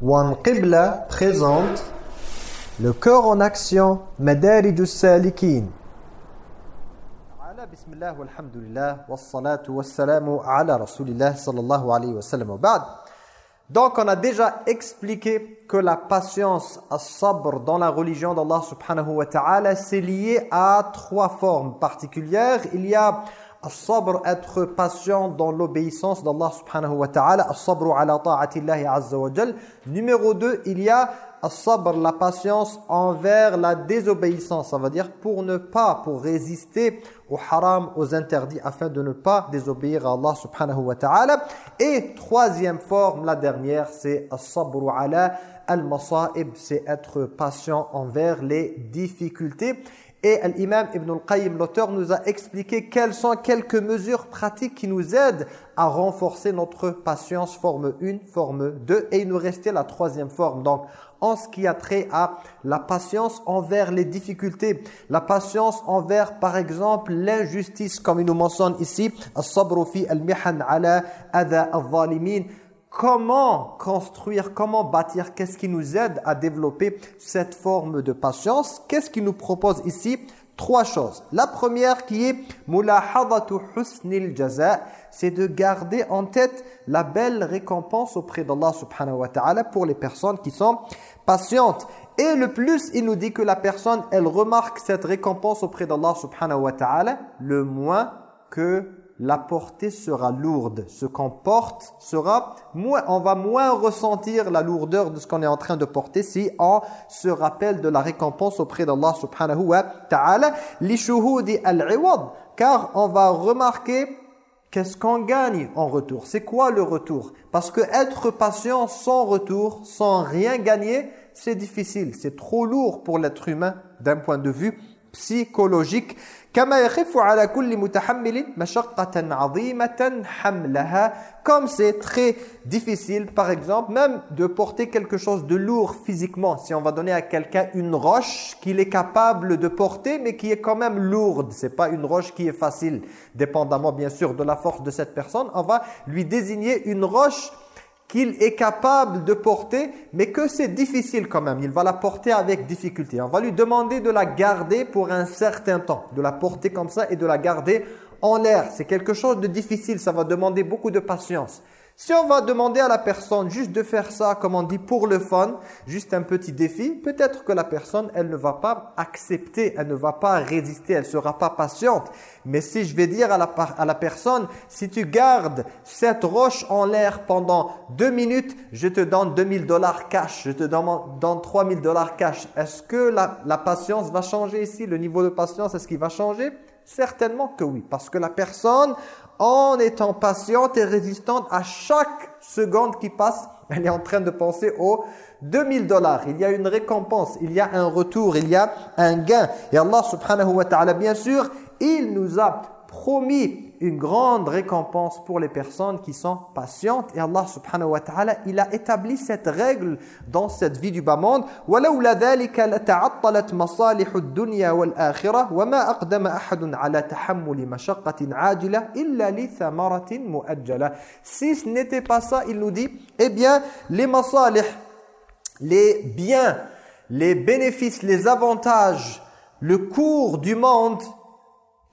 Wan Qibla présente le cœur en action Madarij salikin بسم الله والحمد لله والصلاة والسلام على رسول الله صلى الله عليه وسلم وبعد Donc on a déjà expliqué que la patience, as-sabr dans la religion d'Allah subhanahu wa ta'ala, c'est lié à trois formes particulières. Il y a as-sabr, être patient dans l'obéissance d'Allah subhanahu wa ta'ala, as-sabru ala ta'atillahi azza wa jal. Numéro 2, il y a as-sabr, la patience envers la désobéissance, ça veut dire pour ne pas, pour résister au haram, aux interdits, afin de ne pas désobéir à Allah subhanahu wa ta'ala. Et troisième forme, la dernière, c'est as-sabru ala al-masa'ib, c'est être patient envers les difficultés. Et l'imam Ibn al-Qayyim, l'auteur, nous a expliqué quelles sont quelques mesures pratiques qui nous aident à renforcer notre patience, forme 1, forme 2. Et il nous restait la troisième forme. Donc, en ce qui a trait à la patience envers les difficultés. La patience envers, par exemple, l'injustice, comme il nous mentionne ici. Comment construire, comment bâtir, qu'est-ce qui nous aide à développer cette forme de patience? Qu'est-ce qu'il nous propose ici? Trois choses. La première qui est husnil jaza, c'est de garder en tête la belle récompense auprès d'Allah subhanahu wa ta'ala pour les personnes qui sont patientes. Et le plus, il nous dit que la personne, elle remarque cette récompense auprès d'Allah subhanahu wa ta'ala, le moins que la portée sera lourde. Ce qu'on porte sera moins, on va moins ressentir la lourdeur de ce qu'on est en train de porter si on se rappelle de la récompense auprès d'Allah subhanahu wa ta'ala. Al-iwad. Car on va remarquer qu'est-ce qu'on gagne en retour. C'est quoi le retour? Parce que être patient sans retour, sans rien gagner, c'est difficile. C'est trop lourd pour l'être humain d'un point de vue psychologique. Comme c'est très difficile, par exemple, même de porter quelque chose de lourd physiquement. Si on va donner à quelqu'un une roche qu'il est capable de porter, mais qui est quand même lourde. C'est pas une roche qui est facile, dépendamment bien sûr de la force de cette personne. On va lui désigner une roche qu'il est capable de porter, mais que c'est difficile quand même. Il va la porter avec difficulté. On va lui demander de la garder pour un certain temps, de la porter comme ça et de la garder en l'air. C'est quelque chose de difficile, ça va demander beaucoup de patience. Si on va demander à la personne juste de faire ça, comme on dit, pour le fun, juste un petit défi, peut-être que la personne, elle ne va pas accepter, elle ne va pas résister, elle ne sera pas patiente. Mais si je vais dire à la, à la personne, si tu gardes cette roche en l'air pendant deux minutes, je te donne 2000 dollars cash, je te donne, donne 3000 dollars cash. Est-ce que la, la patience va changer ici? Le niveau de patience, est-ce qu'il va changer? Certainement que oui, parce que la personne, en étant patiente et résistante à chaque seconde qui passe, elle est en train de penser aux 2000 dollars. Il y a une récompense, il y a un retour, il y a un gain. Et Allah subhanahu wa ta'ala, bien sûr, il nous a promis une grande récompense pour les personnes qui sont patientes. Et Allah subhanahu wa ta'ala, il a établi cette règle dans cette vie du bas monde. وَلَوْلَا ذَلِكَ لَتَعَطَّلَتْ مَصَالِحُ الدُّنْيَا وَالْآخِرَةِ وَمَا أَقْدَمَ أَحَدٌ عَلَى تَحَمُّلِ مَشَقَّةٍ عَاجِلَةٍ إِلَّا لِثَمَرَةٍ مُؤَجَّلَةٍ Si ce n'était pas ça, il nous dit, eh bien, les masalih, les biens, les bénéfices, les avantages, le cours du monde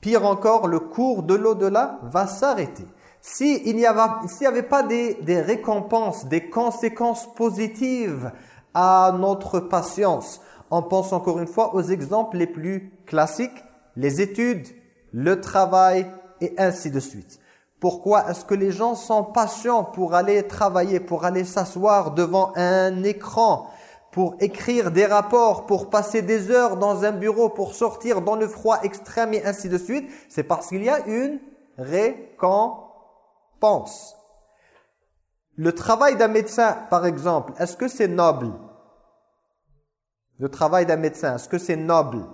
Pire encore, le cours de l'au-delà va s'arrêter. S'il n'y avait, pas des, récompenses, des conséquences positives à notre patience, on pense encore une fois aux exemples les plus classiques, les études, le travail et ainsi de suite. Pourquoi est-ce que les gens sont patients pour aller travailler, pour aller s'asseoir devant un écran? Pour écrire des rapports, pour passer des heures dans un bureau, pour sortir dans le froid extrême et ainsi de suite, c'est parce qu'il y a une récompense. Le travail d'un médecin, par exemple, est-ce que c'est noble? Le travail d'un médecin, est-ce que c'est noble?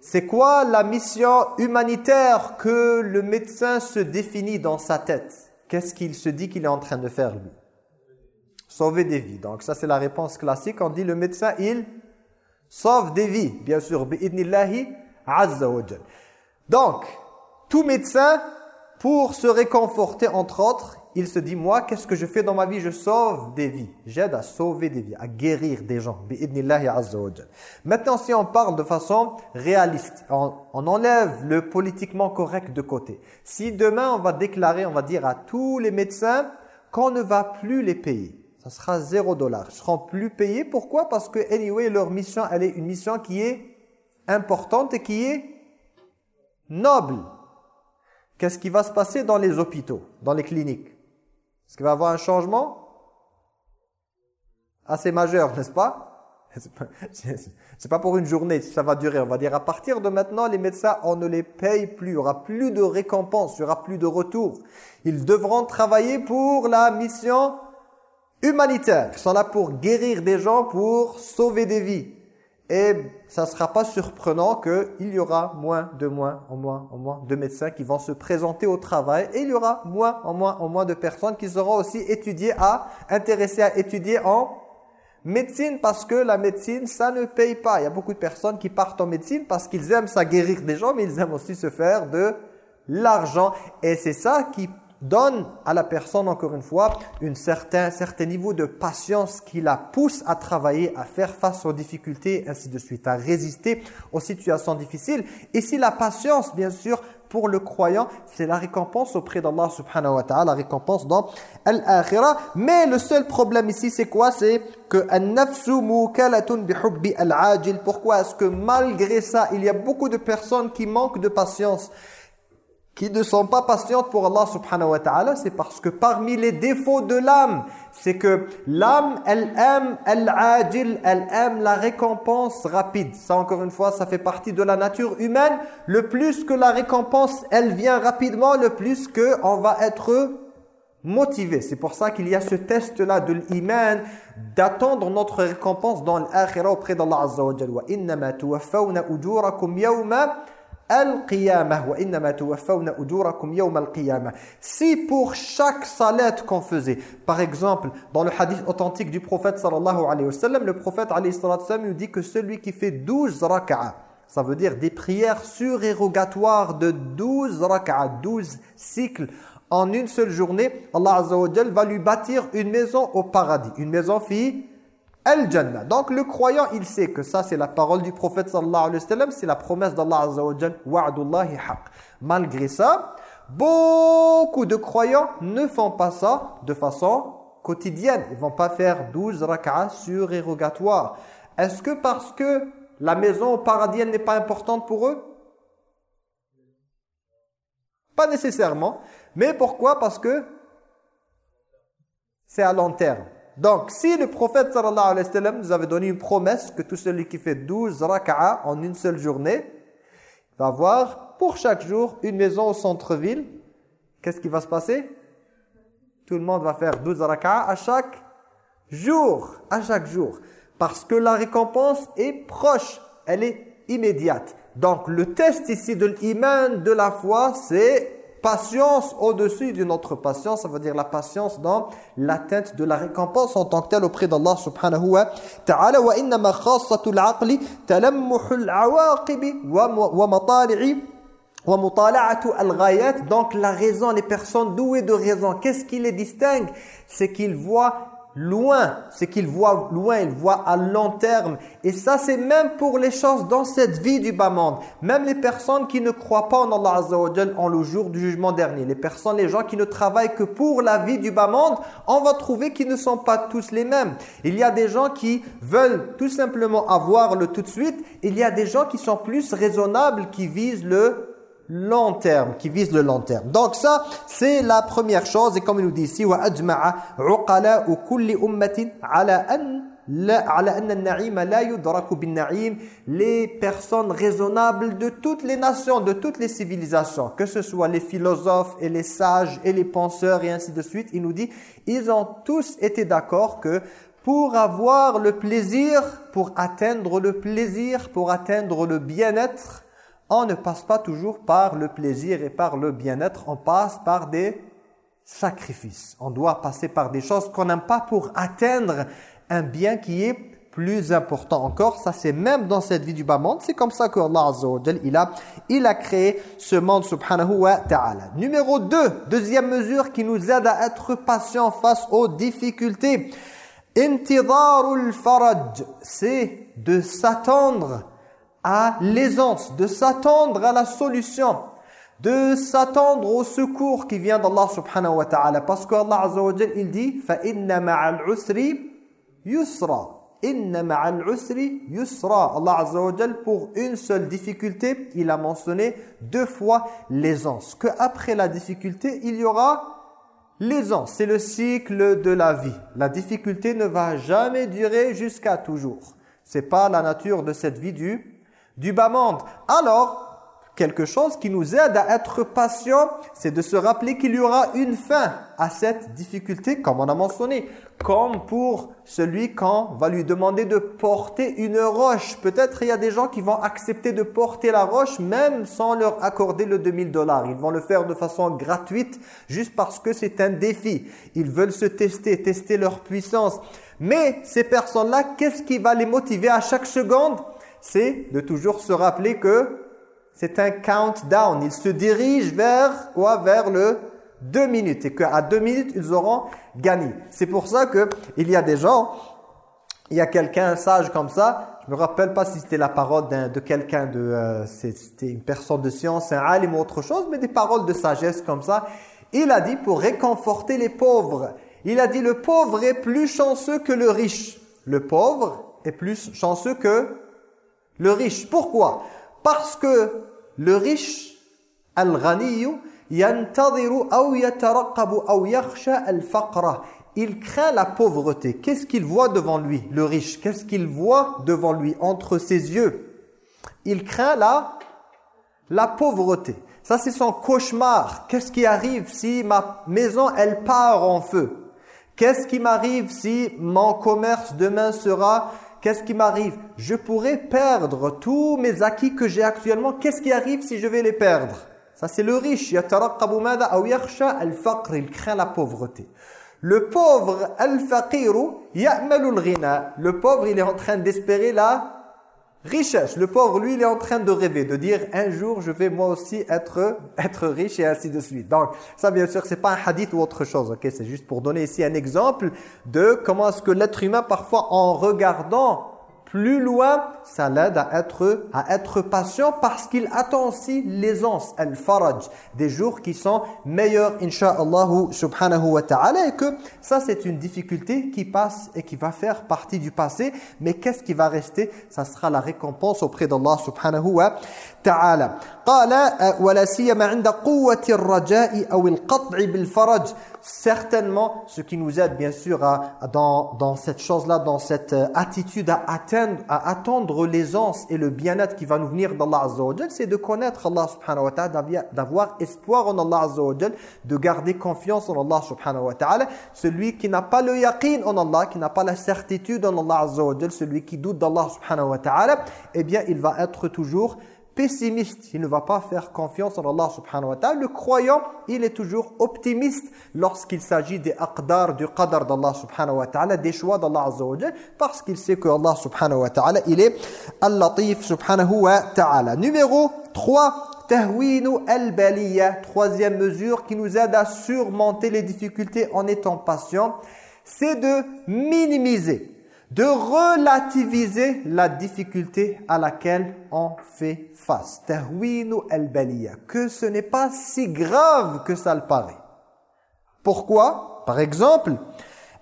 C'est quoi la mission humanitaire que le médecin se définit dans sa tête? Qu'est-ce qu'il se dit qu'il est en train de faire lui? Sauver des vies. Donc ça c'est la réponse classique. On dit le médecin, il sauve des vies, bien sûr. azza wa Donc, tout médecin, pour se réconforter entre autres, il se dit, moi, qu'est-ce que je fais dans ma vie? Je sauve des vies. J'aide à sauver des vies, à guérir des gens. Maintenant, si on parle de façon réaliste, on, enlève le politiquement correct de côté. Si demain, on va déclarer, on va dire à tous les médecins qu'on ne va plus les payer. Ça sera zéro dollar. Ils seront plus payés. Pourquoi? Parce que, anyway, leur mission, elle est une mission qui est importante et qui est noble. Qu'est-ce qui va se passer dans les hôpitaux, dans les cliniques? Est-ce qu'il va y avoir un changement? Assez majeur, n'est-ce pas? C'est pas pour une journée, ça va durer. On va dire à partir de maintenant, les médecins, on ne les paye plus. Il n'y aura plus de récompense, il n'y aura plus de retour. Ils devront travailler pour la mission humanitaire. Ils sont là pour guérir des gens, pour sauver des vies. Et ça ne sera pas surprenant qu'il y aura moins de moins en moins en moins de médecins qui vont se présenter au travail et il y aura moins en moins en moins de personnes qui seront aussi étudiées à, intéressées à étudier en médecine parce que la médecine, ça ne paye pas. Il y a beaucoup de personnes qui partent en médecine parce qu'ils aiment ça guérir des gens, mais ils aiment aussi se faire de l'argent. Et c'est ça qui donne à la personne, encore une fois, un certain, certain niveau de patience qui la pousse à travailler, à faire face aux difficultés, ainsi de suite, à résister aux situations difficiles. Et si la patience, bien sûr, pour le croyant, c'est la récompense auprès d'Allah subhanahu wa ta'ala, la récompense dans l'akhirah. Mais le seul problème ici, c'est quoi? C'est que Pourquoi est-ce que malgré ça, il y a beaucoup de personnes qui manquent de patience? Qui ne sont pas patientes pour Allah subhanahu wa ta'ala, c'est parce que parmi les défauts de l'âme, c'est que l'âme, elle aime, elle aime la récompense rapide. Ça encore une fois, ça fait partie de la nature humaine. Le plus que la récompense, elle vient rapidement, le plus que on va être motivé. C'est pour ça qu'il y a ce test-là de l'iman, d'attendre notre récompense dans l'akhirah auprès d'Allah azza wa jalla. Si pour chaque salat qu'on faisait, par exemple, dans le hadith authentique du prophète sallallahu alayhi wa sallam, le prophète alayhi sallam nous dit que celui qui fait 12 raka'a, ça veut dire des prières surérogatoires de 12 raka'a, 12 cycles en une seule journée, Allah azza va lui bâtir une maison au paradis, une maison fille Al-Jannah. Donc le croyant, il sait que ça c'est la parole du prophète sallallahu alayhi wa sallam, c'est la promesse d'Allah azza wa jalla, wa'dullahi haq. Malgré ça, beaucoup de croyants ne font pas ça de façon quotidienne. Ils vont pas faire 12 rak'ahs surérogatoires. Est-ce que parce que la maison au paradis n'est pas importante pour eux? Pas nécessairement. Mais pourquoi? Parce que c'est à long terme. Donc, si le prophète sallallahu alayhi wa sallam nous avait donné une promesse que tout celui qui fait 12 raka'a en une seule journée va avoir pour chaque jour une maison au centre-ville, qu'est-ce qui va se passer? Tout le monde va faire 12 raka'a à chaque jour, à chaque jour. Parce que la récompense est proche, elle est immédiate. Donc, le test ici de l'iman, de la foi, c'est patience au-dessus d'une autre patience, ça veut dire la patience dans l'atteinte de la récompense en tant que telle auprès d'Allah subhanahu wa ta'ala. Wa wa donc la raison les personnes douées de raison qu'est-ce qui les distingue? C'est qu'ils voient loin, c'est qu'il voit loin, il voit à long terme. Et ça, c'est même pour les choses dans cette vie du bas monde. Même les personnes qui ne croient pas en Allah Azza wa en le jour du jugement dernier. Les personnes, les gens qui ne travaillent que pour la vie du bas monde, on va trouver qu'ils ne sont pas tous les mêmes. Il y a des gens qui veulent tout simplement avoir le tout de suite. Il y a des gens qui sont plus raisonnables, qui visent le long terme, qui vise le long terme. Donc ça, c'est la première chose. Et comme il nous dit ici, les personnes raisonnables de toutes les nations, de toutes les civilisations, que ce soit les philosophes et les sages et les penseurs et ainsi de suite, il nous dit, ils ont tous été d'accord que pour avoir le plaisir, pour atteindre le plaisir, pour atteindre le bien-être, on ne passe pas toujours par le plaisir et par le bien-être, on passe par des sacrifices. On doit passer par des choses qu'on n'aime pas pour atteindre un bien qui est plus important encore. Ça, c'est même dans cette vie du bas monde. C'est comme ça que Allah Azza wa il a, créé ce monde subhanahu wa ta'ala. Numéro 2, deuxième mesure qui nous aide à être patient face aux difficultés. Faraj, c'est de s'attendre à l'aisance, de s'attendre à la solution, de s'attendre au secours qui vient d'Allah subhanahu wa ta'ala. Parce qu'Allah Azza wa il dit « فَإِنَّ مَعَ الْعُسْرِ يُسْرًا » Inna ma'al usri yusra. Allah Azza wa pour une seule difficulté, il a mentionné deux fois l'aisance. Que après la difficulté, il y aura l'aisance. C'est le cycle de la vie. La difficulté ne va jamais durer jusqu'à toujours. C'est pas la nature de cette vie du, du bas monde. Alors, quelque chose qui nous aide à être patient, c'est de se rappeler qu'il y aura une fin à cette difficulté, comme on a mentionné. Comme pour celui quand va lui demander de porter une roche. Peut-être il y a des gens qui vont accepter de porter la roche même sans leur accorder le 2000 dollars. Ils vont le faire de façon gratuite juste parce que c'est un défi. Ils veulent se tester, tester leur puissance. Mais ces personnes-là, qu'est-ce qui va les motiver à chaque seconde? C'est de toujours se rappeler que c'est un countdown. Ils se dirigent vers quoi? Vers le deux minutes. Et qu'à deux minutes, ils auront gagné. C'est pour ça que il y a des gens, il y a quelqu'un sage comme ça, je me rappelle pas si c'était la parole de quelqu'un de... Euh, c'était une personne de science, un alim ou autre chose, mais des paroles de sagesse comme ça. Il a dit pour réconforter les pauvres. Il a dit le pauvre est plus chanceux que le riche. Le pauvre est plus chanceux que le riche. Pourquoi? Parce que le riche, al-ghaniyu, yataraqabu yakhsha al-faqra. Il craint la pauvreté. Qu'est-ce qu'il voit devant lui, le riche? Qu'est-ce qu'il voit devant lui, entre ses yeux? Il craint la, la pauvreté. Ça, c'est son cauchemar. Qu'est-ce qui arrive si ma maison, elle part en feu? Qu'est-ce qui m'arrive si mon commerce demain sera Qu'est-ce qui m'arrive? Je pourrais perdre tous mes acquis que j'ai actuellement. Qu'est-ce qui arrive si je vais les perdre? Ça, c'est le riche. Il craint la pauvreté. Le pauvre, Le pauvre, il est en train d'espérer la richesse. Le pauvre, lui, il est en train de rêver, de dire un jour, je vais moi aussi être, être riche et ainsi de suite. Donc, ça, bien sûr, c'est pas un hadith ou autre chose. ok? C'est juste pour donner ici un exemple de comment est-ce que l'être humain, parfois, en regardant plus loin, ça l'aide à être, patient parce qu'il attend aussi l'aisance, al-faraj, des jours qui sont meilleurs, insha'Allah subhanahu wa ta'ala, et que ça c'est une difficulté qui passe et qui va faire partie du passé, mais qu'est-ce qui va rester? Ça sera la récompense auprès d'Allah subhanahu wa ta'ala. certainement ce qui nous aide bien sûr à, dans, dans cette chose-là, dans cette euh, attitude à atteindre, à attendre l'aisance et le bien-être qui va nous venir d'Allah Azza wa c'est de connaître Allah subhanahu wa ta'ala, d'avoir espoir en Allah Azza wa de garder confiance en Allah subhanahu wa ta'ala. Celui qui n'a pas le yaqin en Allah, qui n'a pas la certitude en Allah Azza wa celui qui doute d'Allah subhanahu wa ta'ala, eh bien il va être toujours pessimiste, il ne va pas faire confiance en Allah subhanahu wa ta'ala. Le croyant, il est toujours optimiste lorsqu'il s'agit des aqdar, du qadar d'Allah subhanahu wa ta'ala, des choix d'Allah azza wa parce qu'il sait que Allah subhanahu wa ta'ala, il est al-latif subhanahu wa ta'ala. Numéro 3, tahwinu al-baliya, troisième mesure qui nous aide à surmonter les difficultés en étant patient, c'est de minimiser de relativiser la difficulté à laquelle on fait face. Tahwinu al-baliya. Que ce n'est pas si grave que ça le paraît. Pourquoi Par exemple,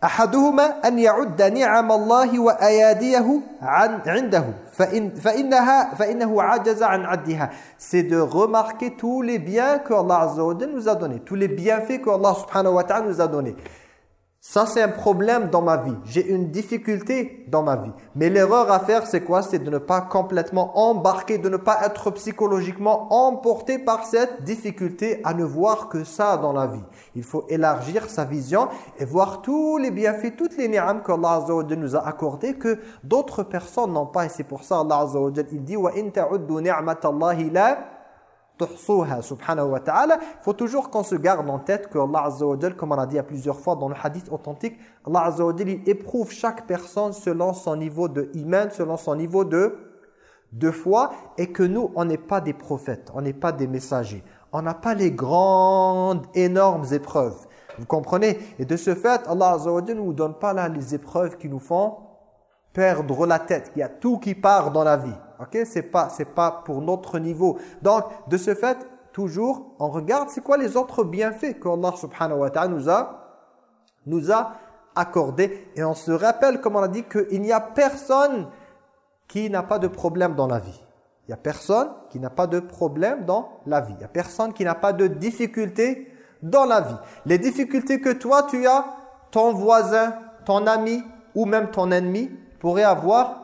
أحدهما أن يعد نعم الله وأياديه عن عنده فإن فإنها فإنه عجز عن عدها c'est de remarquer tous les biens que Allah Azza wa nous a donnés tous les bienfaits que Allah subhanahu wa ta'ala nous a donnés ça, c'est un problème dans ma vie. J'ai une difficulté dans ma vie. Mais l'erreur à faire, c'est quoi? C'est de ne pas complètement embarquer, de ne pas être psychologiquement emporté par cette difficulté à ne voir que ça dans la vie. Il faut élargir sa vision et voir tous les bienfaits, toutes les ni'am qu'Allah Azza wa nous a accordés que d'autres personnes n'ont pas. Et c'est pour ça Allah Azza wa il dit « Wa in subhanahu wa ta'ala. Il faut toujours qu'on se garde en tête que Allah Azza comme on a dit à plusieurs fois dans le hadith authentique, Allah Azza il éprouve chaque personne selon son niveau de iman, selon son niveau de, de foi, et que nous, on n'est pas des prophètes, on n'est pas des messagers. On n'a pas les grandes, énormes épreuves. Vous comprenez? Et de ce fait, Allah Azza ne nous donne pas là les épreuves qui nous font perdre la tête. Il y a tout qui part dans la vie. Ok, c'est pas c'est pas pour notre niveau. Donc de ce fait, toujours on regarde c'est quoi les autres bienfaits qu'Allah subhanahu wa ta'ala nous a nous a et on se rappelle comme on a dit qu'il n'y a personne qui n'a pas de problème dans la vie. Il n'y a personne qui n'a pas de problème dans la vie. Il n'y a personne qui n'a pas de difficulté dans la vie. Les difficultés que toi tu as, ton voisin, ton ami ou même ton ennemi pourrait avoir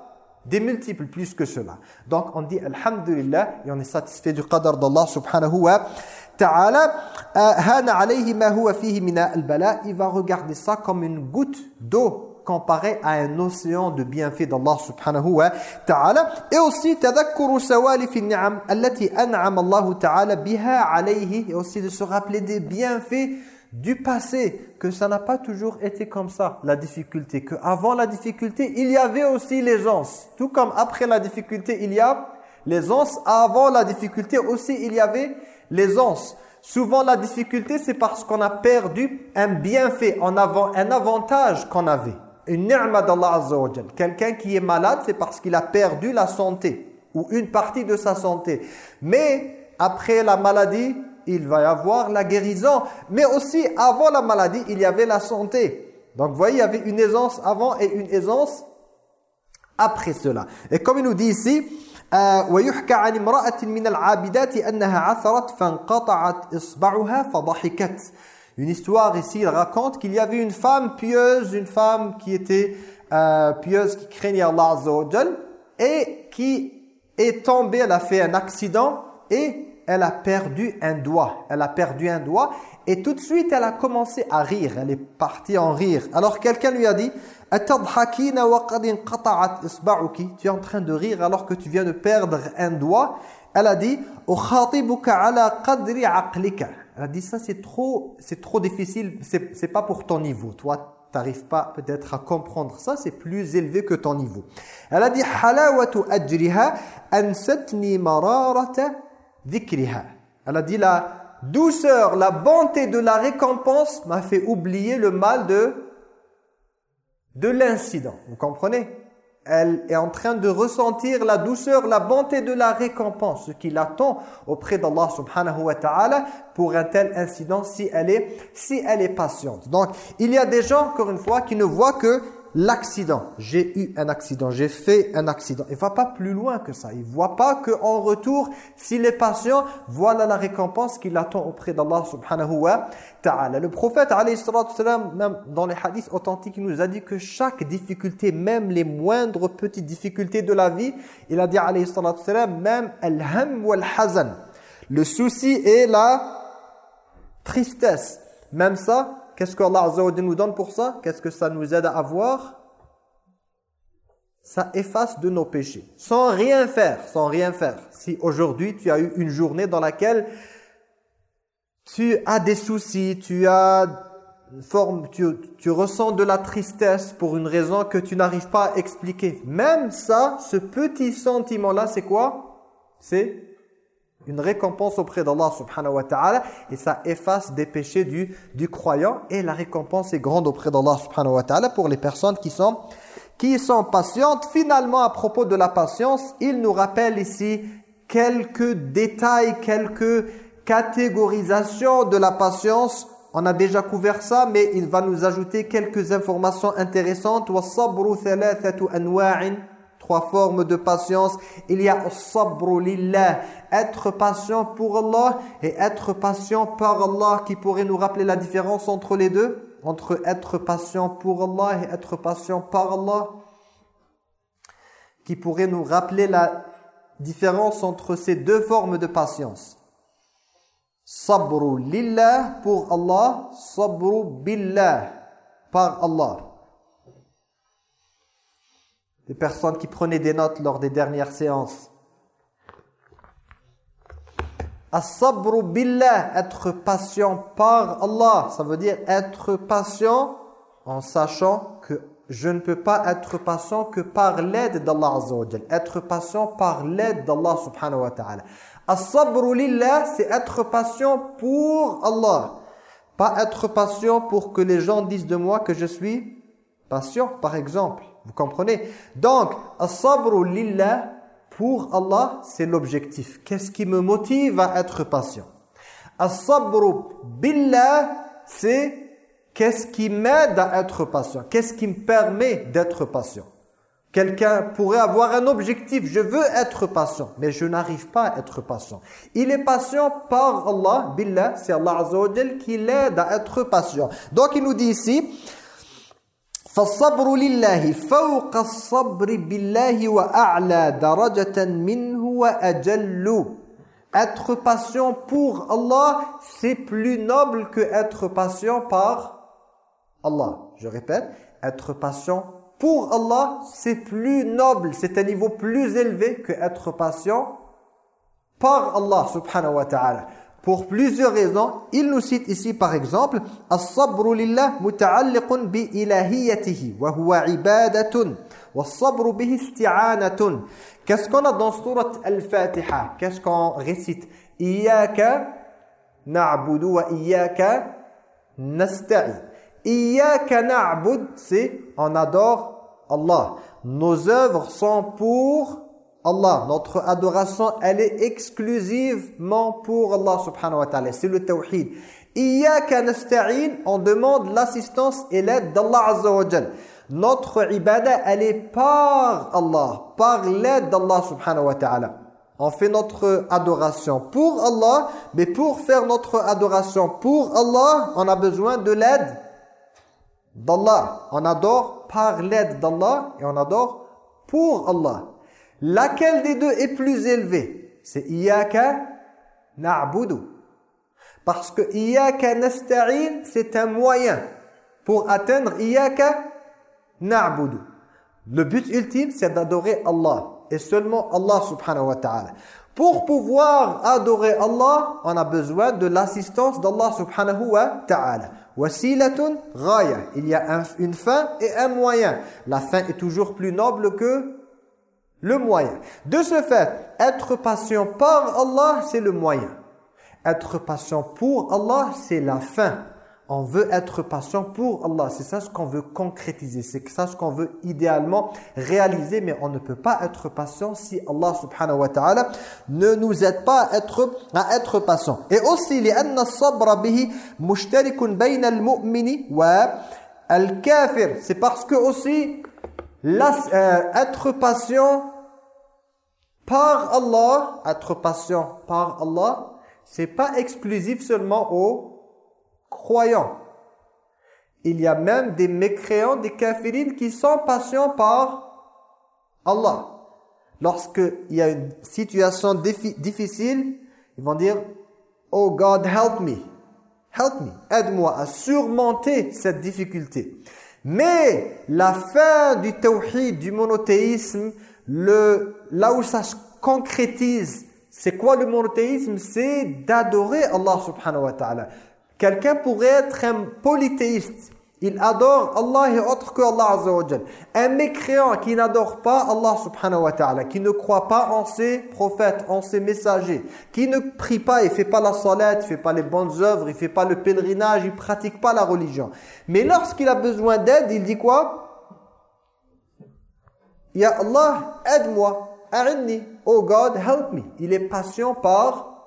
des multiples plus que cela. Donc on dit Alhamdulillah et on est satisfait du qadar d'Allah subhanahu wa ta'ala. Il va regarder ça comme une goutte d'eau comparée à un océan de bienfaits d'Allah subhanahu wa ta'ala. Et aussi تذكر سوالف النعم التي أنعم الله تعالى بها عليه et aussi de se rappeler des bienfaits du passé, que ça n'a pas toujours été comme ça, la difficulté. Que avant la difficulté, il y avait aussi l'aisance. Tout comme après la difficulté, il y a l'aisance. Avant la difficulté aussi, il y avait l'aisance. Souvent, la difficulté, c'est parce qu'on a perdu un bienfait, en avant, un avantage qu'on avait. Une ni'ma d'Allah Azza Quelqu'un qui est malade, c'est parce qu'il a perdu la santé ou une partie de sa santé. Mais après la maladie, il va y avoir la guérison. Mais aussi, avant la maladie, il y avait la santé. Donc, vous voyez, il y avait une aisance avant et une aisance après cela. Et comme il nous dit ici, ويحكى عن امرأة من العابدات أنها عثرت فانقطعت إصبعها فضحكت Une histoire ici, il raconte qu'il y avait une femme pieuse, une femme qui était euh, pieuse, qui craignait Allah Azza wa et qui est tombée, elle a fait un accident et elle a perdu un doigt. Elle a perdu un doigt et tout de suite elle a commencé à rire. Elle est partie en rire. Alors quelqu'un lui a dit « Tu es en train de rire alors que tu viens de perdre un doigt. » Elle a dit « Elle a dit ça c'est trop, c'est trop difficile, c'est pas pour ton niveau. Toi, tu n'arrives pas peut-être à comprendre ça, c'est plus élevé que ton niveau. Elle a dit « Halawatu ajriha ansatni mararata elle a dit la douceur, la bonté de la récompense m'a fait oublier le mal de, de l'incident. Vous comprenez? Elle est en train de ressentir la douceur, la bonté de la récompense, ce qui l'attend auprès d'Allah subhanahu wa ta'ala pour un tel incident si elle, est, si elle est patiente. Donc, il y a des gens, encore une fois, qui ne voient que l'accident. J'ai eu un accident, j'ai fait un accident. Il ne va pas plus loin que ça. Il ne voit pas qu'en retour, s'il est patient, voilà la récompense qu'il attend auprès d'Allah subhanahu wa ta'ala. Le prophète, même dans les hadiths authentiques, il nous a dit que chaque difficulté, même les moindres petites difficultés de la vie, il a dit, même al-ham wal-hazan. Le souci et la tristesse. Même ça, Qu'est-ce qu'Allah Azza nous donne pour ça? Qu'est-ce que ça nous aide à avoir? Ça efface de nos péchés. Sans rien faire, sans rien faire. Si aujourd'hui tu as eu une journée dans laquelle tu as des soucis, tu as forme, tu, tu ressens de la tristesse pour une raison que tu n'arrives pas à expliquer. Même ça, ce petit sentiment-là, c'est quoi? C'est une récompense auprès d'Allah subhanahu wa ta'ala et ça efface des péchés du, du croyant et la récompense est grande auprès d'Allah subhanahu wa ta'ala pour les personnes qui sont, qui sont patientes. Finalement, à propos de la patience, il nous rappelle ici quelques détails, quelques catégorisations de la patience. On a déjà couvert ça, mais il va nous ajouter quelques informations intéressantes. Trois formes de patience. Il y a sabru lillah, être patient pour Allah et être patient par Allah qui pourrait nous rappeler la différence entre les deux, entre être patient pour Allah et être patient par Allah qui pourrait nous rappeler la différence entre ces deux formes de patience. Sabru lillah pour Allah, sabru billah par Allah. Des personnes qui prenaient des notes lors des dernières séances. Être patient par Allah. Ça veut dire être patient en sachant que je ne peux pas être patient que par l'aide d'Allah Azza wa Être patient par l'aide d'Allah subhanahu wa ta'ala. C'est être patient pour Allah. Pas être patient pour que les gens disent de moi que je suis patient, par exemple. Vous comprenez? Donc, as-sabru pour Allah, c'est l'objectif. Qu'est-ce qui me motive à être patient? As-sabru billah, c'est qu'est-ce qui m'aide à être patient? Qu'est-ce qui me permet d'être patient? Quelqu'un pourrait avoir un objectif, je veux être patient, mais je n'arrive pas à être patient. Il est patient par Allah, billah, c'est Allah Azza wa qui l'aide à être patient. Donc il nous dit ici, فالصبر لله فوق الصبر بالله وأعلى درجة منه وأجل Être patient pour Allah, c'est plus noble que être patient par Allah. Je répète, être patient pour Allah, c'est plus noble, c'est un niveau plus élevé que être patient par Allah subhanahu wa ta'ala. Pour plusieurs raisons, il nous cite ici par exemple As-sabru lillah muta'alliqun bi ilahiyatihi wa huwa ibadatun was-sabru bihi isti'anatun. Qu'est-ce qu'on a dans Al-Fatiha? Qu'est-ce qu'on récite? Iyyaka na'budu wa iyyaka nasta'in. Iyaka na'bud, c'est on adore Allah. Nos œuvres sont pour Allah. Notre adoration, elle est exclusivement pour Allah subhanahu wa ta'ala. C'est le tawhid. Iyaka nasta'in, on demande l'assistance et l'aide d'Allah azza wa Notre ibadah, elle est par Allah, par l'aide d'Allah subhanahu wa ta'ala. On fait notre adoration pour Allah, mais pour faire notre adoration pour Allah, on a besoin de l'aide d'Allah. On adore par l'aide d'Allah et on adore pour Allah. Laquelle des deux est plus élevée? C'est Iyaka na'budu. Parce que Iyaka nasta'in, c'est un moyen pour atteindre Iyaka na'budu. Le but ultime, c'est d'adorer Allah. Et seulement Allah subhanahu wa ta'ala. Pour pouvoir adorer Allah, on a besoin de l'assistance d'Allah subhanahu wa ta'ala. Wasilatun ghaya. Il y a une fin et un moyen. La fin est toujours plus noble que le moyen. De ce fait, être patient par Allah, c'est le moyen. Être patient pour Allah, c'est la fin. On veut être patient pour Allah. C'est ça ce qu'on veut concrétiser. C'est ça ce qu'on veut idéalement réaliser. Mais on ne peut pas être patient si Allah subhanahu wa ta'ala ne nous aide pas à être, à être patient. Et aussi, لأن الصبر به مشترك بين المؤمن والكافر. C'est parce que aussi, euh, être patient par Allah, être patient par Allah, c'est pas exclusif seulement aux croyants. Il y a même des mécréants, des kafirines qui sont patients par Allah. Lorsqu'il y a une situation difficile, ils vont dire « Oh God, help me ». Help me, aide-moi à surmonter cette difficulté. Mais la fin du tawhid, du monothéisme, là où ça se concrétise, c'est quoi le monothéisme? C'est d'adorer Allah subhanahu wa ta'ala. Quelqu'un pourrait être un polythéiste. Il adore Allah et autre que Allah Azza Un mécréant qui n'adore pas Allah subhanahu wa ta'ala, qui ne croit pas en ses prophètes, en ses messagers, qui ne prie pas, il fait pas la salat, il fait pas les bonnes œuvres, il fait pas le pèlerinage, il pratique pas la religion. Mais lorsqu'il a besoin d'aide, il dit quoi? Ya Allah, aide-moi, a'inni, oh God, help me. Il est patient par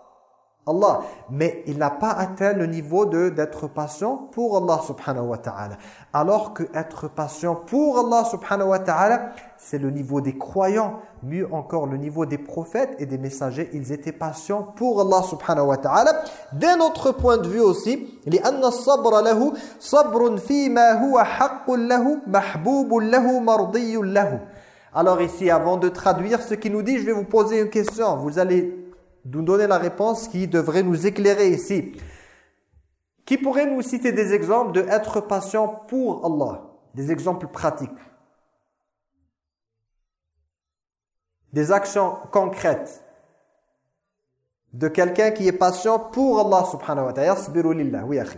Allah. Mais il n'a pas atteint le niveau d'être patient pour Allah subhanahu wa ta'ala. Alors que être patient pour Allah subhanahu wa ta'ala, c'est le niveau des croyants. Mieux encore, le niveau des prophètes et des messagers. Ils étaient patients pour Allah subhanahu wa ta'ala. D'un autre point de vue aussi, لأن الصبر له صبر فيما هو حق له محبوب له مرضي له. Alors ici, avant de traduire ce qu'il nous dit, je vais vous poser une question. Vous allez nous donner la réponse qui devrait nous éclairer ici. Qui pourrait nous citer des exemples de être patient pour Allah? Des exemples pratiques. Des actions concrètes. de quelqu'un qui est patient pour Allah subhanahu wa ta'ala. Yasbiru lillah. Oui, akhi.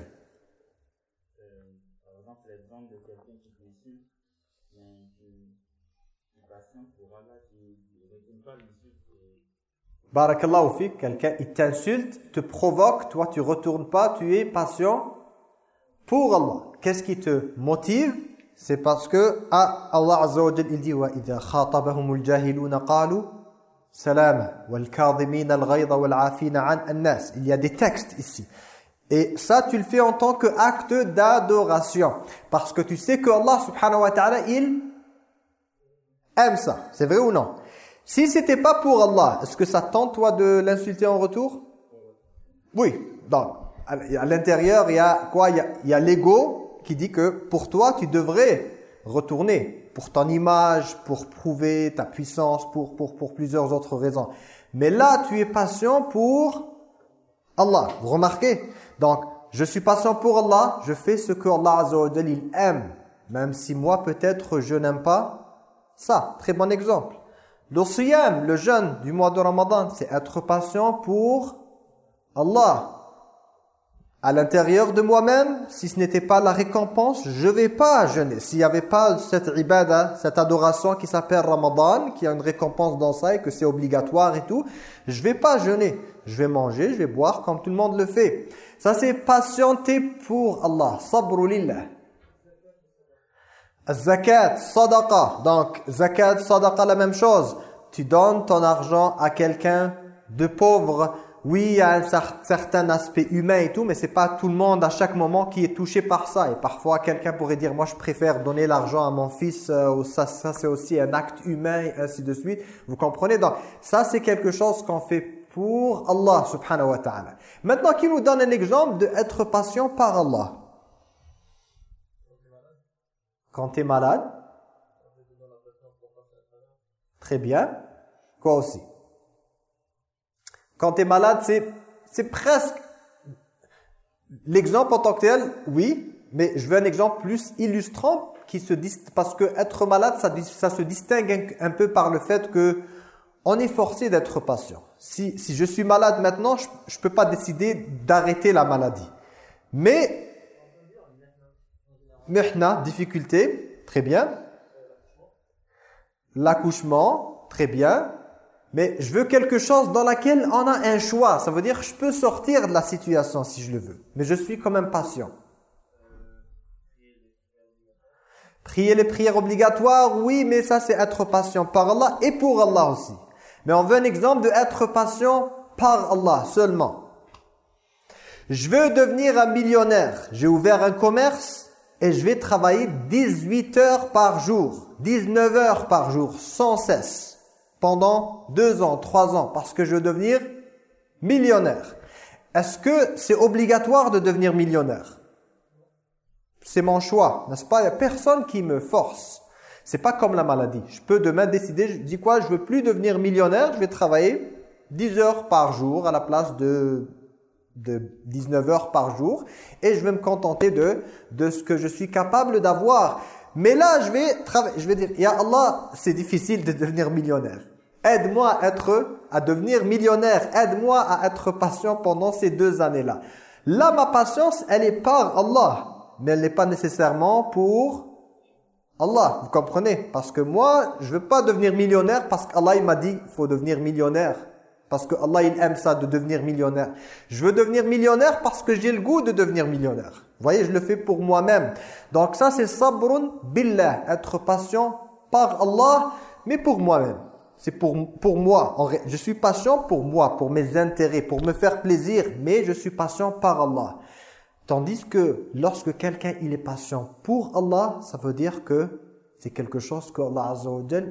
Par exemple, l'exemple de quelqu'un qui décide qui est patient pour Allah, qui ne retourne pas l'insulte. Barakallahu fik, quelqu'un il t'insulte, te provoque, toi tu retournes pas, tu es patient pour Allah. Qu'est-ce qui te motive? C'est parce que ah, Allah Azza il dit wa idha khatabahumul jahiluna qalu il y a des textes ici. Et ça, tu le fais en tant qu'acte d'adoration. Parce que tu sais que Allah subhanahu wa ta'ala, il aime ça. C'est vrai ou non? Si c'était pas pour Allah, est-ce que ça tente toi de l'insulter en retour? Oui. Donc, à l'intérieur, il y a quoi? Il y a l'ego qui dit que pour toi, tu devrais retourner pour ton image, pour prouver ta puissance, pour, pour, pour plusieurs autres raisons. Mais là, tu es patient pour Allah. Vous remarquez? Donc, je suis patient pour Allah, je fais ce que Allah Azza wa aime. Même si moi, peut-être, je n'aime pas ça. Très bon exemple. Le siyam, le jeûne du mois de Ramadan, c'est être patient pour Allah à l'intérieur de moi-même, si ce n'était pas la récompense, je ne vais pas jeûner. S'il n'y avait pas cette ibada, cette adoration qui s'appelle Ramadan, qui a une récompense dans ça et que c'est obligatoire et tout, je ne vais pas jeûner. Je vais manger, je vais boire comme tout le monde le fait. Ça c'est patienter pour Allah. Sabru lillah. Zakat, sadaqa. Donc, zakat, sadaqa, la même chose. Tu donnes ton argent à quelqu'un de pauvre oui, il y a un certain aspect humain et tout, mais c'est pas tout le monde à chaque moment qui est touché par ça. Et parfois, quelqu'un pourrait dire, moi, je préfère donner l'argent à mon fils, euh, ça, ça c'est aussi un acte humain, et ainsi de suite. Vous comprenez? Donc, ça, c'est quelque chose qu'on fait pour Allah, subhanahu wa ta'ala. Maintenant, qui nous donne un exemple d'être patient par Allah? Quand tu es malade Très bien. Quoi aussi quand tu es malade, c'est presque... L'exemple en tant que tel, oui, mais je veux un exemple plus illustrant qui se parce que être malade, ça, ça se distingue un, peu par le fait que on est forcé d'être patient. Si, si je suis malade maintenant, je ne peux pas décider d'arrêter la maladie. Mais, mihna, difficulté, très bien. L'accouchement, très bien. Mais je veux quelque chose dans laquelle on a un choix. Ça veut dire que je peux sortir de la situation si je le veux. Mais je suis quand même patient. Prier les prières obligatoires, oui, mais ça c'est être patient par Allah et pour Allah aussi. Mais on veut un exemple de être patient par Allah seulement. Je veux devenir un millionnaire. J'ai ouvert un commerce et je vais travailler 18 heures par jour, 19 heures par jour, sans cesse pendant deux ans, trois ans, parce que je veux devenir millionnaire. Est-ce que c'est obligatoire de devenir millionnaire? C'est mon choix, n'est-ce pas? Il n'y a personne qui me force. C'est pas comme la maladie. Je peux demain décider, je dis quoi, je veux plus devenir millionnaire, je vais travailler 10 heures par jour à la place de, de 19 heures par jour et je vais me contenter de, de ce que je suis capable d'avoir. Mais là, je vais, je vais dire, Ya Allah, c'est difficile de devenir millionnaire. Aide-moi à être, à devenir millionnaire. Aide-moi à être patient pendant ces deux années-là. Là, ma patience, elle est par Allah. Mais elle n'est pas nécessairement pour Allah. Vous comprenez? Parce que moi, je veux pas devenir millionnaire parce qu'Allah m'a dit il faut devenir millionnaire. Parce que Allah il aime ça de devenir millionnaire. Je veux devenir millionnaire parce que j'ai le goût de devenir millionnaire. Vous voyez, je le fais pour moi-même. Donc ça c'est sabrun billah, être patient par Allah, mais pour moi-même. C'est pour, pour moi. Je suis patient pour moi, pour mes intérêts, pour me faire plaisir, mais je suis patient par Allah. Tandis que lorsque quelqu'un il est patient pour Allah, ça veut dire que c'est quelque chose que Allah Azza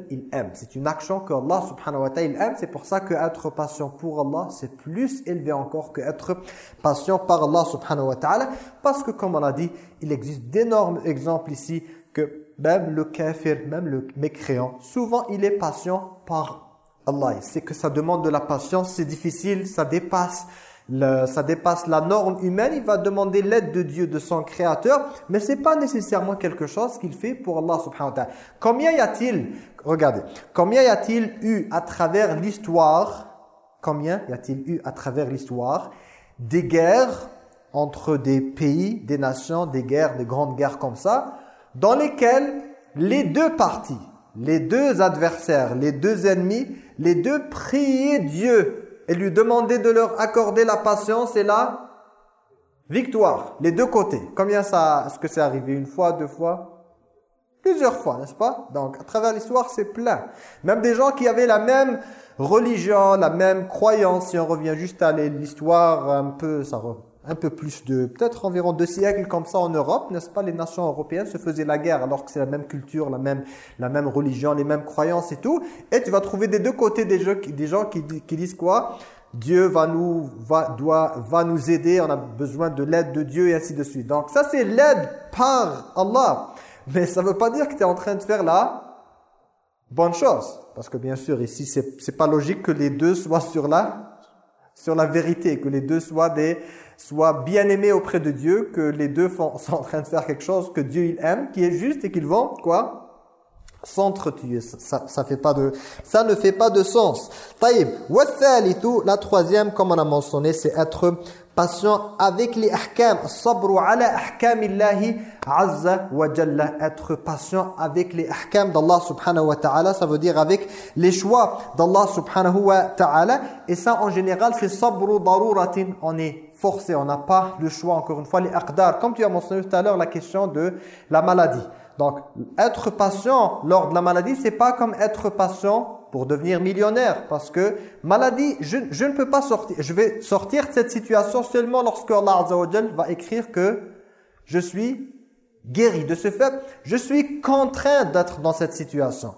il aime. C'est une action que Allah subhanahu wa ta'ala aime. C'est pour ça que être patient pour Allah, c'est plus élevé encore que être patient par Allah subhanahu wa ta'ala. Parce que comme on a dit, il existe d'énormes exemples ici que même le kafir, même le mécréant, souvent il est patient par Allah. C'est que ça demande de la patience, c'est difficile, ça dépasse, ça dépasse la norme humaine. Il va demander l'aide de Dieu, de son Créateur, mais c'est pas nécessairement quelque chose qu'il fait pour Allah subhanahu wa ta'ala. Combien y a-t-il, regardez, combien y a-t-il eu à travers l'histoire Combien y a-t-il eu à travers l'histoire Des guerres entre des pays, des nations, des guerres, des grandes guerres comme ça, dans lesquelles les deux parties, les deux adversaires, les deux ennemis, les deux priaient Dieu et lui demandaient de leur accorder la patience et la victoire, les deux côtés. Combien ça, est-ce que c'est arrivé Une fois, deux fois? Plusieurs fois, n'est-ce pas? Donc, à travers l'histoire, c'est plein. Même des gens qui avaient la même religion, la même croyance, si on revient juste à l'histoire un peu, ça un peu plus de, peut-être environ deux siècles comme ça en Europe, n'est-ce pas Les nations européennes se faisaient la guerre alors que c'est la même culture, la même, la même religion, les mêmes croyances et tout. Et tu vas trouver des deux côtés des, gens, des gens qui, qui disent quoi? Dieu va nous, va, doit, va nous aider, on a besoin de l'aide de Dieu et ainsi de suite. Donc ça c'est l'aide par Allah. Mais ça ne veut pas dire que tu es en train de faire la bonne chose. Parce que bien sûr ici c'est pas logique que les deux soient sur la, sur la vérité, que les deux soient des soient bien aimés auprès de Dieu, que les deux sont en train de faire quelque chose que Dieu il aime, qui est juste et qu'ils vont quoi s'entretuer. Ça, ça, fait pas de, ça ne fait pas de sens. Taïb. La troisième, comme on a mentionné, c'est être patient avec les ahkam. Sabru ala ahkamillahi azza wa jalla. Être patient avec les ahkam d'Allah subhanahu wa ta'ala. Ça veut dire avec les choix d'Allah subhanahu wa ta'ala. Et ça, en général, c'est sabru daruratin. On est forcé, on n'a pas le choix, encore une fois, les aqdar. Comme tu as mentionné tout à l'heure, la question de la maladie. Donc, être patient lors de la maladie, c'est pas comme être patient pour devenir millionnaire. Parce que maladie, je, je, ne peux pas sortir. Je vais sortir de cette situation seulement lorsque Allah va écrire que je suis guéri. De ce fait, je suis contraint d'être dans cette situation.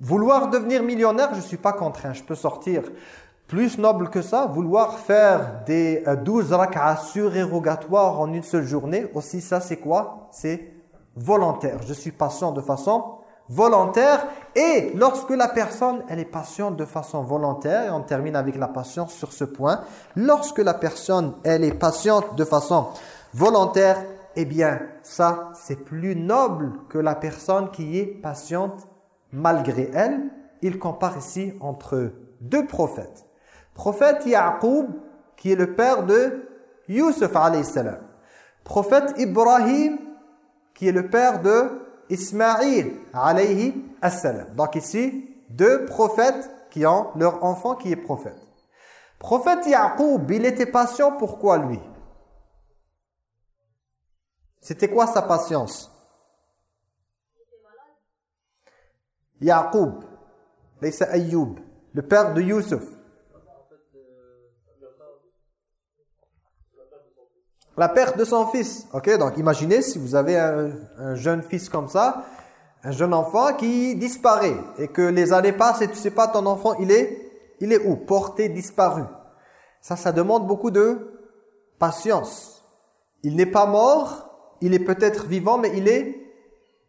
Vouloir devenir millionnaire, je ne suis pas contraint. Je peux sortir plus noble que ça, vouloir faire des 12 euh, rak'as surérogatoires en une seule journée, aussi ça c'est quoi? C'est volontaire. Je suis patient de façon volontaire et lorsque la personne, elle est patiente de façon volontaire, et on termine avec la patience sur ce point, lorsque la personne, elle est patiente de façon volontaire, eh bien ça c'est plus noble que la personne qui est patiente malgré elle. Il compare ici entre deux prophètes. Prophète Yaqub, qui est le père de Youssef alayhi salam. Prophète Ibrahim, qui est le père de Ismaïl alayhi salam. Donc ici, deux prophètes qui ont leur enfant qui est prophète. Prophète Yaqub, il était patient, pourquoi lui? C'était quoi sa patience? Yaqub, le père de Youssef. La perte de son fils. Ok, donc imaginez si vous avez un, jeune fils comme ça, un jeune enfant qui disparaît et que les années passent et tu sais pas ton enfant il est, il est où? Porté, disparu. Ça, ça demande beaucoup de patience. Il n'est pas mort, il est peut-être vivant mais il est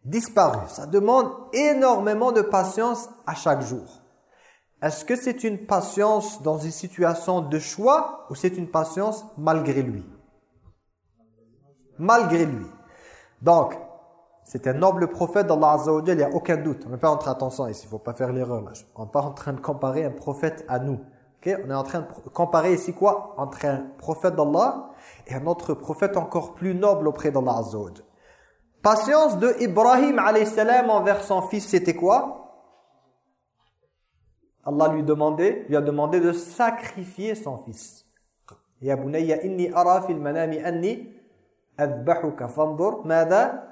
disparu. Ça demande énormément de patience à chaque jour. Est-ce que c'est une patience dans une situation de choix ou c'est une patience malgré lui? Malgré lui. Donc, c'est un noble prophète d'Allah Azza il n'y a aucun doute. On n'est pas en train, attention ici, il ne faut pas faire l'erreur. On n'est pas en train de comparer un prophète à nous. Okay? On est en train de comparer ici quoi? Entre un prophète d'Allah et un autre prophète encore plus noble auprès d'Allah Azza Patience de Ibrahim salam envers son fils, c'était quoi? Allah lui demandait, a demandé de sacrifier son fils. Ya bunayya inni ara fil manami anni أذبحك فانظر ماذا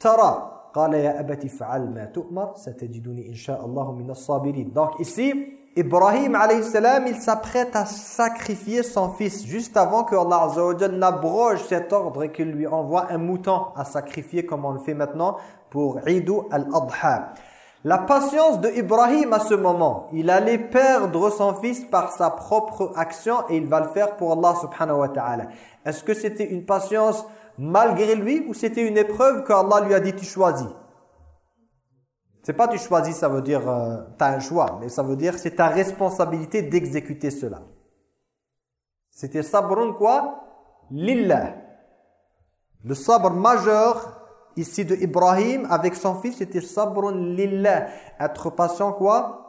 ترى قال يا أبت فعل ما تؤمر ستجدني إن شاء الله من الصابرين donc ici Ibrahim alayhi salam il s'apprête à sacrifier son fils juste avant que Allah azza n'abroge cet ordre et qu'il lui envoie un mouton à sacrifier comme on le fait maintenant pour Eidou al-Adha La patience de Ibrahim à ce moment, il allait perdre son fils par sa propre action et il va le faire pour Allah subhanahu wa ta'ala. Est-ce que c'était une patience malgré lui ou c'était une épreuve qu'Allah lui a dit tu choisis? C'est pas tu choisis, ça veut dire euh, tu as un choix, mais ça veut dire c'est ta responsabilité d'exécuter cela. C'était sabrun quoi? Lillah. Le sabre majeur ici de Ibrahim avec son fils, c'était sabrun lillah. Être patient quoi?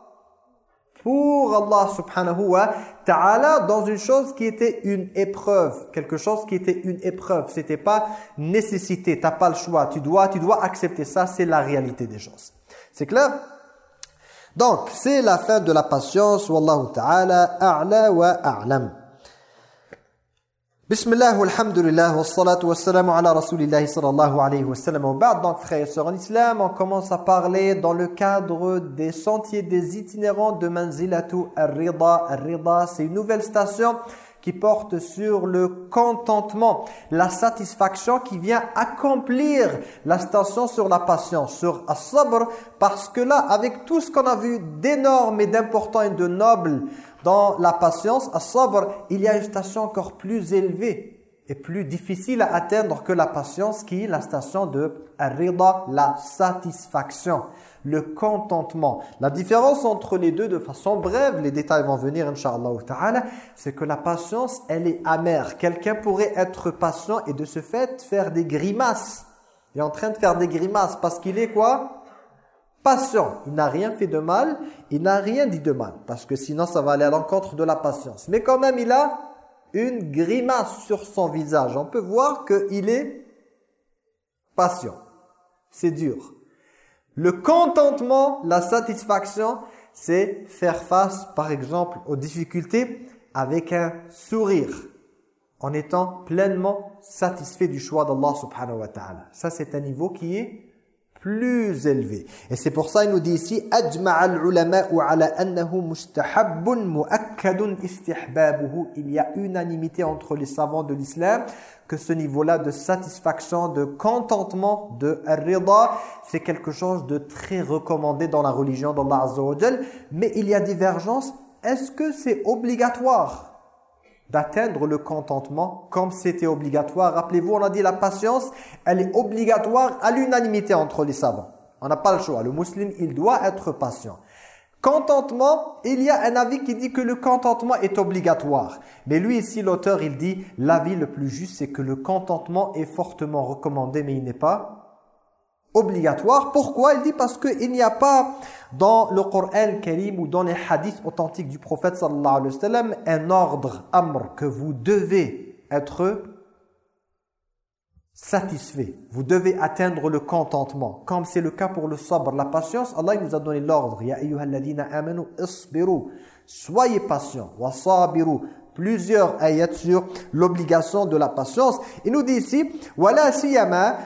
Pour Allah subhanahu wa ta'ala dans une chose qui était une épreuve, quelque chose qui était une épreuve, c'était pas nécessité, t'as pas le choix, tu dois tu dois accepter ça, c'est la réalité des choses. C'est clair? Donc, c'est la fin de la patience, wallahu ta'ala a'la wa a'lam. Bismillah, walhamdulillah, wassalatu wassalamu ala rasulillahi sallallahu alayhi wa sallam. Donc, frères et sœurs en islam, on commence à parler dans le cadre des sentiers, des itinérants de Manzilatu al-Rida. Al-Rida, c'est une nouvelle station qui porte sur le contentement, la satisfaction qui vient accomplir la station sur la patience, sur as-sabr, parce que là, avec tout ce qu'on a vu d'énorme et d'important et de noble dans la patience, as-sabr, il y a une station encore plus élevée et plus difficile à atteindre que la patience qui est la station de rida, la satisfaction, le contentement. La différence entre les deux de façon brève, les détails vont venir inshallah c'est que la patience, elle est amère. Quelqu'un pourrait être patient et de ce fait faire des grimaces. Il est en train de faire des grimaces parce qu'il est quoi? Patient. Il n'a rien fait de mal, il n'a rien dit de mal. Parce que sinon, ça va aller à l'encontre de la patience. Mais quand même, il a une grimace sur son visage. On peut voir qu'il est patient. C'est dur. Le contentement, la satisfaction, c'est faire face, par exemple, aux difficultés avec un sourire, en étant pleinement satisfait du choix d'Allah subhanahu wa ta'ala. Ça, c'est un niveau qui est plus élevé. Et c'est pour ça il nous dit ici Il y a unanimité entre les savants de l'islam que ce niveau-là de satisfaction, de contentement, de rida, c'est quelque chose de très recommandé dans la religion d'Allah Azza Mais il y a divergence. Est-ce que c'est obligatoire? D'atteindre le contentement comme c'était obligatoire. Rappelez-vous, on a dit la patience, elle est obligatoire à l'unanimité entre les savants. On n'a pas le choix. Le musulman, il doit être patient. Contentement, il y a un avis qui dit que le contentement est obligatoire. Mais lui ici, l'auteur, il dit l'avis le plus juste, c'est que le contentement est fortement recommandé, mais il n'est pas obligatoire. Pourquoi Il dit? Parce qu'il n'y a pas dans le Coran Karim ou dans les hadiths authentiques du prophète sallallahu alayhi wa sallam un ordre, amr, que vous devez être satisfait. Vous devez atteindre le contentement. Comme c'est le cas pour le sabr, la patience, Allah nous a donné l'ordre. Ya ayyuhalladhina amanu. Soyez patients. Wasabiru plusieurs ayats sur l'obligation de la patience. Il nous dit ici, wala siyama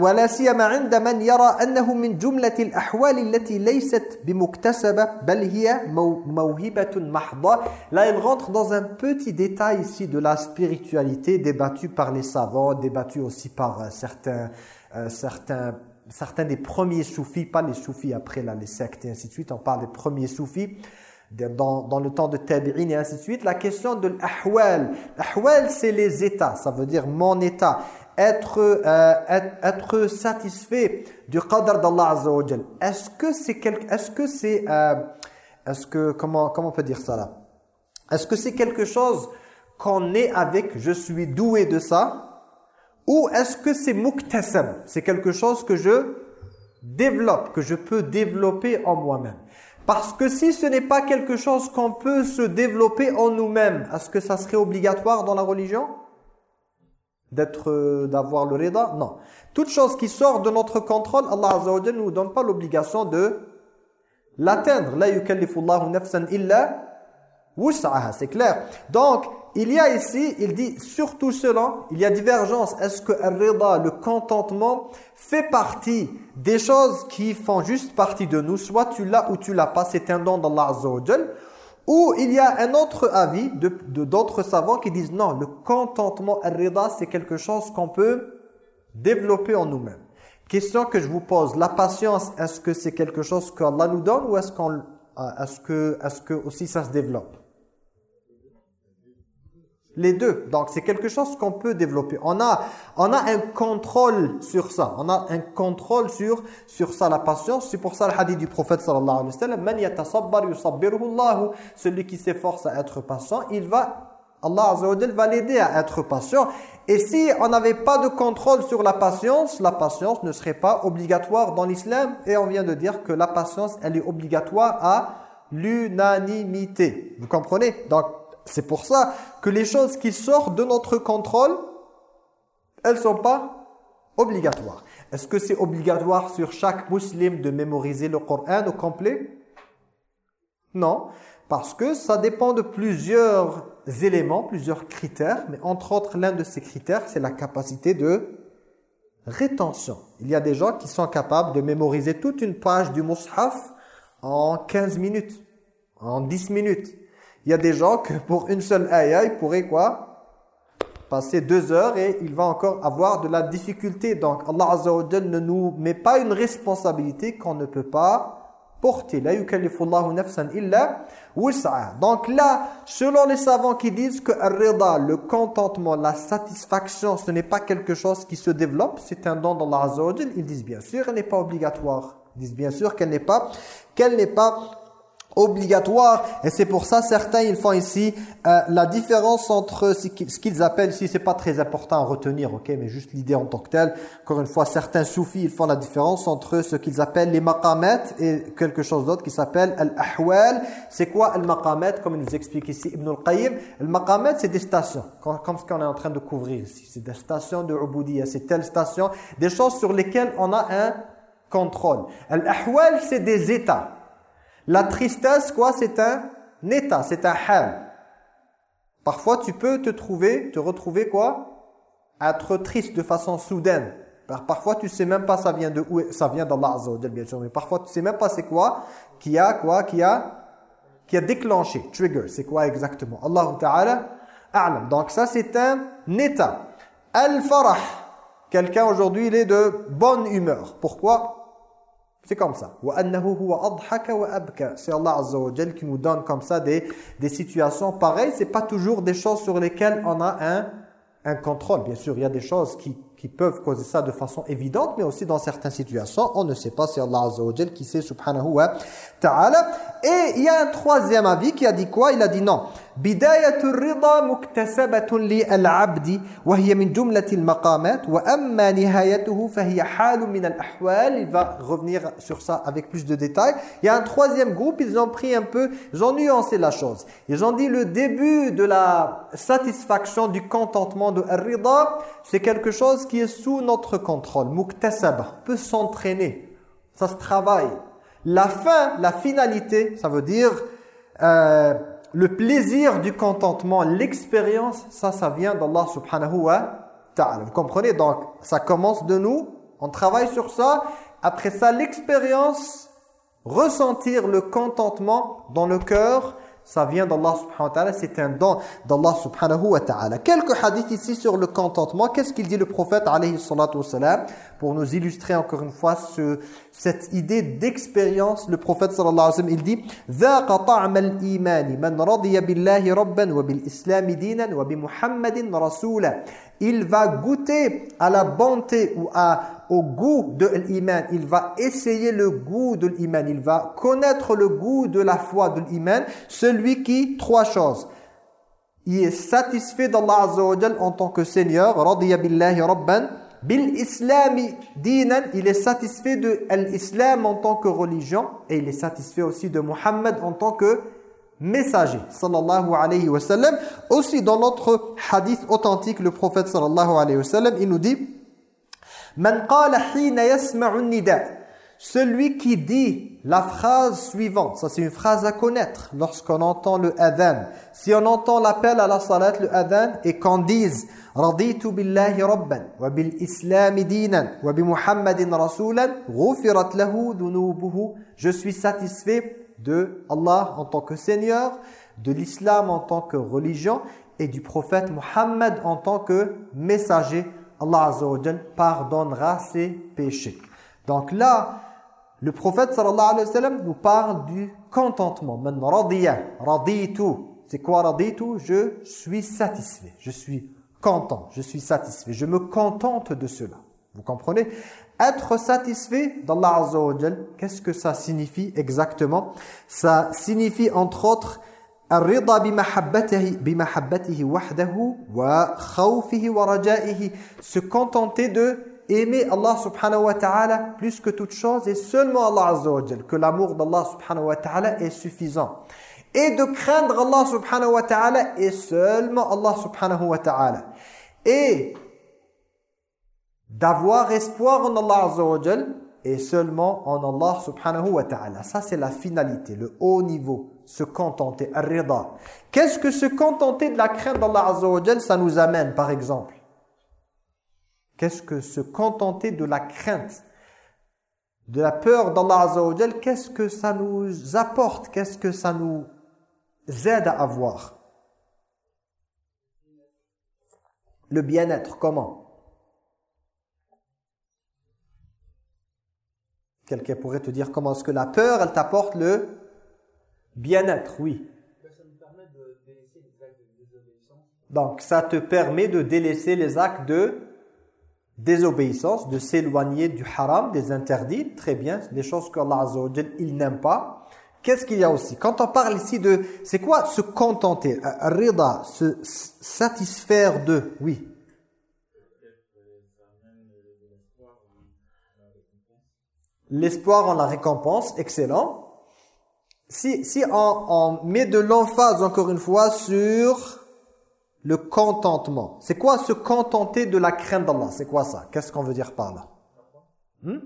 ولا سيما عند من يرى أنه من جملة الأحوال التي ليست بمكتسبة بل هي موهبة محضة Là, il rentre dans un petit détail ici de la spiritualité débattue par les savants, débattue aussi par euh, certains, euh, certains certains des premiers soufis, pas les soufis après là, les sectes et ainsi de suite, on parle des premiers soufis, dans, dans le temps de Tabi'in et ainsi de suite, la question de l'ahwal. L'ahwal, c'est les états, ça veut dire mon état. Être, euh, être, satisfait du qadr d'Allah Azza wa Est-ce que c'est est-ce que c'est euh, est-ce que comment comment on peut dire ça là? Est-ce que c'est quelque chose qu'on est avec je suis doué de ça? Ou est-ce que c'est muktasab? C'est quelque chose que je développe, que je peux développer en moi-même. Parce que si ce n'est pas quelque chose qu'on peut se développer en nous-mêmes, est-ce que ça serait obligatoire dans la religion? D'être euh, d'avoir le rida? Non. Toute chose qui sort de notre contrôle Allah azza wa ne nous donne pas l'obligation de l'atteindre. La yukallifullahu nafsan illa wus'aha c'est clair. Donc il y a ici il dit surtout cela il y a divergence. Est-ce que le rida le contentement fait partie des choses qui font juste partie de nous soit tu l'as ou tu l'as pas c'est un don d'Allah azza ou il y a un autre avis de d'autres savants qui disent non, le contentement al-rida c'est quelque chose qu'on peut développer en nous-mêmes. Question que je vous pose, la patience, est-ce que c'est quelque chose qu'Allah nous donne ou est-ce qu'on euh, que est-ce que aussi ça se développe? Les deux. Donc c'est quelque chose qu'on peut développer. On a, un contrôle sur ça. On a un contrôle sur, ça, la patience. C'est pour ça le hadith du prophète sallallahu alayhi wa sallam. Celui qui s'efforce à être patient, il va... Allah Azza wa va l'aider à être patient. Et si on n'avait pas de contrôle sur la patience, la patience ne serait pas obligatoire dans l'islam. Et on vient de dire que la patience, elle est obligatoire à l'unanimité. Vous comprenez? Donc, c'est pour ça que les choses qui sortent de notre contrôle, elles ne sont pas obligatoires. Est-ce que c'est obligatoire sur chaque musulman de mémoriser le Coran au complet? Non, parce que ça dépend de plusieurs éléments, plusieurs critères, mais entre autres, l'un de ces critères, c'est la capacité de rétention. Il y a des gens qui sont capables de mémoriser toute une page du Mus'haf en 15 minutes, en 10 minutes. Il y a des gens que pour une seule ayah, ils pourraient quoi? Passer deux heures et il va encore avoir de la difficulté. Donc Allah Azza wa ne nous met pas une responsabilité qu'on ne peut pas porter. La yukallifullahu nafsan illa donc là, selon les savants qui disent que le contentement, la satisfaction, ce n'est pas quelque chose qui se développe, c'est un don d'Allah Azza wa ils disent bien sûr qu'elle n'est pas obligatoire. Ils disent bien sûr qu'elle n'est pas qu'elle n'est pas obligatoire. Et c'est pour ça certains ils font ici euh, la différence entre ce qu'ils appellent si c'est pas très important à retenir ok mais juste l'idée en tant que telle. Encore une fois certains soufis ils font la différence entre ce qu'ils appellent les maqamet et quelque chose d'autre qui s'appelle al-ahwal. C'est quoi al-maqamet? Comme il nous explique ici Ibn al-Qayyim al-maqamet c'est des stations comme ce qu'on est en train de couvrir ici. C'est des stations de ubudiyya c'est telle station des choses sur lesquelles on a un contrôle. Al-ahwal c'est des états la tristesse, quoi, c'est un état, c'est un hal. Parfois, tu peux te trouver, te retrouver, quoi Être triste de façon soudaine. Parfois, tu sais même pas ça vient de où, ça vient d'Allah Azza wa bien sûr. Mais parfois, tu sais même pas c'est quoi qui a, quoi, qui a, qui a déclenché, trigger. C'est quoi exactement Allah Ta'ala, a'lam. Donc ça, c'est un état. Al-farah. Quelqu'un aujourd'hui, il est de bonne humeur. Pourquoi? C'est comme ça. C'est Allah Azza qui nous donne comme ça des, des situations pareilles. C'est pas toujours des choses sur lesquelles on a un, un contrôle. Bien sûr, il y a des choses qui, qui peuvent causer ça de façon évidente, mais aussi dans certaines situations, on ne sait pas, c'est Allah Azza qui sait subhanahu wa ta'ala. Et il y a un troisième avis qui a dit quoi? Il a dit non. بداية الرضا مكتسبة للعبد وهي من جملة المقامات وأما نهايته فهي حال من الأحوال il va revenir sur ça avec plus de détails il y a un troisième groupe ils ont pris un peu ils ont nuancé la chose ils ont dit le début de la satisfaction du contentement de rida c'est quelque chose qui est sous notre contrôle muktasaba peut s'entraîner ça se travaille la fin la finalité ça veut dire euh, le plaisir du contentement, l'expérience, ça, ça vient d'Allah subhanahu wa ta'ala. Vous comprenez? Donc, ça commence de nous, on travaille sur ça. Après ça, l'expérience, ressentir le contentement dans le cœur, ça vient d'Allah subhanahu wa ta'ala, c'est un don d'Allah subhanahu wa ta'ala. Quelques hadiths ici sur le contentement. Qu'est-ce qu'il dit le prophète alayhi salatu wassalam Pour nous illustrer encore une fois ce, cette idée d'expérience, le prophète sallallahu alayhi wa sallam, il dit ذَاقَ طَعْمَ الْإِيمَانِ مَنْ رَضِيَ بِاللَّهِ رَبًّا وَبِالْإِسْلَامِ دِينًا وَبِمُحَمَّدٍ رَسُولًا il va goûter à la bonté ou à au goût de l'iman, il va essayer le goût de l'iman, il va connaître le goût de la foi de l'iman, celui qui, trois choses, il est satisfait d'Allah en tant que Seigneur, rabban, bil islami dinan, il est satisfait de l'islam en tant que religion, et il est satisfait aussi de Muhammad en tant que messager, sallallahu alayhi wa sallam. Aussi dans notre hadith authentique, le prophète sallallahu alayhi wa sallam, il nous dit celui qui dit la phrase suivante, ça c'est une phrase à connaître lorsqu'on entend le adhan. Si on entend l'appel à la salat, le adhan, et qu'on dise « Raditu billahi rabban, wa bil islami dinan, wa bi muhammadin rasulan, ghufirat lahu dunubuhu » Je suis satisfait de Allah en tant que Seigneur, de l'islam en tant que religion, et du prophète Muhammad en tant que messager Allah Azza pardonnera ses péchés. Donc là, le prophète sallallahu alayhi wa nous parle du contentement. Man. C'est quoi raditu? Je suis satisfait, je suis content, je suis satisfait. Je me contente de cela. Vous comprenez? Être satisfait d'Allah Azza wa qu'est-ce que ça signifie exactement Ça signifie entre autres الرضا بمحبته بمحبته وحده وخوفه ورجائه se contenter de aimer Allah subhanahu wa ta'ala plus que toute chose et seulement Allah azza wa que l'amour d'Allah subhanahu wa ta'ala est suffisant. Et de craindre Allah subhanahu wa ta'ala et seulement Allah subhanahu wa ta'ala. Et d'avoir espoir en Allah azza et seulement en Allah subhanahu wa ta'ala. Ça c'est la finalité, le haut niveau, se contenter, ar-rida. Qu'est-ce que se contenter de la crainte d'Allah azza ça nous amène par exemple? Qu'est-ce que se contenter de la crainte, de la peur d'Allah Azza qu'est-ce que ça nous apporte? Qu'est-ce que ça nous aide à avoir? Le bien-être, comment? Quelqu'un pourrait te dire comment est-ce que la peur, elle t'apporte le bien-être, oui. Donc, ça te permet de délaisser les actes de désobéissance, de s'éloigner du haram, des interdits, très bien, des choses qu'Allah Azza il n'aime pas. Qu'est-ce qu'il y a aussi? Quand on parle ici de, c'est quoi se contenter, rida, se satisfaire de, oui. L'espoir en la récompense, excellent. Si, si on, on met de l'emphase encore une fois sur le contentement. C'est quoi se contenter de la crainte d'Allah? C'est quoi ça? Qu'est-ce qu'on veut dire par là? Hmm?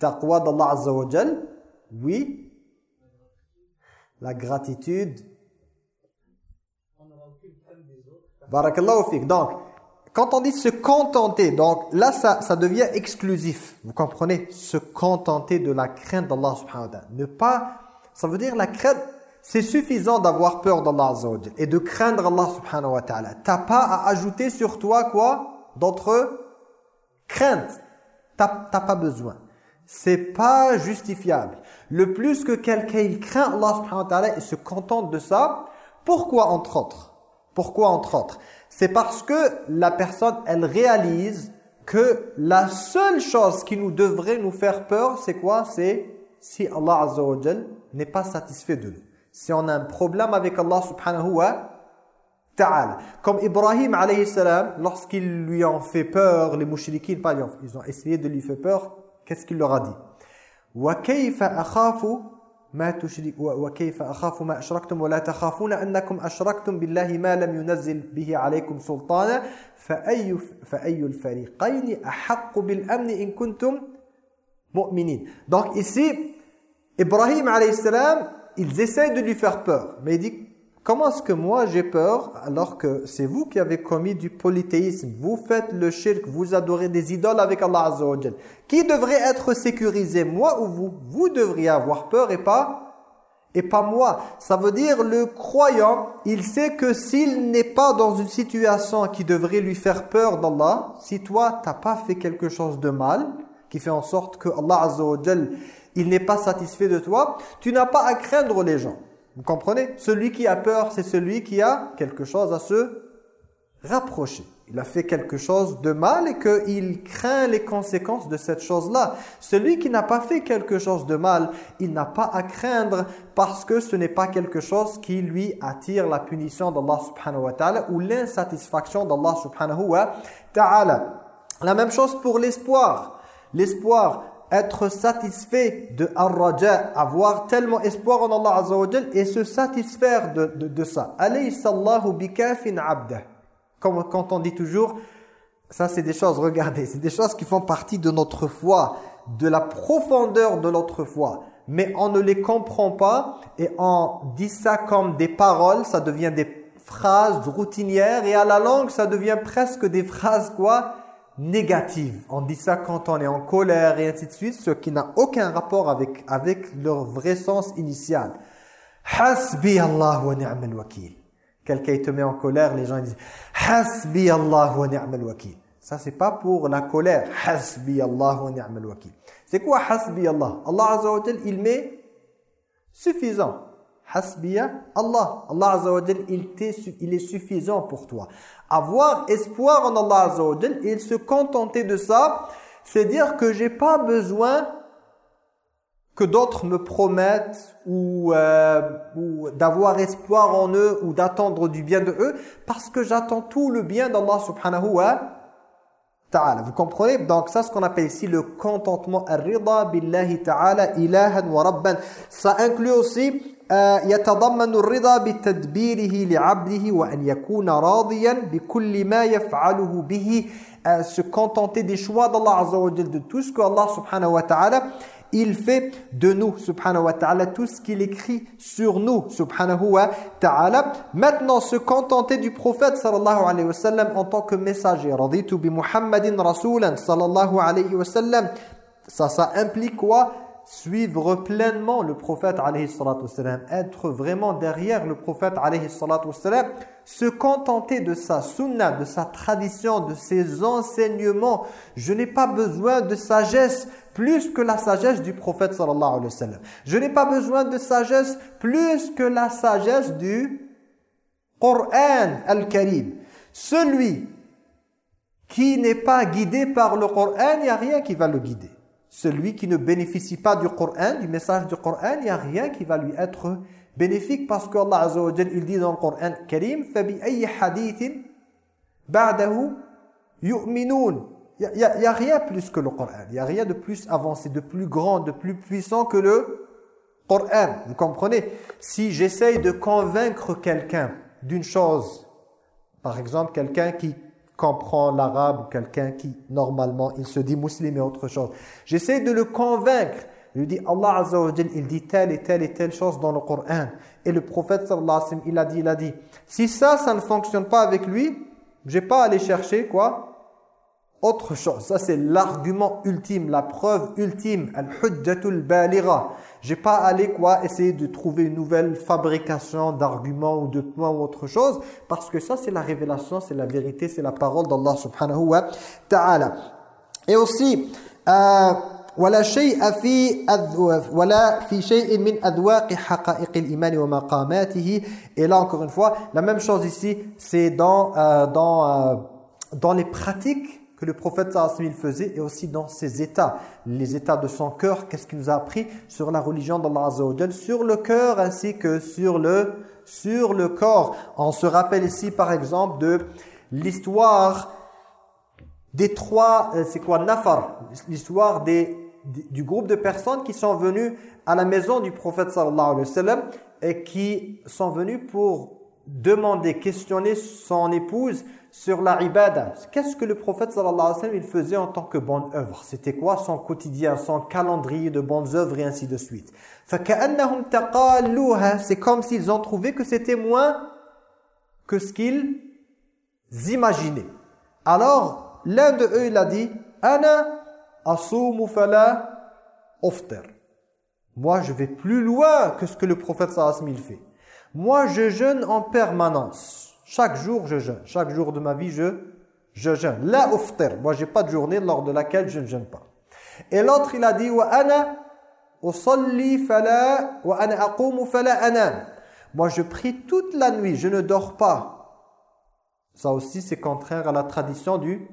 Taqwa d'Allah Oui. La gratitude. Barakallahu fik. Donc, quand on dit se contenter, donc là, ça, ça devient exclusif. Vous comprenez? Se contenter de la crainte d'Allah subhanahu wa ta'ala. Ne pas... Ça veut dire la crainte c'est suffisant d'avoir peur d'Allah et de craindre Allah subhanahu wa ta'ala. T'as pas à ajouter sur toi quoi? D'autres craintes. T'as pas besoin. C'est pas justifiable. Le plus que quelqu'un il craint Allah subhanahu wa ta'ala et se contente de ça, pourquoi entre autres? Pourquoi entre autres? C'est parce que la personne, elle réalise que la seule chose qui nous devrait nous faire peur, c'est quoi C'est si Allah Azza n'est pas satisfait de nous si on a un problème avec Allah subhanahu wa ta'ala. Comme Ibrahim alayhi salam, lorsqu'ils lui ont fait peur, les mouchriquins, ils ont essayé de lui faire peur, qu'est-ce qu'il leur a dit وَكَيْفَ أَخَافُ ما تشرك وكيف أخاف ما أشركتم ولا تخافون أنكم أشركتم بالله ما لم ينزل به عليكم سلطانا فأي, فأي الفريقين أحق بالأمن إن كنتم مؤمنين donc ici Ibrahim alayhi salam ils essayent de lui faire peur. Mais il dit, comment est-ce que moi j'ai peur alors que c'est vous qui avez commis du polythéisme? Vous faites le shirk, vous adorez des idoles avec Allah Azza wa Qui devrait être sécurisé, moi ou vous? Vous devriez avoir peur et pas et pas moi. Ça veut dire le croyant, il sait que s'il n'est pas dans une situation qui devrait lui faire peur d'Allah, si toi, tu n'as pas fait quelque chose de mal, qui fait en sorte que Allah Azza wa il n'est pas satisfait de toi, tu n'as pas à craindre les gens. Vous comprenez? Celui qui a peur, c'est celui qui a quelque chose à se rapprocher. Il a fait quelque chose de mal et qu'il craint les conséquences de cette chose-là. Celui qui n'a pas fait quelque chose de mal, il n'a pas à craindre parce que ce n'est pas quelque chose qui lui attire la punition d'Allah subhanahu wa ta'ala ou l'insatisfaction d'Allah subhanahu wa ta'ala. La même chose pour l'espoir. L'espoir, être satisfait de ar-raja, avoir tellement espoir en Allah et se satisfaire de, de, ça. Alaysallahu bikafin abdah. Comme quand on dit toujours, ça c'est des choses, regardez, c'est des choses qui font partie de notre foi, de la profondeur de notre foi. Mais on ne les comprend pas et on dit ça comme des paroles, ça devient des phrases routinières et à la langue ça devient presque des phrases quoi négative. On dit ça quand on est en colère et ainsi de suite, ce qui n'a aucun rapport avec, avec leur vrai sens initial. Hasbi Allah wa ni'mal wakil. Quelqu'un te met en colère, les gens disent Hasbi Allah wa ni'mal wakil. Ça c'est pas pour la colère. Hasbi Allah wa ni'mal wakil. C'est quoi hasbi Allah? Allah Azza wa il met suffisant. Hasbiya Allah. Allah Azza wa il, il est suffisant pour toi. Avoir espoir en Allah Azza wa et se contenter de ça, c'est dire que j'ai pas besoin que d'autres me promettent ou, euh, ou d'avoir espoir en eux ou d'attendre du bien de eux parce que j'attends tout le bien d'Allah subhanahu wa ta'ala. Vous comprenez Donc ça, ce qu'on appelle ici le contentement. Ar-rida billahi ta'ala ilahan wa rabban. Ça inclut aussi يتضمن الرضا بتدبيره لعبده وأن يكون راضيا بكل ما يفعله به se contenter des choix d'Allah Azza wa de tout ce que Allah subhanahu wa ta'ala il fait de nous, subhanahu wa ta'ala, tout ce qu'il écrit sur nous, subhanahu wa ta'ala. Maintenant, se contenter du prophète, sallallahu alayhi wa sallam, en tant que messager. Raditu bi Muhammadin rasulan, sallallahu alayhi wa sallam. Ça, ça implique quoi? Suivre pleinement le prophète, alayhi. Être vraiment derrière le prophète, alayhi. Se contenter de sa sunna, de sa tradition, de ses enseignements. Je n'ai pas besoin de sagesse plus que la sagesse du prophète sallallahu alayhi wa sallam. Je n'ai pas besoin de sagesse plus que la sagesse du Coran al-Karim. Celui qui n'est pas guidé par le Coran, il n'y a rien qui va le guider. Celui qui ne bénéficie pas du Coran, du message du Coran, il n'y a rien qui va lui être bénéfique parce qu'Allah Azza wa il dit dans le Coran al-Karim فَبِأَيِّ حَدِيثٍ بَعْدَهُ يُؤْمِنُونَ il n'y a, rien plus que le Coran. Il n'y a rien de plus avancé, de plus grand, de plus puissant que le Coran. Vous comprenez? Si j'essaye de convaincre quelqu'un d'une chose, par exemple quelqu'un qui comprend l'arabe ou quelqu'un qui, normalement, il se dit musulman et autre chose. J'essaie de le convaincre. Je lui dis, Allah Azza il dit telle et telle et telle chose dans le Coran. Et le prophète sallallahu alayhi wa sallam, il a dit, il a dit. Si ça, ça ne fonctionne pas avec lui, j'ai pas à aller chercher quoi autre chose. Ça, c'est l'argument ultime, la preuve ultime. Al-hujjatul balira. J'ai pas allé quoi essayer de trouver une nouvelle fabrication d'arguments ou de points ou autre chose. Parce que ça, c'est la révélation, c'est la vérité, c'est la parole d'Allah subhanahu wa ta'ala. Et aussi... Euh, ولا شيء في ولا في شيء من أذواق حقائق الإيمان ومقاماته et là encore une fois la même chose ici c'est dans euh, dans euh, dans les pratiques que le prophète sallallahu faisait et aussi dans ses états, les états de son cœur, qu'est-ce qu'il nous a appris sur la religion d'Allah Azza sur le cœur ainsi que sur le sur le corps. On se rappelle ici par exemple de l'histoire des trois, euh, c'est quoi, Nafar, l'histoire des du groupe de personnes qui sont venues à la maison du prophète sallallahu alayhi wa sallam et qui sont venus pour demander, questionner son épouse sur la ibada. Qu'est-ce que le prophète sallallahu alayhi wa sallam il faisait en tant que bonne œuvre? C'était quoi son quotidien, son calendrier de bonnes œuvres et ainsi de suite? C'est comme s'ils ont trouvé que c'était moins que ce qu'ils imaginaient. Alors, l'un de eux, il a dit « Ana asumu fala uftir » Moi, je vais plus loin que ce que le prophète sallallahu alayhi wa sallam fait. Moi, je jeûne en permanence. Chaque jour, je jeûne. Chaque jour de ma vie, je, je jeûne. La uftir. Moi, j'ai pas de journée lors de laquelle je ne jeûne pas. Et l'autre, il a dit wa ana usalli fala wa ana aqumu fala anam. Moi, je prie toute la nuit, je ne dors pas. Ça aussi, c'est contraire à la tradition du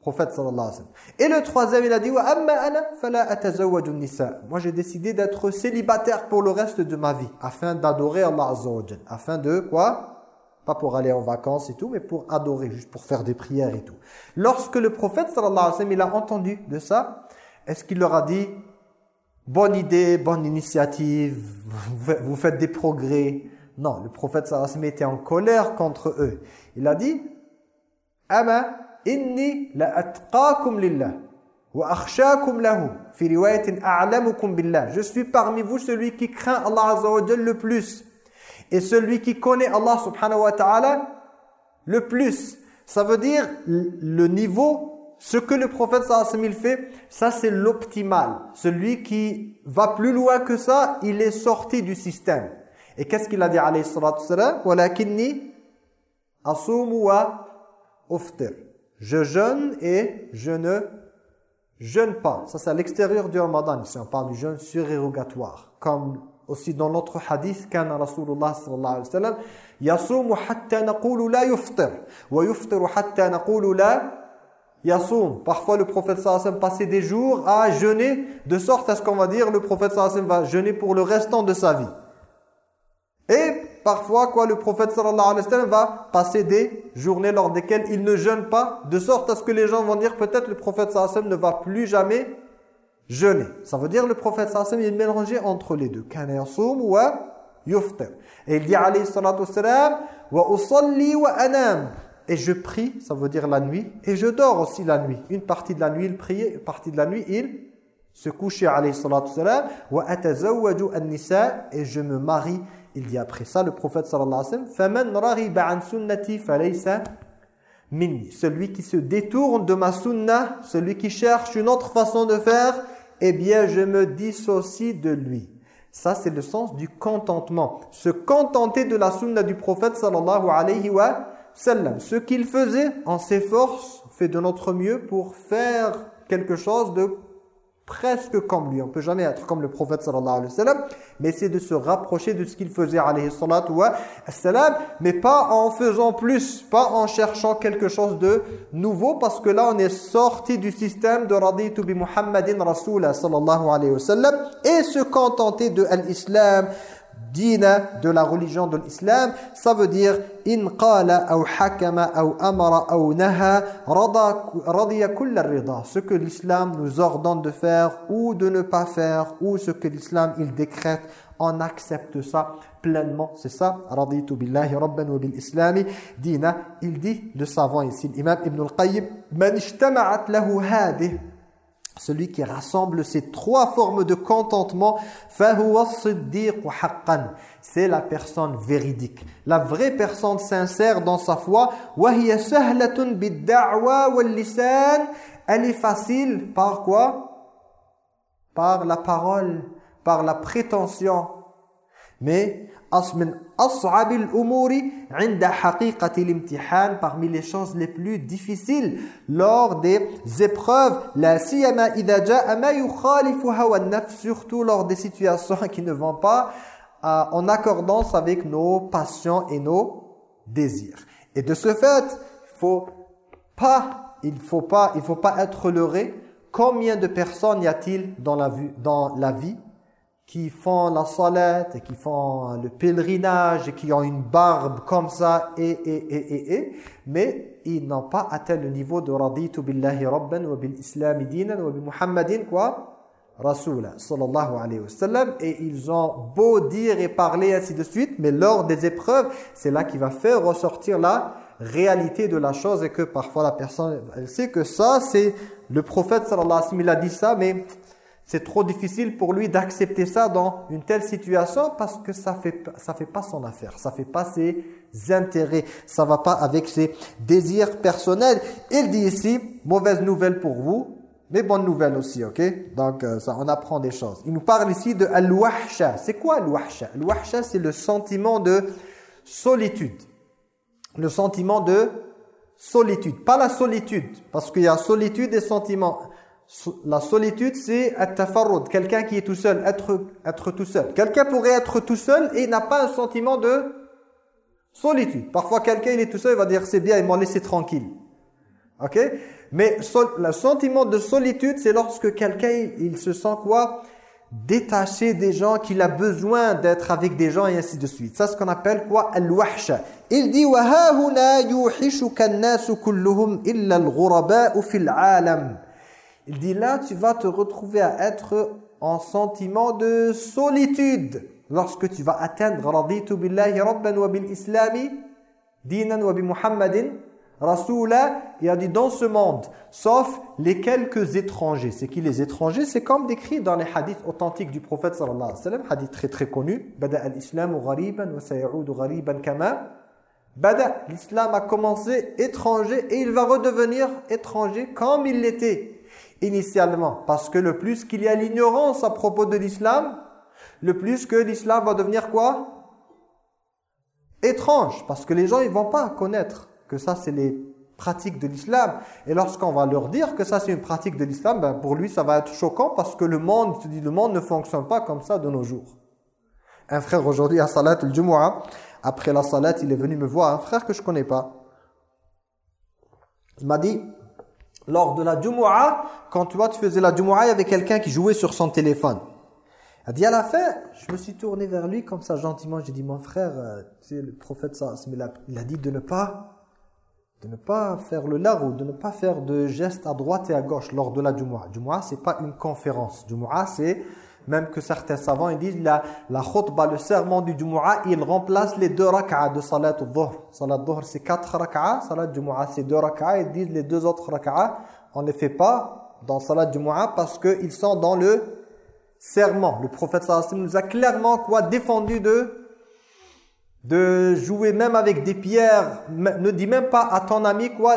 prophète sallallahu alayhi wa sallam. Et le troisième, il a dit wa amma ana fala atazawwaju nisa. Moi, j'ai décidé d'être célibataire pour le reste de ma vie afin d'adorer Allah azza afin de quoi? Pour aller en vacances et tout, mais pour adorer, juste pour faire des prières et tout. Lorsque le prophète sallallahu alayhi wa sallam, il a entendu de ça, est-ce qu'il leur a dit bonne idée, bonne initiative, vous faites des progrès? Non, le prophète sallallahu alayhi wa sallam était en colère contre eux. Il a dit Ama inni la atqakum lillah. Je suis parmi vous celui qui craint Allah le plus et celui qui connaît Allah subhanahu wa ta'ala le plus. Ça veut dire le niveau, ce que le prophète sallallahu fait, ça c'est l'optimal. Celui qui va plus loin que ça, il est sorti du système. Et qu'est-ce qu'il a dit alayhi salatu salam asumu wa uftir. Je jeûne et je ne jeûne pas. Ça c'est à l'extérieur du Ramadan. Ici on parle du jeûne surérogatoire. Comme aussi dans notre hadith كان رسول الله صلى الله عليه وسلم يصوم حتى نقول لا يفطر ويفطر حتى نقول لا Yassoum. Parfois, le prophète sallallahu alayhi wa passait des jours à jeûner, de sorte à ce qu'on va dire, le prophète sallallahu alayhi wa va jeûner pour le restant de sa vie. Et parfois, quoi, le prophète sallallahu alayhi wa sallam va passer des journées lors desquelles il ne jeûne pas, de sorte à ce que les gens vont dire peut-être le prophète sallallahu alayhi wa sallam ne va plus jamais jeûner. Ça veut dire le prophète sallam est mélangé entre les deux. Kana yasum wa. Et il dit alayhi salatu wassalam wa usalli wa anam. Et je prie, ça veut dire la nuit, et je dors aussi la nuit. Une partie de la nuit il priait, une partie de la nuit il se couchait alayhi salatu wassalam wa atazawwaju an-nisa et je me marie. Il dit après ça le prophète sallallahu alayhi wa sallam faman raghiba an sunnati falaysa minni. Celui qui se détourne de ma sunna, celui qui cherche une autre façon de faire, eh bien je me dissocie de lui. Ça c'est le sens du contentement. Se contenter de la sunna du prophète sallallahu alayhi wa sallam. Ce qu'il faisait, en ses forces, fait de notre mieux pour faire quelque chose de presque comme lui. On peut jamais être comme le prophète sallallahu alayhi wa mais c'est de se rapprocher de ce qu'il faisait alayhi salatu wa sallam, mais pas en faisant plus, pas en cherchant quelque chose de nouveau, parce que là on est sorti du système de raditu bi Muhammadin Rasulullah sallallahu alayhi wa sallam, et se contenter de l'islam, dina de la religion de l'islam ça veut dire in qala ou hakama ou amara ou naha radiya rida ce que l'islam nous ordonne de faire ou de ne pas faire ou ce que l'islam il décrète on accepte ça pleinement c'est ça raditu billahi rabban wa bil islami dina il dit le savant ici l'imam ibn al-qayyim man lahu hadhihi celui qui rassemble ces trois formes de contentement, c'est la personne véridique, la vraie personne sincère dans sa foi. Elle est facile par quoi? Par la parole, par la prétention. Mais parmi les choses les plus difficiles lors des épreuves. Surtout lors des situations qui ne vont pas euh, en accordance avec nos passions et nos désirs. Et de ce fait il faut pas il faut pas il faut pas être leurré. Combien de personnes y a-t-il dans la vie dans la vie? Qui font la salette et qui font le pèlerinage qui ont une barbe comme ça et et et et, et. Mais ils n'ont pas atteint le niveau de raditu billahi rabban wa bil islam dinan wa bi muhammadin quoi? Rasoula sallallahu alayhi wa sallam. Et ils ont beau dire et parler ainsi de suite mais lors des épreuves c'est là qui va faire ressortir la réalité de la chose et que parfois la personne elle sait que ça c'est le prophète sallallahu alayhi wa sallam il a dit ça mais c'est trop difficile pour lui d'accepter ça dans une telle situation parce que ça fait ça fait pas son affaire, ça fait pas ses intérêts, ça va pas avec ses désirs personnels. Il dit ici, mauvaise nouvelle pour vous, mais bonne nouvelle aussi, ok? Donc euh, ça, on apprend des choses. Il nous parle ici de al-wahsha. C'est quoi al-wahsha? Al-wahsha, c'est le sentiment de solitude. Le sentiment de solitude, pas la solitude, parce qu'il y a solitude et sentiment la solitude, c'est at quelqu'un qui est tout seul, être, être tout seul. Quelqu'un pourrait être tout seul et n'a pas un sentiment de solitude. Parfois, quelqu'un, il est tout seul, il va dire, c'est bien, il m'a laissé tranquille. Ok Mais le sentiment de solitude, c'est lorsque quelqu'un, il, se sent quoi Détaché des gens, qu'il a besoin d'être avec des gens et ainsi de suite. Ça, c'est ce qu'on appelle quoi Al-wahsha. Il dit, وَهَاهُنَا يُوحِشُكَ النَّاسُ كُلُّهُمْ إِلَّا الْغُرَبَاءُ فِي الْعَالَمِ il dit là, tu vas te retrouver à être en sentiment de solitude. Lorsque tu vas atteindre raditu billahi rabban wa bil islami dinan wa bi muhammadin rasula il a dit dans ce monde. Sauf les quelques étrangers. C'est qui les étrangers? C'est comme décrit dans les hadiths authentiques du prophète sallallahu alayhi wa sallam. Hadith très très connu. Bada al-islamu ghariban wa sayaudu ghariban kama. Bada l'islam a commencé étranger et il va redevenir étranger comme il l'était initialement. Parce que le plus qu'il y a l'ignorance à propos de l'islam, le plus que l'islam va devenir quoi? Étrange. Parce que les gens, ils vont pas connaître que ça, c'est les pratiques de l'islam. Et lorsqu'on va leur dire que ça, c'est une pratique de l'islam, ben pour lui, ça va être choquant parce que le monde, se dit, le monde ne fonctionne pas comme ça de nos jours. Un frère aujourd'hui à Salat al-Jumu'ah, après la Salat, il est venu me voir, un frère que je connais pas. Il m'a dit, lors de la Jumu'ah, quand tu vois, tu faisais la Jumu'ah, il y avait quelqu'un qui jouait sur son téléphone. Elle dit à la fin, je me suis tourné vers lui comme ça gentiment, j'ai dit mon frère, euh, tu sais, le prophète il a dit de ne pas de ne pas faire le ou de ne pas faire de gestes à droite et à gauche lors de la Jumu'ah. Jumu'ah, c'est pas une conférence. Jumu'ah, c'est, même que certains savants ils disent, la, la khutbah, le serment du Jumu'ah, il remplace les deux rak'ah de salat al-dhuhr. Salat al c'est quatre rak'ah, salat Jumu'ah, c'est deux rak'ah. Ils disent les deux autres rak'ah, on ne les fait pas dans salat Jumu'ah parce qu'ils sont dans le serment. Le prophète sallallahu nous a clairement quoi défendu de de jouer même avec des pierres. Ne dis même pas à ton ami quoi,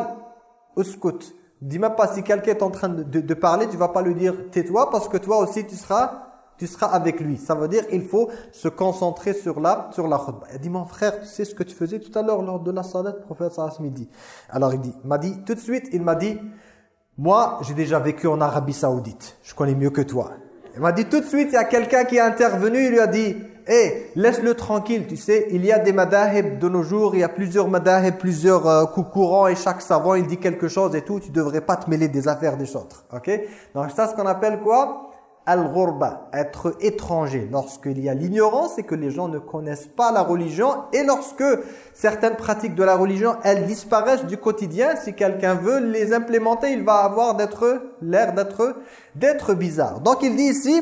scout. Dis même pas si quelqu'un est en train de, de, parler, tu vas pas lui dire tais-toi parce que toi aussi tu seras tu seras avec lui. Ça veut dire il faut se concentrer sur la sur la khutbah. Il dit mon frère, tu sais ce que tu faisais tout à l'heure lors de la salat, le prophète sallallahu midi. Alors il dit, m'a dit tout de suite, il m'a dit moi, j'ai déjà vécu en Arabie Saoudite. Je connais mieux que toi. Il m'a dit tout de suite, il y a quelqu'un qui est intervenu, il lui a dit hé, laisse-le tranquille, tu sais, il y a des madahib de nos jours, il y a plusieurs madahib, plusieurs euh, coups courants et chaque savant il dit quelque chose et tout, tu devrais pas te mêler des affaires des autres, ok? Donc ça, ce qu'on appelle quoi? Al-ghurba, être étranger, lorsqu'il y a l'ignorance et que les gens ne connaissent pas la religion et lorsque certaines pratiques de la religion, elles disparaissent du quotidien, si quelqu'un veut les implémenter, il va avoir d'être l'air d'être d'être bizarre. Donc il dit ici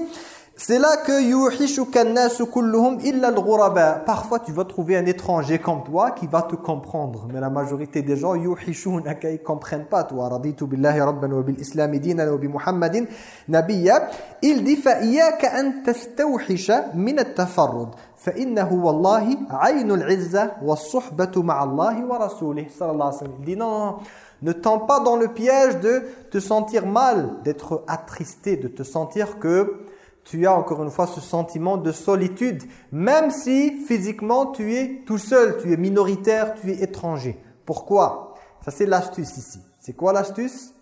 c'est là que yuhishuka nasu kulluhum illa al Parfois tu vas trouver un étranger comme toi qui va te comprendre, mais la majorité des gens yuhishunaka ils comprennent pas toi. Raditu billahi rabban wa bil islam dinan wa bi Muhammadin nabiyya. Il dit fa iyyaka an tastawhisha min at-tafarrud. فإنه والله عين العزة والصحبة مع الله ورسوله صلى الله عليه وسلم. Il dit non, non, ne tombe pas dans le piège de te sentir mal, d'être attristé, de te sentir que tu as encore une fois ce sentiment de solitude, même si physiquement tu es tout seul, tu es minoritaire, tu es étranger. Pourquoi? Ça c'est l'astuce ici. C'est quoi l'astuce?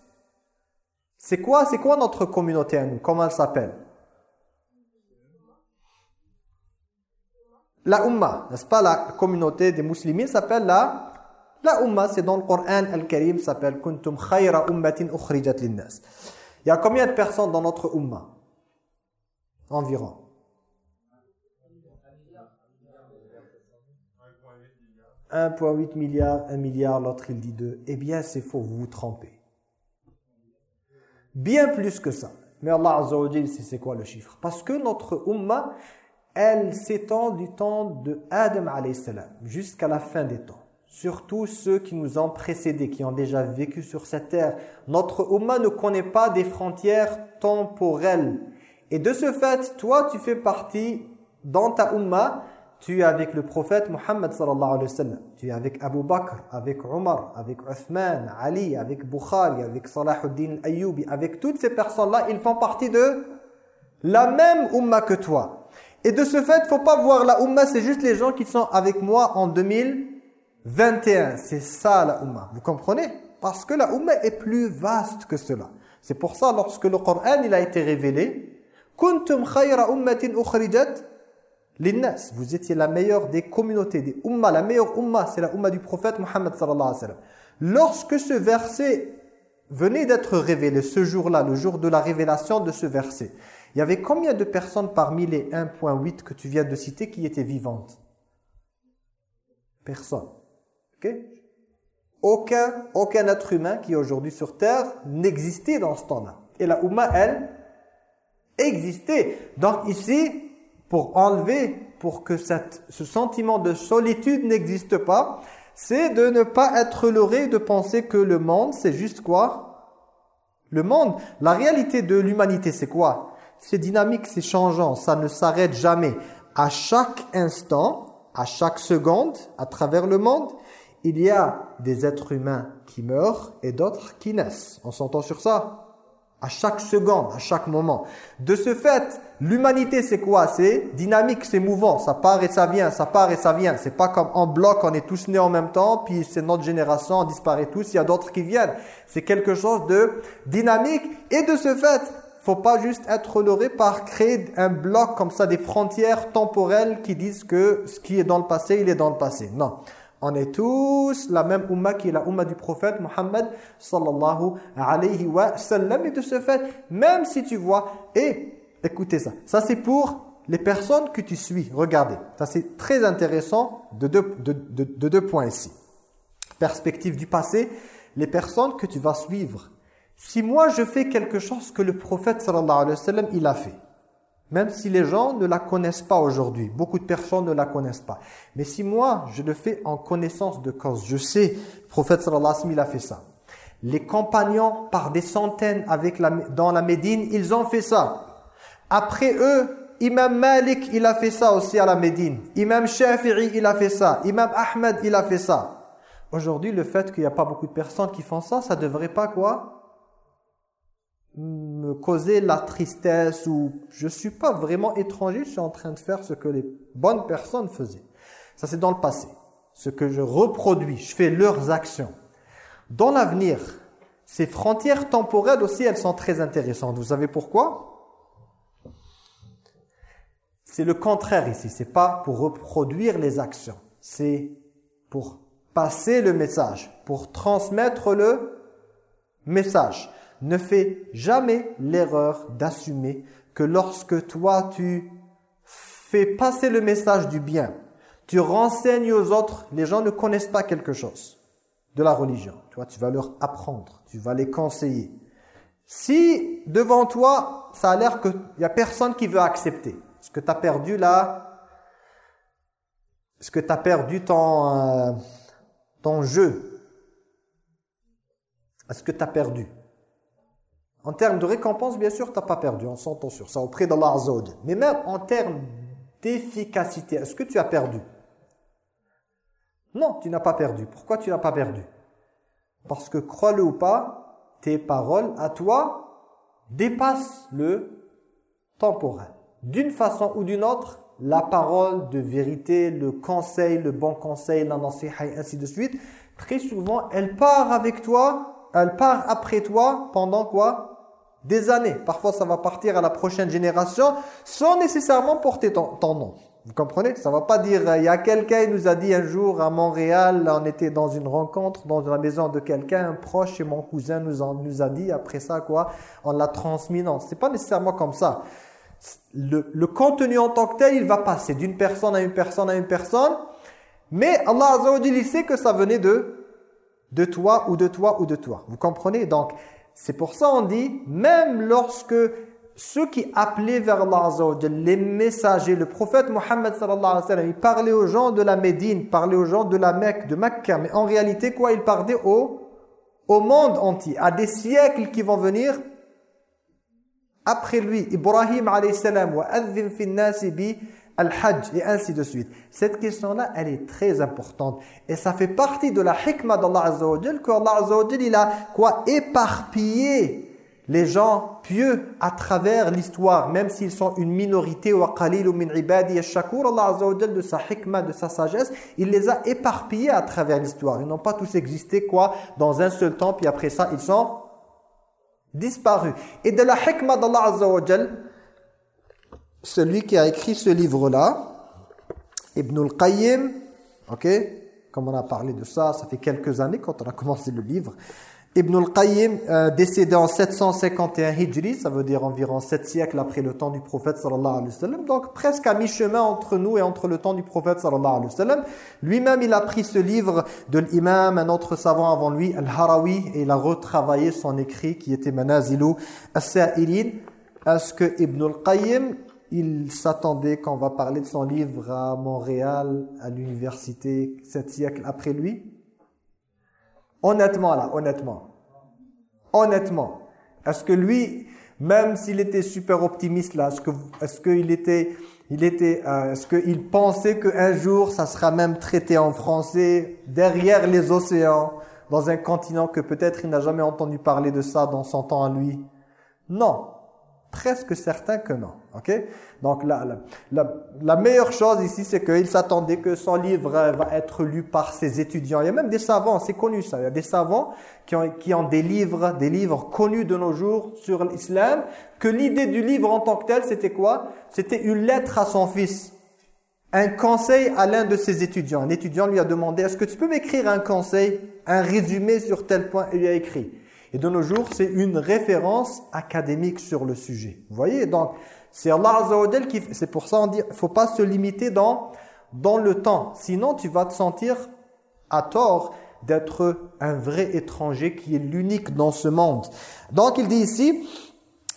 C'est quoi, quoi notre communauté à nous? Comment elle s'appelle? La Ummah, n'est-ce pas? La communauté des musulmans s'appelle la la c'est dans le Coran Al-Karim, s'appelle Kuntum khayra ummatin ukhrijat linnas. Il y a combien de personnes dans notre Ummah environ 1,8 milliard, 1 milliard, l'autre il dit 2. Eh bien, c'est faux, vous vous trompez. Bien plus que ça. Mais Allah Azza wa c'est quoi le chiffre Parce que notre Ummah, elle s'étend du temps de Adam jusqu'à la fin des temps. Surtout ceux qui nous ont précédés, qui ont déjà vécu sur cette terre. Notre Ummah ne connaît pas des frontières temporelles. Et de ce fait, toi, tu fais partie, dans ta Ummah, tu es avec le prophète Muhammad sallallahu alayhi wa sallam. Tu es avec Abu Bakr, avec Omar, avec Uthman, Ali, avec Bukhari, avec Salahuddin Ayyubi, avec toutes ces personnes-là, ils font partie de la même Ummah que toi. Et de ce fait, faut pas voir la Ummah, c'est juste les gens qui sont avec moi en 2021. C'est ça la Ummah. Vous comprenez? Parce que la Ummah est plus vaste que cela. C'est pour ça, lorsque le Coran il a été révélé, Kuntum khayra ummatin ukhrijat linnas. Vous étiez la meilleure des communautés, des umma. La meilleure umma, c'est la umma du prophète Muhammad sallallahu alayhi wa sallam. Lorsque ce verset venait d'être révélé, ce jour-là, le jour de la révélation de ce verset, il y avait combien de personnes parmi les 1.8 que tu viens de citer qui étaient vivantes? Personne. Ok? Aucun, aucun être humain qui est aujourd'hui sur terre n'existait dans ce temps-là. Et la Ummah, elle, exister. Donc ici, pour enlever, pour que cette, ce sentiment de solitude n'existe pas, c'est de ne pas être leurré, de penser que le monde, c'est juste quoi? Le monde, la réalité de l'humanité, c'est quoi? C'est dynamique, c'est changeant, ça ne s'arrête jamais. À chaque instant, à chaque seconde, à travers le monde, il y a des êtres humains qui meurent et d'autres qui naissent. On s'entend sur ça? À chaque seconde, à chaque moment. De ce fait, l'humanité c'est quoi? C'est dynamique, c'est mouvant, ça part et ça vient, ça part et ça vient. C'est pas comme en bloc, on est tous nés en même temps, puis c'est notre génération, on disparaît tous, il y a d'autres qui viennent. C'est quelque chose de dynamique et de ce fait, faut pas juste être honoré par créer un bloc comme ça, des frontières temporelles qui disent que ce qui est dans le passé, il est dans le passé. Non. On est tous la même umma qui est la umma du prophète Muhammad sallallahu alayhi wa sallam. Et de ce fait, même si tu vois, et écoutez ça, ça c'est pour les personnes que tu suis, regardez, ça c'est très intéressant de deux, de, de deux points ici. Perspective du passé, les personnes que tu vas suivre. Si moi je fais quelque chose que le prophète sallallahu alayhi wa sallam il a fait, même si les gens ne la connaissent pas aujourd'hui, beaucoup de personnes ne la connaissent pas. Mais si moi je le fais en connaissance de cause, je sais, le prophète sallallahu alayhi wa sallam il a fait ça. Les compagnons par des centaines avec la, dans la Médine, ils ont fait ça. Après eux, Imam Malik, il a fait ça aussi à la Médine. Imam Shafi'i, il a fait ça. Imam Ahmed, il a fait ça. Aujourd'hui, le fait qu'il n'y a pas beaucoup de personnes qui font ça, ça devrait pas quoi? Me causer la tristesse ou je suis pas vraiment étranger, je suis en train de faire ce que les bonnes personnes faisaient. Ça, c'est dans le passé. Ce que je reproduis, je fais leurs actions. Dans l'avenir, ces frontières temporelles aussi, elles sont très intéressantes. Vous savez pourquoi? C'est le contraire ici. C'est pas pour reproduire les actions. C'est pour passer le message, pour transmettre le message. Ne fais jamais l'erreur d'assumer que lorsque toi tu fais passer le message du bien, tu renseignes aux autres, les gens ne connaissent pas quelque chose de la religion. Tu vois, tu vas leur apprendre, tu vas les conseiller. Si devant toi, ça a l'air qu'il n'y a personne qui veut accepter, est-ce que tu as perdu là Est-ce que tu as perdu ton, euh, ton jeu? Est-ce que tu as perdu? En termes de récompense, bien sûr, tu n'as pas perdu. On s'entend sur ça auprès d'Allah Azza Mais même en termes d'efficacité, est-ce que tu as perdu? Non, tu n'as pas perdu. Pourquoi tu n'as pas perdu? Parce que, crois-le ou pas, tes paroles à toi dépassent le temporel d'une façon ou d'une autre, la parole de vérité, le conseil, le bon conseil, la nasiha et ainsi de suite, très souvent, elle part avec toi, elle part après toi pendant quoi? Des années. Parfois, ça va partir à la prochaine génération sans nécessairement porter ton, nom. Vous comprenez? Ça va pas dire, il y a quelqu'un qui nous a dit un jour à Montréal, on était dans une rencontre, dans la maison de quelqu'un, un proche, et mon cousin nous, nous a dit, après ça, quoi, on l'a transmis. Non, c'est pas nécessairement comme ça le, contenu en tant que tel, il va passer d'une personne à une personne à une personne. Mais Allah Azza wa il sait que ça venait de, de toi ou de toi ou de toi. Vous comprenez? Donc, c'est pour ça on dit, même lorsque ceux qui appelaient vers Allah les messagers, le prophète Mohammed sallallahu alayhi wa sallam, il parlait aux gens de la Médine, parlait aux gens de la Mecque, de Mecca. Mais en réalité, quoi? Il parlait au, au monde entier, à des siècles qui vont venir après lui, Ibrahim alayhi salam, wa fi nasi bi al-hajj, et ainsi de suite. Cette question-là, elle est très importante. Et ça fait partie de la hikmah d'Allah Azza wa que Allah Azza wa il a quoi éparpillé les gens pieux à travers l'histoire, même s'ils sont une minorité, wa qalilu min ibadi shakur Allah Azza wa de sa hikmah, de sa sagesse, il les a éparpillés à travers l'histoire. Ils n'ont pas tous existé quoi dans un seul temps, puis après ça, ils sont disparu. Et de la hikmah d'Allah Azza wa celui qui a écrit ce livre-là, Ibn al-Qayyim, ok, comme on a parlé de ça, ça fait quelques années quand on a commencé le livre, Ibn al-Qayyim, euh, décédé en 751 Hijri, ça veut dire environ 7 siècles après le temps du prophète sallallahu alayhi wa sallam, donc presque à mi-chemin entre nous et entre le temps du prophète sallallahu alayhi wa sallam. Lui-même, il a pris ce livre de l'imam, un autre savant avant lui, Al-Harawi, et il a retravaillé son écrit qui était Manazilu As-Sa'ilin. Est-ce que Ibn al-Qayyim, il s'attendait qu'on va parler de son livre à Montréal, à l'université, 7 siècles après lui Honnêtement là, honnêtement. Honnêtement. Est-ce que lui, même s'il était super optimiste là, est-ce qu'il était, il était, euh, est-ce qu'il pensait qu'un jour ça sera même traité en français derrière les océans, dans un continent que peut-être il n'a jamais entendu parler de ça dans son temps à lui? Non presque certain que non. ok? Donc la, la, la, meilleure chose ici, c'est qu'il s'attendait que son livre va être lu par ses étudiants. Il y a même des savants, c'est connu ça, il y a des savants qui ont, qui ont des livres, des livres connus de nos jours sur l'islam, que l'idée du livre en tant que tel, c'était quoi? C'était une lettre à son fils. Un conseil à l'un de ses étudiants. Un étudiant lui a demandé, est-ce que tu peux m'écrire un conseil, un résumé sur tel point? Il lui a écrit. Et de nos jours, c'est une référence académique sur le sujet. Vous voyez Donc, c'est Allah Azza qui... C'est pour ça on dit, faut pas se limiter dans, dans le temps. Sinon, tu vas te sentir à tort d'être un vrai étranger qui est l'unique dans ce monde. Donc, il dit ici...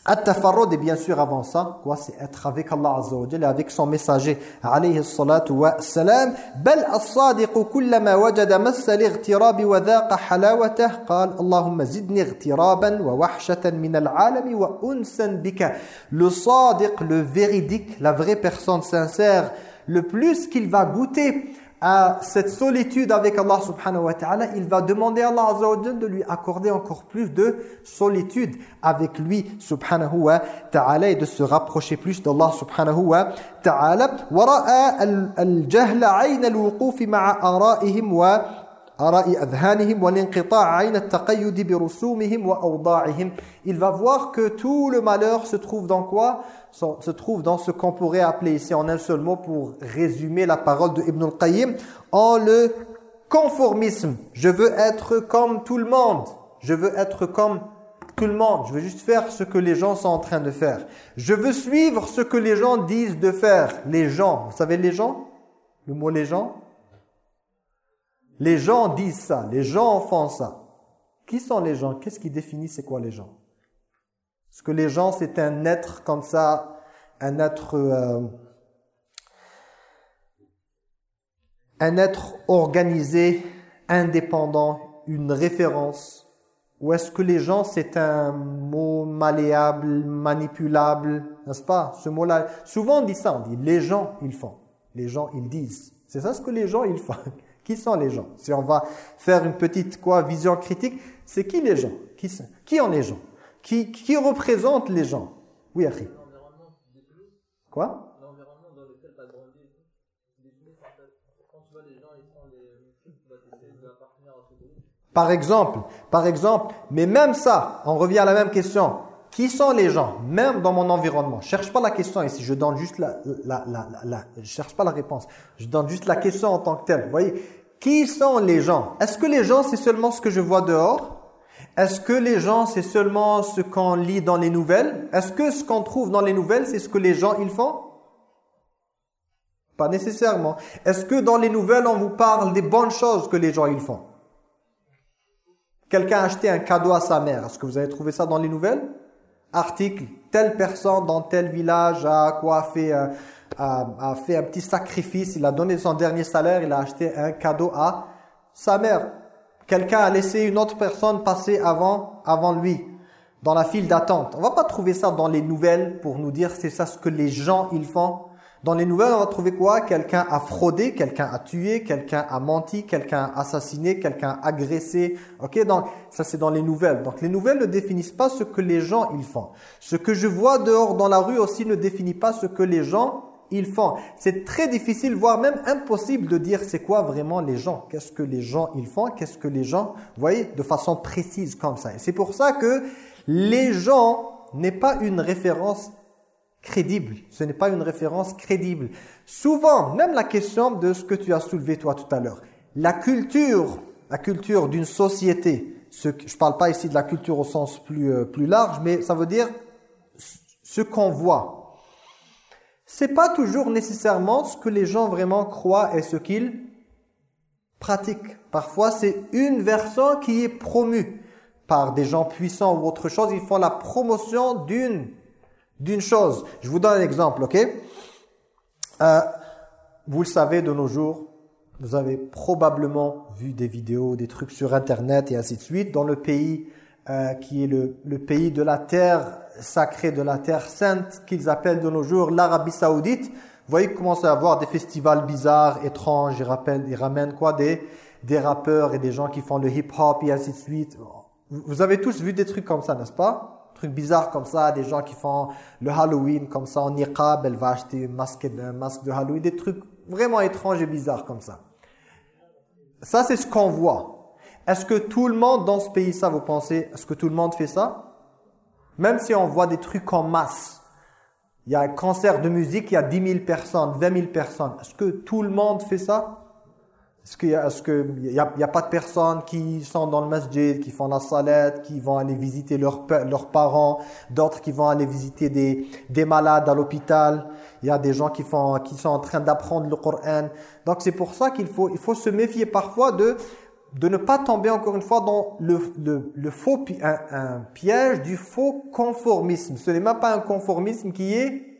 At-tafarrud, et bien sûr avant ça, quoi, c'est être avec Allah Azza wa Jalla, avec son messager, alayhi salatu wa salam. Bal as-sadiqu kullama wajada massa al-ightirab wa dhaqa halawatah, qal Allahumma zidni ightiraban wa wahshatan min al-alami wa unsan bika. Le sadiq, le véridique, la vraie personne sincère, le plus qu'il va goûter à cette solitude avec Allah subhanahu wa ta'ala, il va demander à Allah azza wa de lui accorder encore plus de solitude avec lui subhanahu wa ta'ala et de se rapprocher plus d'Allah subhanahu wa ta'ala. وَرَأَى الْجَهْلَ عَيْنَ الْوُقُوفِ مَعَ آرَائِهِمْ وَآرَاءِ أَذْهَانِهِمْ وَالْإِنْقِطَاعَ عَيْنَ التَّقَيُّدِ بِرُسُومِهِمْ وَأَوْضَاعِهِمْ Il va voir que tout le malheur se trouve dans quoi Se trouve dans ce qu'on pourrait appeler ici en un seul mot pour résumer la parole de Ibn al-Qayyim en le conformisme. Je veux être comme tout le monde. Je veux être comme tout le monde. Je veux juste faire ce que les gens sont en train de faire. Je veux suivre ce que les gens disent de faire. Les gens, vous savez les gens? Le mot les gens? Les gens disent ça, les gens font ça. Qui sont les gens? Qu'est-ce qui définit c'est quoi les gens? Est-ce que les gens, c'est un être comme ça, un être, euh, un être organisé, indépendant, une référence Ou est-ce que les gens, c'est un mot malléable, manipulable, n'est-ce pas? Ce mot-là, souvent on dit ça, on dit les gens, ils font. Les gens, ils disent. C'est ça ce que les gens, ils font. Qui sont les gens? Si on va faire une petite quoi vision critique, c'est qui les gens? Qui, qui sont les gens? Qui, qui représente les gens? Oui, Akhi. Quoi? Par exemple, par exemple, mais même ça, on revient à la même question. Qui sont les gens, même dans mon environnement Je cherche pas la question ici, je donne juste la, la, la, la, je cherche pas la réponse. Je donne juste la question en tant que telle. Vous voyez, qui sont les gens? Est-ce que les gens, c'est seulement ce que je vois dehors? Est-ce que les gens, c'est seulement ce qu'on lit dans les nouvelles? Est-ce que ce qu'on trouve dans les nouvelles, c'est ce que les gens, ils font? Pas nécessairement. Est-ce que dans les nouvelles, on vous parle des bonnes choses que les gens, ils font? Quelqu'un a acheté un cadeau à sa mère. Est-ce que vous avez trouvé ça dans les nouvelles? Article, telle personne dans tel village a quoi fait, euh, a fait un petit sacrifice, il a donné son dernier salaire, il a acheté un cadeau à sa mère quelqu'un a laissé une autre personne passer avant, avant lui, dans la file d'attente. On va pas trouver ça dans les nouvelles pour nous dire c'est ça ce que les gens ils font. Dans les nouvelles, on va trouver quoi? Quelqu'un a fraudé, quelqu'un a tué, quelqu'un a menti, quelqu'un a assassiné, quelqu'un a agressé. Ok, donc ça c'est dans les nouvelles. Donc les nouvelles ne définissent pas ce que les gens ils font. Ce que je vois dehors dans la rue aussi ne définit pas ce que les gens ils font. C'est très difficile, voire même impossible de dire c'est quoi vraiment les gens. Qu'est-ce que les gens ils font? Qu'est-ce que les gens, voyez, de façon précise comme ça. C'est pour ça que les gens n'est pas une référence crédible. Ce n'est pas une référence crédible. Souvent, même la question de ce que tu as soulevé toi tout à l'heure. La culture, la culture d'une société, ce, je ne parle pas ici de la culture au sens plus, euh, plus large, mais ça veut dire ce qu'on voit c'est pas toujours nécessairement ce que les gens vraiment croient et ce qu'ils pratiquent. Parfois, c'est une version qui est promue par des gens puissants ou autre chose. Ils font la promotion d'une d'une chose. Je vous donne un exemple, ok? Euh, Vous le savez, de nos jours, vous avez probablement vu des vidéos, des trucs sur Internet et ainsi de suite. Dans le pays euh, qui est le, le pays de la terre sacrée de la terre sainte qu'ils appellent de nos jours l'Arabie Saoudite. Vous voyez qu'ils commencent à avoir des festivals bizarres, étranges, ils, rappellent, ils ramènent quoi? Des, des rappeurs et des gens qui font le hip-hop et ainsi de suite. Vous avez tous vu des trucs comme ça, n'est-ce pas? Trucs bizarres comme ça, des gens qui font le Halloween comme ça en niqab, elle va acheter un masque, un masque de Halloween, des trucs vraiment étranges et bizarres comme ça. Ça, c'est ce qu'on voit. Est-ce que tout le monde dans ce pays, ça, vous pensez, est-ce que tout le monde fait ça? Même si on voit des trucs en masse, il y a un concert de musique, il y a 10 000 personnes, 20 000 personnes. Est-ce que tout le monde fait ça? Est-ce qu'il y a, pas de personnes qui sont dans le masjid, qui font la salette, qui vont aller visiter leurs, parents, d'autres qui vont aller visiter des, des malades à l'hôpital? Il y a des gens qui, sont en train d'apprendre le Coran. Donc c'est pour ça qu'il faut, il faut se méfier parfois de, de ne pas tomber encore une fois dans le, le, le faux, un, un piège du faux conformisme. Ce n'est même pas un conformisme qui est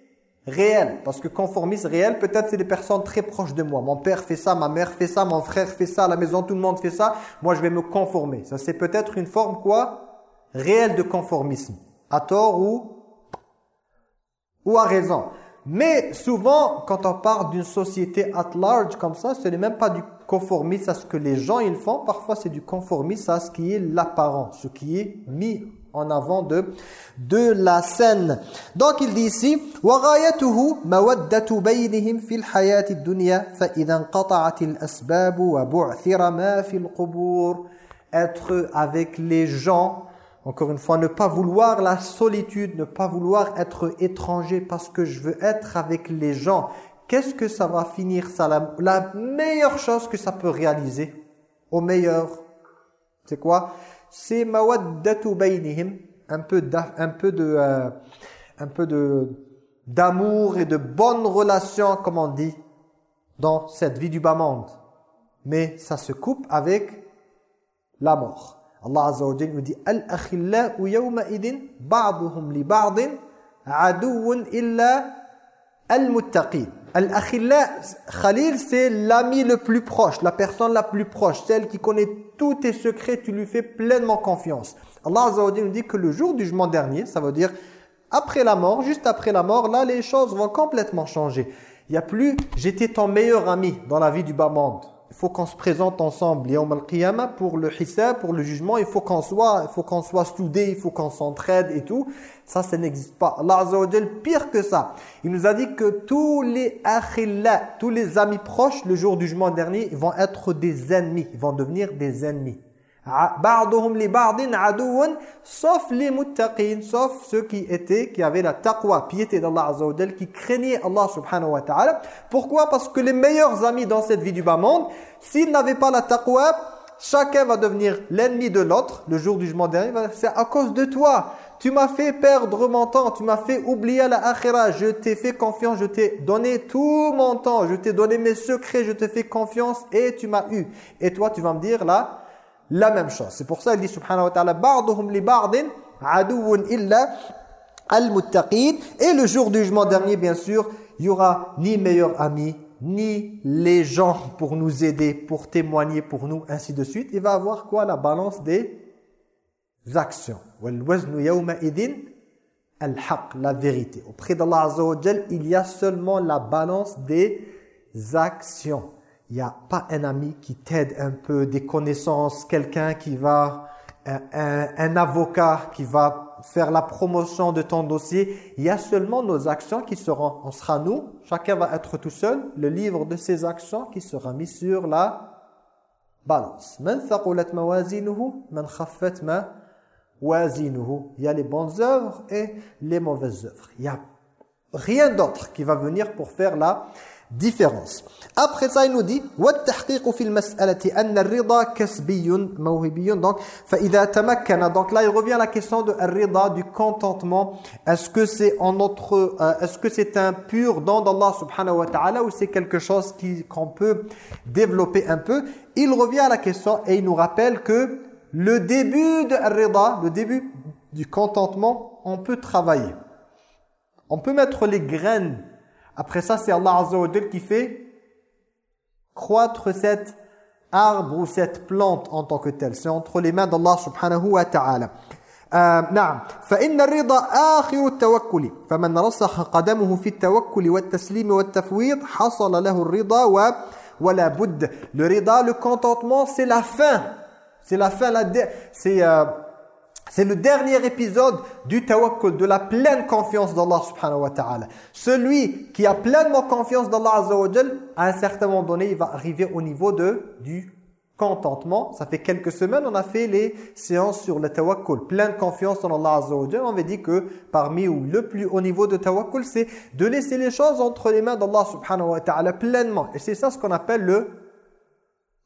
réel. Parce que conformisme réel, peut-être c'est des personnes très proches de moi. Mon père fait ça, ma mère fait ça, mon frère fait ça, à la maison tout le monde fait ça. Moi je vais me conformer. Ça c'est peut-être une forme quoi Réelle de conformisme. À tort ou, ou à raison. Mais souvent, quand on parle d'une société at large comme ça, ce n'est même pas du conformisme à ce que les gens ils font. Parfois c'est du conformisme à ce qui est l'apparent, ce qui est mis en avant de, de la scène. Donc il dit ici وغايته مودة بينهم في الحياة الدنيا فإذا انقطعت الأسباب وبعثر ما في القبور être avec les gens encore une fois ne pas vouloir la solitude ne pas vouloir être étranger parce que je veux être avec les gens qu'est-ce que ça va finir ça la, meilleure chose que ça peut réaliser? Au meilleur c'est quoi? C'est mawaddatu baynihim, un peu euh, d'amour et de bonnes relations comme on dit dans cette vie du bas monde. Mais ça se coupe avec la mort. Allah nous dit al-akhillau yawma idin ba'dhum li ba'din aduwwun illa al-muttaqin. Al-akhilla, Khalil, c'est l'ami le plus proche, la personne la plus proche, celle qui connaît tous tes secrets, tu lui fais pleinement confiance. Allah Azza nous dit que le jour du jugement dernier, ça veut dire après la mort, juste après la mort, là les choses vont complètement changer. Il n'y a plus « j'étais ton meilleur ami dans la vie du bas monde » il faut qu'on se présente ensemble al pour le hisab, pour le jugement, il faut qu'on soit, il faut qu'on soit soudés, il faut qu'on s'entraide et tout. Ça, ça n'existe pas. Allah Azza wa pire que ça. Il nous a dit que tous les akhilla, tous les amis proches, le jour du jugement dernier, vont être des ennemis, ils vont devenir des ennemis sauf les muttaqin sauf ceux qui étaient qui avaient la taqwa piété d'Allah Azza qui craignaient Allah subhanahu wa ta'ala. Pourquoi? Parce que les meilleurs amis dans cette vie du bas monde s'ils n'avaient pas la taqwa chacun va devenir l'ennemi de l'autre le jour du jugement dernier c'est à cause de toi. Tu m'as fait perdre mon temps tu m'as fait oublier la akhira. Je t'ai fait confiance je t'ai donné tout mon temps je t'ai donné mes secrets je te fais confiance et tu m'as eu. Et toi tu vas me dire là la même chose. C'est pour ça qu'il dit subhanahu wa ta'ala li ba'din aduwwun illa al-muttaqin et le jour du jugement dernier bien sûr, il y aura ni meilleur ami ni les gens pour nous aider, pour témoigner pour nous ainsi de suite. Il va avoir quoi la balance des actions. la vérité. Auprès d'Allah Azza il y a seulement la balance des actions il n'y a pas un ami qui t'aide un peu, des connaissances, quelqu'un qui va, un, avocat qui va faire la promotion de ton dossier. Il y a seulement nos actions qui seront, on sera nous, chacun va être tout seul, le livre de ses actions qui sera mis sur la balance. Il y a les bonnes œuvres et les mauvaises œuvres. Il n'y a rien d'autre qui va venir pour faire la différence. Après ça, il nous dit وَالتَّحْقِيقُ فِي الْمَسْأَلَةِ أَنَّ الرِّضَى كَسْبِيٌّ مَوْهِبِيٌّ donc فَإِذَا تَمَكَّنَ donc là il revient à la question de rida du contentement est-ce que c'est en notre euh, est-ce que c'est un pur don d'Allah subhanahu wa ta'ala ou c'est quelque chose qui qu'on peut développer un peu il revient à la question et il nous rappelle que le début de rida le début du contentement on peut travailler on peut mettre les graines après ça, c'est Allah Azza wa qui fait croître cet arbre ou cette plante en tant que tel. C'est entre les mains d'Allah subhanahu wa ta'ala. نعم فإن الرضا آخر التوكل فمن رسخ قدمه في التوكل والتسليم والتفويض حصل له الرضا ولا بد le rida le contentement c'est la fin c'est la fin c'est euh, c'est le dernier épisode du tawakkul, de la pleine confiance d'Allah subhanahu wa ta'ala. Celui qui a pleinement confiance d'Allah azza wa à un certain moment donné, il va arriver au niveau de, du contentement. Ça fait quelques semaines, on a fait les séances sur le tawakkul. Pleine confiance dans Allah azza On avait dit que parmi ou le plus haut niveau de tawakkul, c'est de laisser les choses entre les mains d'Allah subhanahu wa ta'ala pleinement. Et c'est ça ce qu'on appelle le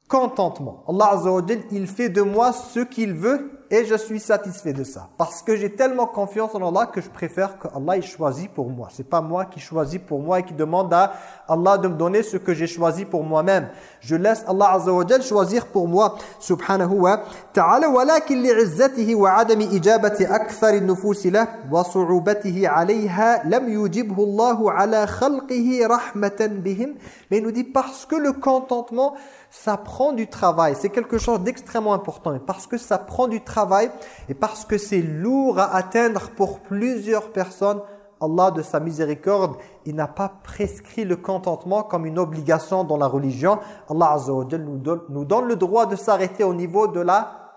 contentement. Allah Azza wa il fait de moi ce qu'il veut et je suis satisfait de ça. Parce que j'ai tellement confiance en Allah que je préfère que Allah choisit pour moi. C'est pas moi qui choisis pour moi et qui demande à Allah de me donner ce que j'ai choisi pour moi-même. Je laisse Allah Azza wa choisir pour moi. Subhanahu wa ta'ala. ولكن لعزته وعدم إجابة أكثر النفوس له وصعوبته عليها لم يجبه الله على خلقه رحمة بهم. Mais il nous dit parce que le contentement ça prend du travail. C'est quelque chose d'extrêmement important. Et parce que ça prend du travail et parce que c'est lourd à atteindre pour plusieurs personnes, Allah de sa miséricorde, il n'a pas prescrit le contentement comme une obligation dans la religion. Allah Azza wa nous donne, le droit de s'arrêter au niveau de la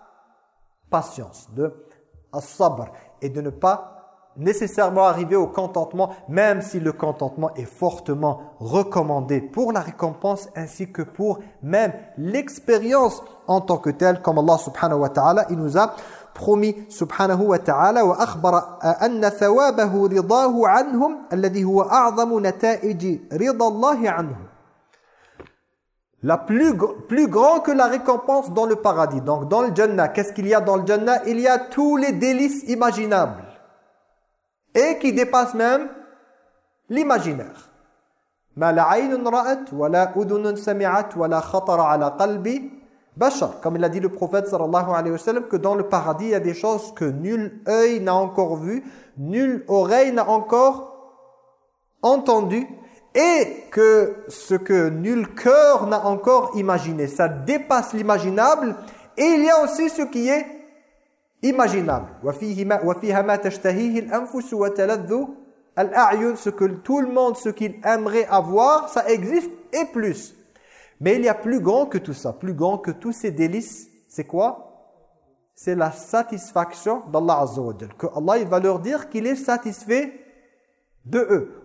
patience, de as-sabr et de ne pas nécessairement arriver au contentement, même si le contentement est fortement recommandé pour la récompense ainsi que pour même l'expérience en tant que telle, comme Allah subhanahu wa ta'ala, il nous a promis subhanahu wa ta'ala wa akhbara euh, anna thawabahu ridahu anhum alladhi huwa a'zamu nata'iji ridallahi anhum la plus, plus grand que la récompense dans le paradis. Donc dans le Jannah, qu'est-ce qu'il y a dans le Jannah? Il y a tous les délices imaginables et qui dépasse même l'imaginaire. Comme il a dit le prophète sallallahu alayhi wa sallam que dans le paradis il y a des choses que nul œil n'a encore vu, nulle oreille n'a encore entendu et que ce que nul cœur n'a encore imaginé. Ça dépasse l'imaginable et il y a aussi ce qui est imaginable. Ce que tout le monde, ce qu'il aimerait avoir, ça existe et plus. Mais il y a plus grand que tout ça, plus grand que tous ces délices. C'est quoi? C'est la satisfaction d'Allah Azza wa Que Allah va leur dire qu'il est satisfait de eux.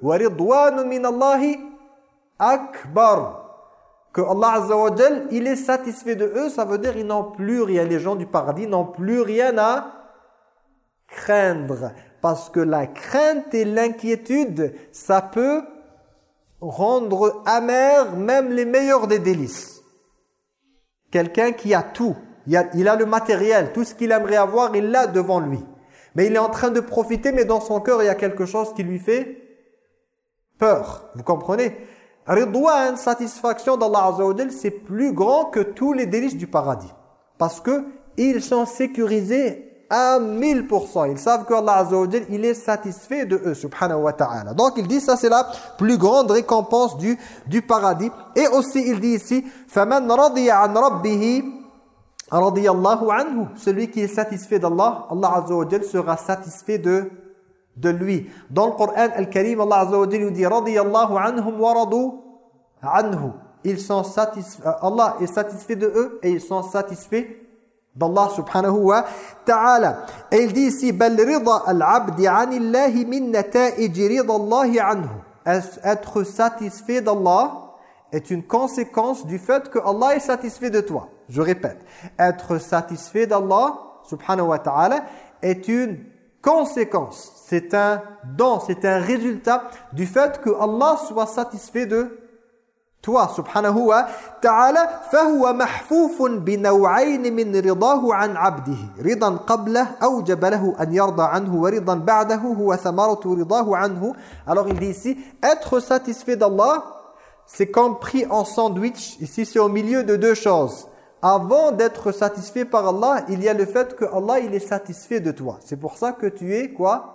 akbar que Allah Azza il est satisfait de eux, ça veut dire qu'ils n'ont plus rien. Les gens du paradis n'ont plus rien à craindre. Parce que la crainte et l'inquiétude, ça peut rendre amer même les meilleurs des délices. Quelqu'un qui a tout, il il a le matériel, tout ce qu'il aimerait avoir, il l'a devant lui. Mais il est en train de profiter, mais dans son cœur, il y a quelque chose qui lui fait peur. Vous comprenez? Ridwan, satisfaction d'Allah Azza c'est plus grand que tous les délices du paradis. Parce que ils sont sécurisés à 1000%. Ils savent qu'Allah Azza il est satisfait de eux, subhanahu wa ta'ala. Donc il dit, ça c'est la plus grande récompense du, du paradis. Et aussi il dit ici, فَمَنْ رَضِيَ عَنْ رَبِّهِ رَضِيَ اللَّهُ عَنْهُ Celui qui est satisfait d'Allah, Allah Azza sera satisfait de de lui. Dans le Coran Al-Karim, Allah Azza wa Jalla dit radiyallahu anhum wa radu anhu. Ils sont satisfaits euh, Allah est satisfait de eux et ils sont satisfaits d'Allah subhanahu wa ta'ala. Et il dit ici bal rida al-'abdi 'anillahi min nata'ij rida Allah anhu. Être satisfait d'Allah est une conséquence du fait que Allah est satisfait de toi. Je répète, être satisfait d'Allah subhanahu wa ta'ala est une conséquence c'est un don, c'est un résultat du fait que Allah soit satisfait de toi subhanahu wa ta'ala فهو محفوف بنوعين من رضاه عن عبده رضا قبله أوجب له أن يرضى عنه ورضا بعده هو ثمرة رضاه عنه alors il dit ici être satisfait d'Allah c'est compris en sandwich ici c'est au milieu de deux choses avant d'être satisfait par Allah il y a le fait que Allah il est satisfait de toi c'est pour ça que tu es quoi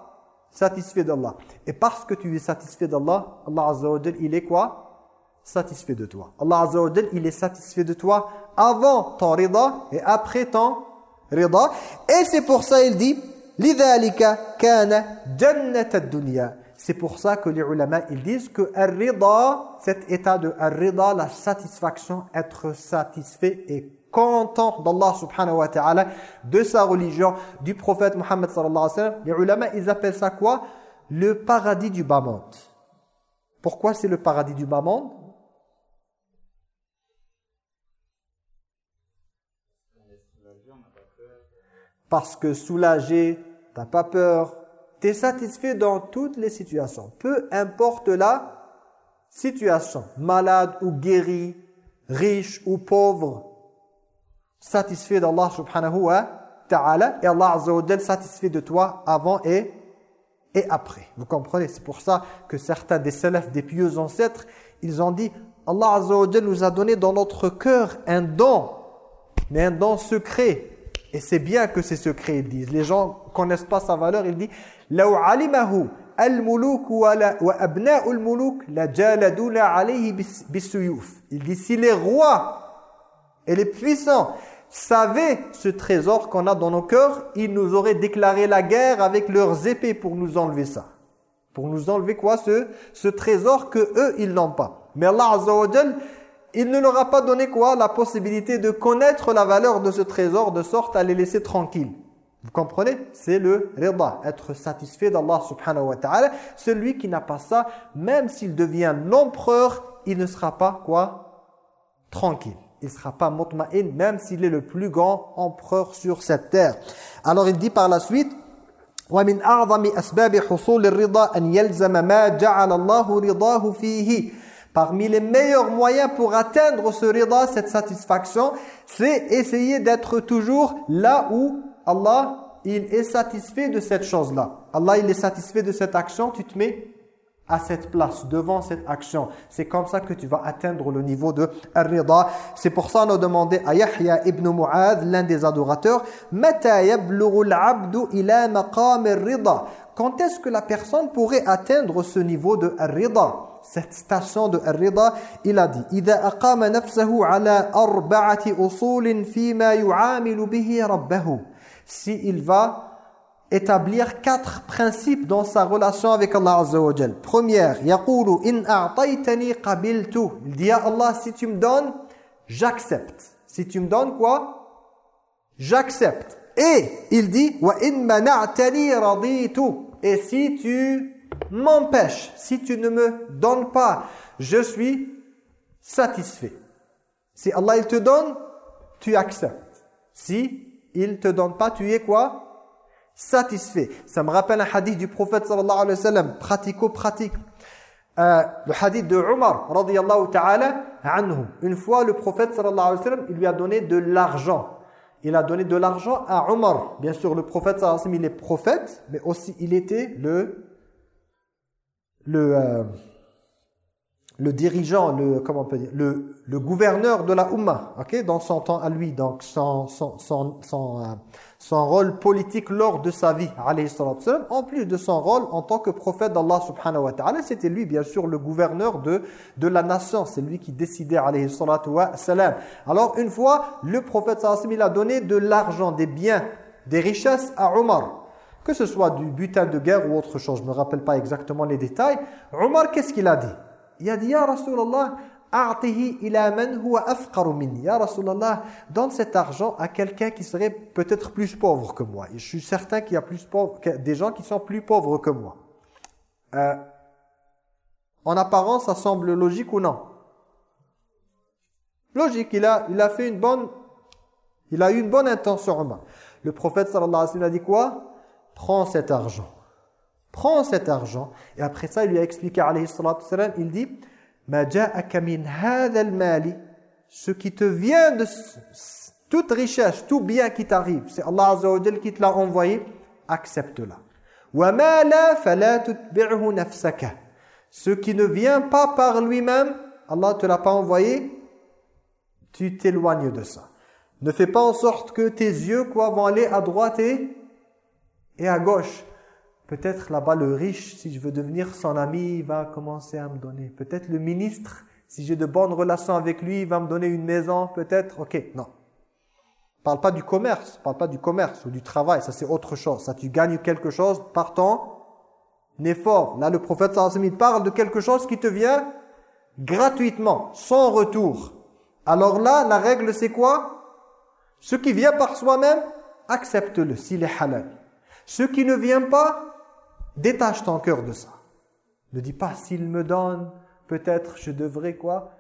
satisfait d'Allah. Et parce que tu es satisfait d'Allah, Allah Azza wa il est quoi Satisfait de toi. Allah Azza wa il est satisfait de toi avant ton rida et après ton rida. Et c'est pour ça il dit لِذَلِكَ كَانَ جَنَّةَ الدُّنْيَا C'est pour ça que les ulama ils disent que rida cet état de rida la satisfaction, être satisfait et content d'Allah subhanahu wa ta'ala, de sa religion, du prophète Muhammad sallallahu alayhi wa sallam. Les ulama, ils appellent ça quoi? Le paradis du bas monde. Pourquoi c'est le paradis du bas monde? Parce que soulagé, t'as pas peur, tu es satisfait dans toutes les situations. Peu importe la situation, malade ou guéri, riche ou pauvre, satisfait d'Allah subhanahu wa ta'ala et Allah azza wa satisfait de toi avant et, et après. Vous comprenez C'est pour ça que certains des salafs, des pieux ancêtres, ils ont dit Allah azza wa nous a donné dans notre cœur un don, mais un don secret. Et c'est bien que c'est secret, ils disent. Les gens connaissent pas sa valeur, ils disent « لو علمه الملوك وأبناء الملوك لجالدون عليه بالسيوف » Il dit « Si les rois et les puissants savaient ce trésor qu'on a dans nos cœurs, ils nous auraient déclaré la guerre avec leurs épées pour nous enlever ça. Pour nous enlever quoi ce, ce trésor que eux, ils n'ont pas. Mais Allah Azza il ne leur a pas donné quoi La possibilité de connaître la valeur de ce trésor de sorte à les laisser tranquilles. Vous comprenez? C'est le rida, être satisfait d'Allah subhanahu wa ta'ala. Celui qui n'a pas ça, même s'il devient l'empereur, il ne sera pas quoi? Tranquille Il ne sera pas mutma'in, même s'il est le plus grand empereur sur cette terre. Alors il dit par la suite, وَمِنْ أَعْظَمِ أَسْبَابِ حُصُولِ الرِّضَى أَنْ يَلْزَمَ مَا جَعَلَ اللَّهُ رِضَاهُ فِيهِ Parmi les meilleurs moyens pour atteindre ce rida, cette satisfaction, c'est essayer d'être toujours là où Allah il est satisfait de cette chose-là. Allah il est satisfait de cette action, tu te mets à cette place, devant cette action. C'est comme ça que tu vas atteindre le niveau de rida. C'est pour ça qu'on a demandé à Yahya ibn Mu'adh, l'un des adorateurs, Mata abdu ila maqam rida Quand est-ce que la personne pourrait atteindre ce niveau de rida? Cette station de Ar-Rida, il a dit Ida aqama nafsahu ala arba'ati. Si il va établir quatre principes dans sa relation avec Allah Azza wa Jal. Première. Il dit à Allah si tu me donnes, j'accepte. Si tu me donnes quoi? J'accepte. Et il dit. Et si tu m'empêches, si tu ne me donnes pas, je suis satisfait. Si Allah il te donne, tu acceptes. Si il te donne pas, tu es quoi? Satisfait. Ça me rappelle un hadith du prophète sallallahu alayhi wa sallam, pratico-pratique. Euh, le hadith de Umar radiyallahu ta'ala anhu. Une fois, le prophète sallallahu alayhi wa sallam, il lui a donné de l'argent. Il a donné de l'argent à Umar. Bien sûr, le prophète sallallahu alayhi wa sallam, il est prophète, mais aussi il était le le, euh, le dirigeant, le, comment on peut dire, le, le gouverneur de la Ummah, ok, dans son temps à lui, donc son, son, son, euh, son rôle politique lors de sa vie, en plus de son rôle en tant que prophète d'Allah subhanahu wa ta'ala, c'était lui bien sûr le gouverneur de, de la nation, c'est lui qui décidait alayhi wa salam. Alors une fois, le prophète sallallahu il a donné de l'argent, des biens, des richesses à Omar que ce soit du butin de guerre ou autre chose, je ne me rappelle pas exactement les détails. Omar, qu'est-ce qu'il a dit? Il a dit, Ya Rasulallah, donne cet argent à quelqu'un qui serait peut-être plus pauvre que moi. Je suis certain qu'il y a plus pauvre, des gens qui sont plus pauvres que moi. Euh, en apparence, ça semble logique ou non? Logique, il a, il a fait une bonne... Il a eu une bonne intention. Le prophète sallallahu alayhi wa sallam a dit quoi? Prends cet argent. Prends cet argent. Et après ça, il lui a expliqué, alayhi sallam, il dit, ce qui te vient de toute richesse, tout bien qui t'arrive, c'est Allah qui te l'a envoyé, accepte-la. Ce qui ne vient pas par lui-même, Allah te l'a pas envoyé, tu t'éloignes de ça. Ne fais pas en sorte que tes yeux quoi, vont aller à droite et à gauche, peut-être là-bas le riche, si je veux devenir son ami, il va commencer à me donner. Peut-être le ministre, si j'ai de bonnes relations avec lui, il va me donner une maison, peut-être. Ok, non. Parle pas du commerce, parle pas du commerce ou du travail, ça c'est autre chose. Ça tu gagnes quelque chose par ton effort. Là le prophète sallallahu parle de quelque chose qui te vient gratuitement, sans retour. Alors là, la règle c'est quoi? Ce qui vient par soi-même, accepte-le s'il est halal. Ce qui ne vient pas, détache ton cœur de ça. Ne dis pas, s'il me donne, peut-être je devrais quoi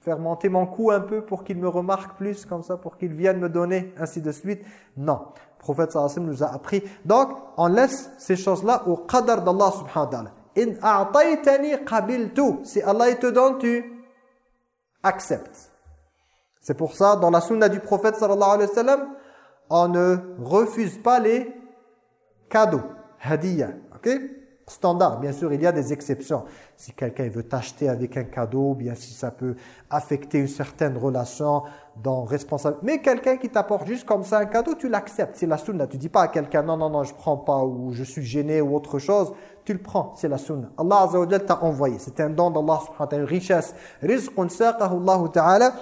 Faire monter mon cou un peu pour qu'il me remarque plus, comme ça, pour qu'il vienne me donner, ainsi de suite. Non. Le prophète nous a appris. Donc, on laisse ces choses-là au qadar d'Allah subhanahu wa ta'ala. In. Si Allah te donne, tu acceptes. C'est pour ça, dans la sunna du prophète on ne refuse pas les cadeaux, hadiya, ok? Standard, bien sûr, il y a des exceptions. Si quelqu'un veut t'acheter avec un cadeau, bien si ça peut affecter une certaine relation dans responsable. Mais quelqu'un qui t'apporte juste comme ça un cadeau, tu l'acceptes. C'est la sunna. Tu dis pas à quelqu'un non, non, non, je prends pas ou je suis gêné ou autre chose. Tu le prends. C'est la sunna. Allah Azza wa t'a envoyé. C'est un don d'Allah subhanahu wa ta'ala, une richesse. Rizqun saqahu Allah ta'ala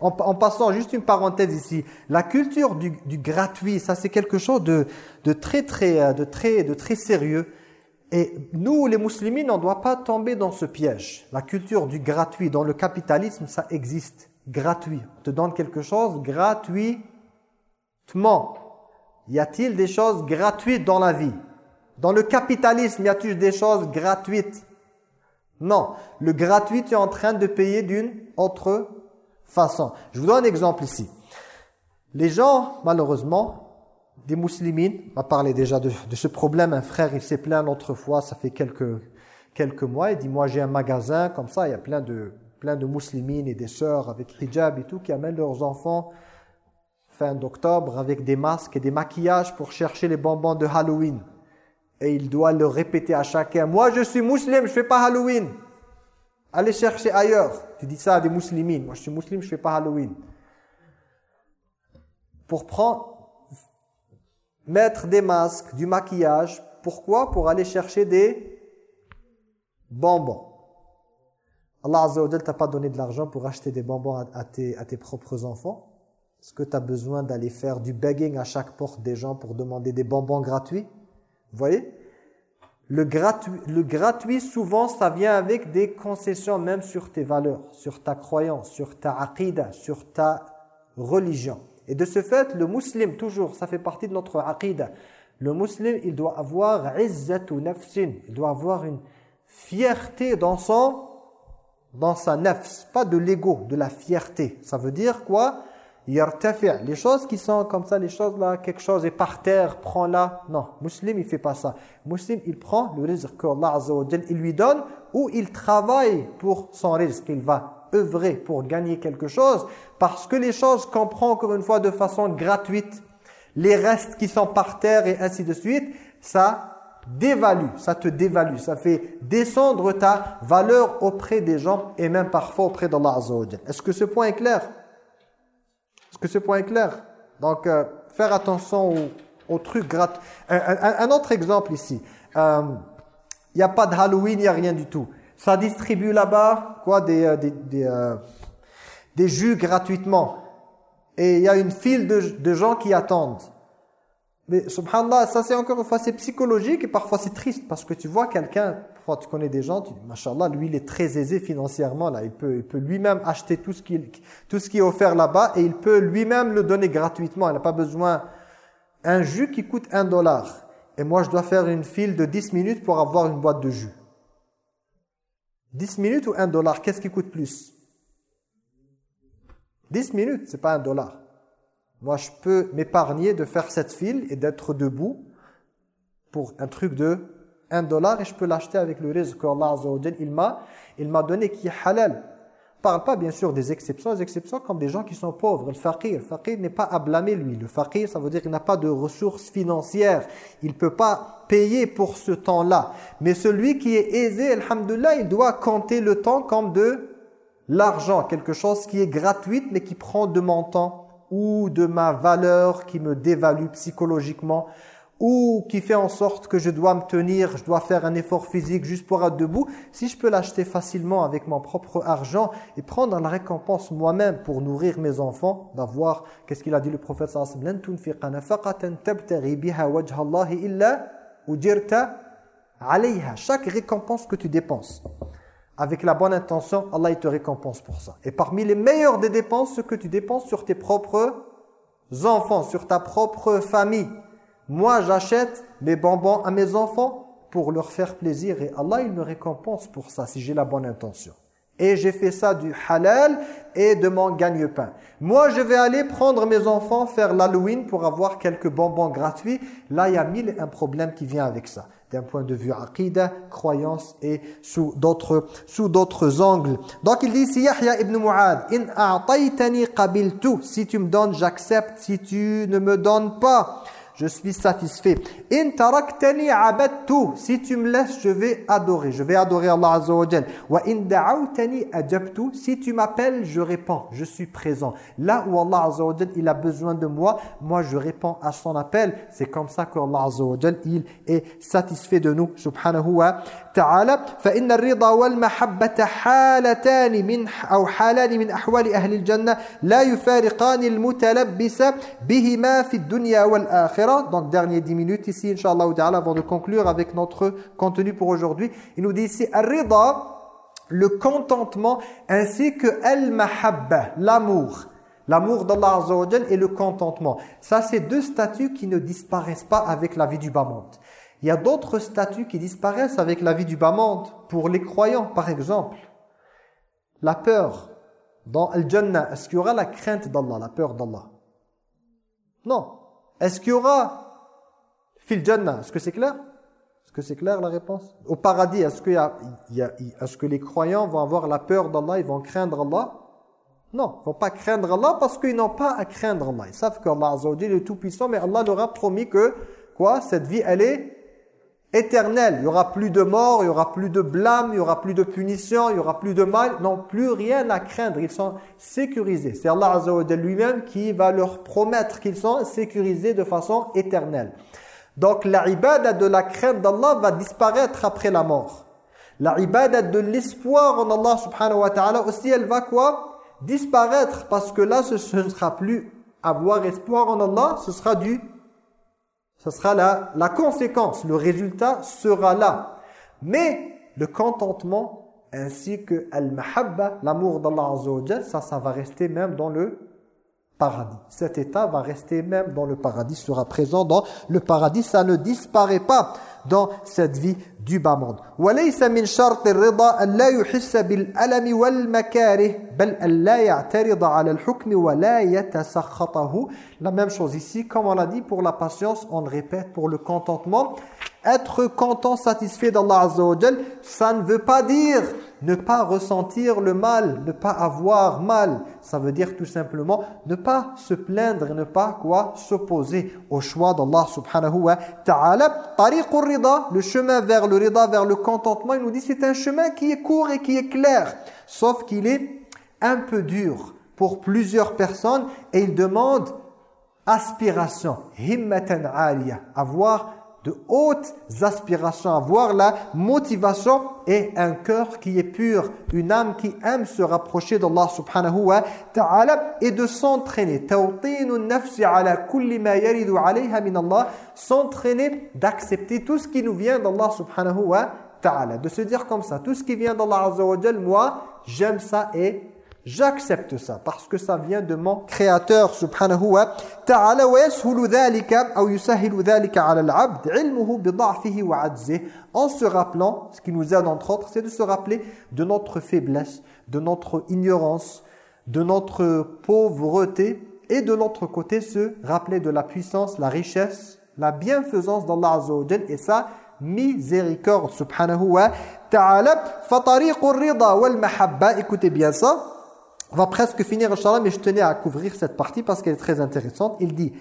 en, en, passant, juste une parenthèse ici, la culture du, du gratuit, ça c'est quelque chose de, de, très, très, euh, de, très, de très sérieux. Et nous, les musulmans, on ne doit pas tomber dans ce piège. La culture du gratuit, dans le capitalisme, ça existe. Gratuit. On te donne quelque chose gratuitement. Y a-t-il des choses gratuites dans la vie? Dans le capitalisme, y a-t-il des choses gratuites? Non. Le gratuit, tu es en train de payer d'une autre façon. Je vous donne un exemple ici. Les gens, malheureusement, des musulmans, on a parlé déjà de, ce problème, un frère, il s'est plaint l'autre fois, ça fait quelques, quelques mois, il dit, moi j'ai un magasin, comme ça, il y a plein de, plein de musulmans et des sœurs avec hijab et tout, qui amènent leurs enfants fin d'octobre avec des masques et des maquillages pour chercher les bonbons de Halloween. Et il doit le répéter à chacun, moi je suis musulman, je fais pas Halloween. Allez chercher ailleurs. Tu dis ça à des musulmans. Moi, je suis musulman, je ne fais pas Halloween. Pour prendre, mettre des masques, du maquillage. Pourquoi? Pour aller chercher des bonbons. Allah Azza wa t'a pas donné de l'argent pour acheter des bonbons à, tes, propres enfants? Est-ce que tu as besoin d'aller faire du begging à chaque porte des gens pour demander des bonbons gratuits? Vous voyez? Le gratuit, le gratuit, souvent, ça vient avec des concessions même sur tes valeurs, sur ta croyance, sur ta aqidah, sur ta religion. Et de ce fait, le musulman, toujours, ça fait partie de notre aqidah. Le musulman, il doit avoir izzatu nafsin, il doit avoir une fierté dans son dans sa nafs, pas de l'ego, de la fierté. Ça veut dire quoi? Les choses qui sont comme ça, les choses là, quelque chose est par terre, prends-la. Non, musulman, il fait pas ça. Musulman, il prend le rizq qu'Allah Azza il lui donne ou il travaille pour son rizq. Il va œuvrer pour gagner quelque chose parce que les choses qu'on prend encore une fois de façon gratuite, les restes qui sont par terre et ainsi de suite, ça dévalue, ça te dévalue, ça fait descendre ta valeur auprès des gens et même parfois auprès d'Allah Azza Est-ce que ce point est clair? Est-ce que ce point est clair Donc, euh, faire attention aux, trucs gratuits. Un, autre exemple ici. Il euh, n'y a pas de Halloween, il n'y a rien du tout. Ça distribue là-bas quoi des, euh, des, des, jus gratuitement. Et il y a une file de, de gens qui attendent. Mais subhanallah, ça c'est encore une fois, c'est psychologique et parfois c'est triste parce que tu vois quelqu'un, tu connais des gens, tu dis, machallah, lui il est très aisé financièrement, il peut, lui-même acheter tout ce, qui, tout ce qui est offert là-bas et il peut lui-même le donner gratuitement, il n'a pas besoin. Un jus qui coûte un dollar et moi je dois faire une file de 10 minutes pour avoir une boîte de jus. 10 minutes ou un dollar, qu'est-ce qui coûte plus? 10 minutes, c'est pas un dollar. Moi, je peux m'épargner de faire cette file et d'être debout pour un truc de 1 dollar et je peux l'acheter avec le risque qu'Allah il m'a il m'a donné qui est halal. parle pas bien sûr des exceptions, des exceptions comme des gens qui sont pauvres. Le faqir, le faqir n'est pas à blâmer lui. Le faqir, ça veut dire qu'il n'a pas de ressources financières. Il peut pas payer pour ce temps-là. Mais celui qui est aisé, alhamdoulilah, il doit compter le temps comme de l'argent, quelque chose qui est gratuit mais qui prend de mon temps ou de ma valeur qui me dévalue psychologiquement ou qui fait en sorte que je dois me tenir, je dois faire un effort physique juste pour être debout, si je peux l'acheter facilement avec mon propre argent et prendre la récompense moi-même pour nourrir mes enfants, d'avoir, qu'est-ce qu'il a dit le prophète sallallahu alayhi Chaque récompense que tu dépenses avec la bonne intention, Allah te récompense pour ça. Et parmi les meilleures des dépenses, ce que tu dépenses sur tes propres enfants, sur ta propre famille. Moi, j'achète mes bonbons à mes enfants pour leur faire plaisir et Allah il me récompense pour ça si j'ai la bonne intention. Et j'ai fait ça du halal et de mon gagne-pain. Moi, je vais aller prendre mes enfants faire l'Halloween pour avoir quelques bonbons gratuits. Là, il y a mille un problème qui vient avec ça. D'un point de vue aqidah, croyance et sous d'autres sous d'autres angles. Donc il dit ici Yahya ibn Mu'ad, in qabiltu, si tu me donnes, j'accepte, si tu ne me donnes pas, je suis satisfait. In taraktani si tu me laisses, je vais adorer, je vais adorer Allah Azza wa Wa in da'awtani si tu m'appelles, je réponds, je suis présent. Là où Allah Azza wa il a besoin de moi, moi je réponds à son appel. C'est comme ça que Allah Azza wa il est satisfait de nous, subhanahu wa ta'ala. Donc dernier 10 minutes ici, Inch'Allah avant de conclure avec notre contenu pour aujourd'hui. Il nous dit ici, Ar-Rida, le contentement, ainsi que Al-Mahabba, l'amour. L'amour d'Allah Azza et le contentement. Ça, c'est deux statuts qui ne disparaissent pas avec la vie du bas monde. Il y a d'autres statuts qui disparaissent avec la vie du bas monde. Pour les croyants, par exemple, la peur. Dans Al-Jannah, est-ce qu'il y aura la crainte d'Allah, la peur d'Allah? Non. Est-ce qu'il y aura fil jannah? Est-ce que c'est clair? Est-ce que c'est clair la réponse? Au paradis, est-ce que, les croyants vont avoir la peur d'Allah Ils vont craindre Allah? Non, ils ne vont pas craindre Allah parce qu'ils n'ont pas à craindre Allah. Ils savent qu'Allah est tout-puissant, mais Allah leur a promis que quoi? Cette vie, elle est éternel. Il n'y aura plus de mort, il n'y aura plus de blâme, il n'y aura plus de punition, il n'y aura plus de mal. Ils n'ont plus rien à craindre. Ils sont sécurisés. C'est Allah Azza lui-même qui va leur promettre qu'ils sont sécurisés de façon éternelle. Donc la ibadah de la crainte d'Allah va disparaître après la mort. La ibadah de l'espoir en Allah subhanahu wa ta'ala aussi, elle va quoi? Disparaître parce que là, ce ne sera plus avoir espoir en Allah, ce sera du ce sera la, la conséquence, le résultat sera là. Mais le contentement ainsi que al-mahabba, l'amour d'Allah Azza ça, ça va rester même dans le paradis. Cet état va rester même dans le paradis, sera présent dans le paradis, ça ne disparaît pas dans cette vie du bas monde. وليس من شرط الرضا أن لا يحس بالألم والمكاره بل أن لا يعترض على الحكم ولا يتسخطه. La même chose ici, comme on l'a dit pour la patience, on le répète pour le contentement. Être content, satisfait d'Allah Azza wa ça ne veut pas dire ne pas ressentir le mal, ne pas avoir mal. Ça veut dire tout simplement ne pas se plaindre, ne pas quoi s'opposer au choix d'Allah subhanahu wa ta'ala. Rida, le chemin vers le rida, vers le contentement, il nous dit c'est un chemin qui est court et qui est clair. Sauf qu'il est un peu dur pour plusieurs personnes et il demande aspiration, himmatan aliyah, avoir de hautes aspirations, avoir la motivation et un cœur qui est pur, une âme qui aime se rapprocher d'Allah subhanahu wa ta'ala et de s'entraîner. S'entraîner d'accepter tout ce qui nous vient d'Allah subhanahu wa ta'ala. De se dire comme ça, tout ce qui vient d'Allah azza wa moi j'aime ça et J'accepte ça parce que ça vient de mon créateur subhanahu wa ta'ala wa yashulu dhalika ou yusahilu dhalika 'ala al-'abd 'ilmuhu bi en se rappelant ce qui nous aide entre autres c'est de se rappeler de notre faiblesse, de notre ignorance, de notre pauvreté et de l'autre côté se rappeler de la puissance, la richesse, la bienfaisance d'Allah azza wa et sa miséricorde subhanahu wa ta'ala. Fa tariqur rida wal mahabba. Écoutez bien ça on va presque finir, Inch'Allah, mais je tenais à couvrir cette partie parce qu'elle est très intéressante. Il dit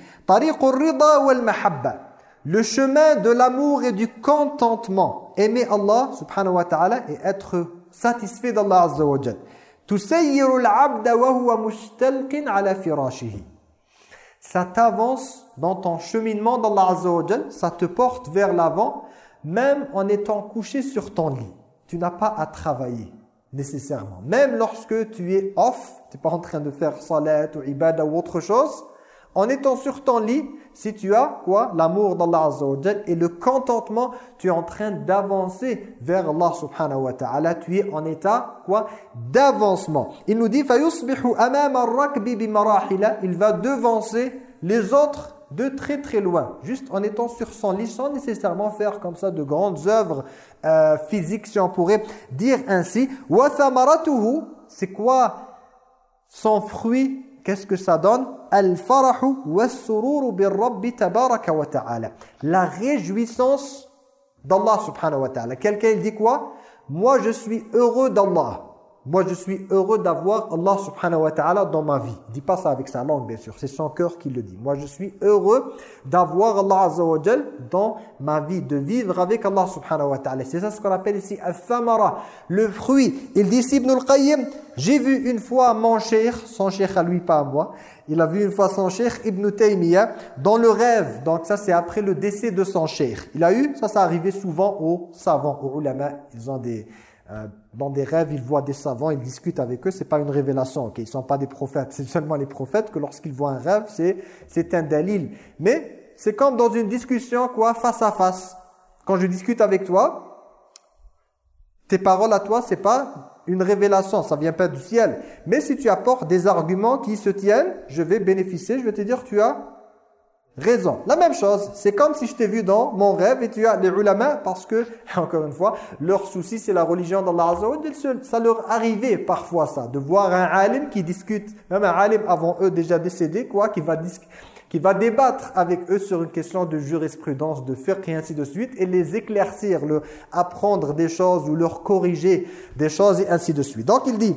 Le chemin de l'amour et du contentement. Aimer Allah, subhanahu wa ta'ala, et être satisfait d'Allah azza wa Ça t'avance dans ton cheminement d'Allah azza wa ça te porte vers l'avant, même en étant couché sur ton lit. Tu n'as pas à travailler nécessairement. Même lorsque tu es off, tu n'es pas en train de faire salat ou ibadah ou autre chose, en étant sur ton lit, si tu as quoi L'amour d'Allah Azza wa et le contentement, tu es en train d'avancer vers Allah subhanahu wa ta'ala. Tu es en état quoi D'avancement. Il nous dit Il va devancer les autres de très très loin, juste en étant sur son lit sans nécessairement faire comme ça de grandes œuvres euh, physiques si on pourrait dire ainsi. Wa c'est quoi son fruit? Qu'est-ce que ça donne? Tabaraka wa. La réjouissance d'Allah subhanahu wa ta'ala. Quelqu'un dit quoi? Moi je suis heureux d'Allah. Moi, je suis heureux d'avoir Allah subhanahu wa ta'ala dans ma vie. Il dit pas ça avec sa langue, bien sûr. C'est son cœur qui le dit. Moi, je suis heureux d'avoir Allah azza wa dans ma vie, de vivre avec Allah subhanahu wa ta'ala. C'est ça ce qu'on appelle ici al-thamara, le fruit. Il dit ici Ibn al-Qayyim, j'ai vu une fois mon cheikh, son cheikh à lui, pas à moi, il a vu une fois son cheikh Ibn Taymiyyah dans le rêve. Donc ça, c'est après le décès de son cheikh. Il a eu, ça, ça arrivait souvent aux savants, aux ulama. Ils ont des euh, dans des rêves, ils voient des savants, ils discutent avec eux, c'est pas une révélation, ok? Ils sont pas des prophètes, c'est seulement les prophètes que lorsqu'ils voient un rêve, c'est c'est un dalil. Mais c'est comme dans une discussion, quoi, face à face. Quand je discute avec toi, tes paroles à toi, c'est pas une révélation, ça vient pas du ciel. Mais si tu apportes des arguments qui se tiennent, je vais bénéficier, je vais te dire, tu as raison. La même chose, c'est comme si je t'ai vu dans mon rêve et tu as les ulama parce que, encore une fois, leur souci c'est la religion d'Allah Azza Ça leur arrivait parfois ça, de voir un alim qui discute, même un alim avant eux déjà décédé, quoi, qui va qui va débattre avec eux sur une question de jurisprudence, de fiqh et ainsi de suite, et les éclaircir, leur apprendre des choses ou leur corriger des choses et ainsi de suite. Donc il dit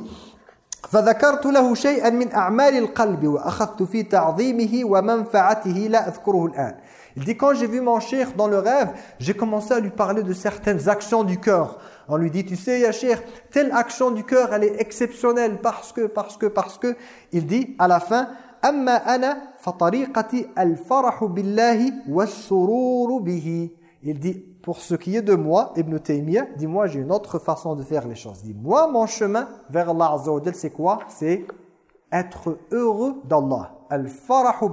فذكرت له شيئا من أعمال القلب وأخذت في تعظيمه ومنفعته لا أذكره الآن Il dit quand j'ai vu mon cheikh dans le rêve, j'ai commencé à lui parler de certaines actions du cœur. On lui dit, tu sais, ya cheikh, telle action du cœur, elle est exceptionnelle parce que, parce que, parce que. Il dit à la fin, أما أنا فطريقتي الفرح بالله والسرور به. Il dit, pour ce qui est de moi, Ibn Taymiyyah, dit moi j'ai une autre façon de faire les choses. Dit moi mon chemin vers Allah Azza c'est quoi? C'est être heureux d'Allah. Al-farahu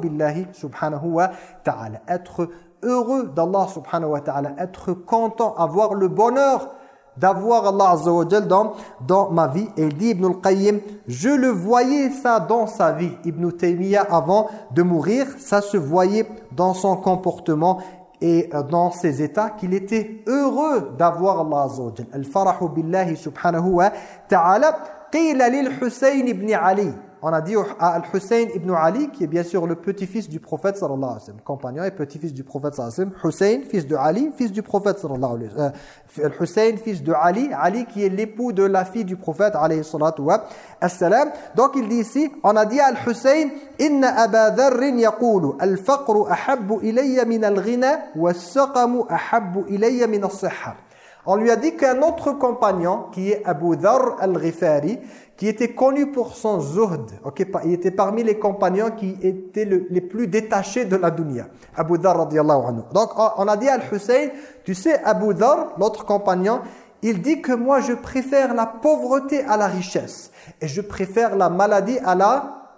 subhanahu wa ta'ala. Être heureux d'Allah subhanahu wa ta'ala. Être content, avoir le bonheur d'avoir Allah Azza dans, dans ma vie. Et il dit Ibn al-Qayyim, je le voyais ça dans sa vie. Ibn Taymiyyah avant de mourir, ça se voyait dans son comportement et euh, dans ces états qu'il était heureux d'avoir Allah Azza Al-farahu billahi subhanahu wa ta'ala. Qila lil Husayn ibn Ali on a dit à Al-Hussein ibn Ali, qui est bien sûr le petit-fils du prophète sallallahu alayhi wa sallam, compagnon et petit-fils du prophète sallallahu alayhi wa sallam, Hussein, fils de Ali, fils du prophète sallallahu alayhi wa sallam, euh, Al-Hussein, fils de Ali, Ali qui est l'époux de la fille du prophète alayhi salatu wa sallam. Donc il dit ici, on a dit à Al-Hussein, Inna Aba Dharrin yaqulu, al-faqru ahabbu ilayya min al-ghina, wa saqamu ahabbu ilayya min al-sihha. On lui a dit qu'un autre compagnon, qui est Abu Dhar al-Ghifari, qui était connu pour son zuhd. Okay, il était parmi les compagnons qui étaient les plus détachés de la dunya. Abu Dhar radiallahu anhu. Donc on a dit à Al-Hussein, tu sais Abu Dhar, l'autre compagnon, il dit que moi je préfère la pauvreté à la richesse. Et je préfère la maladie à la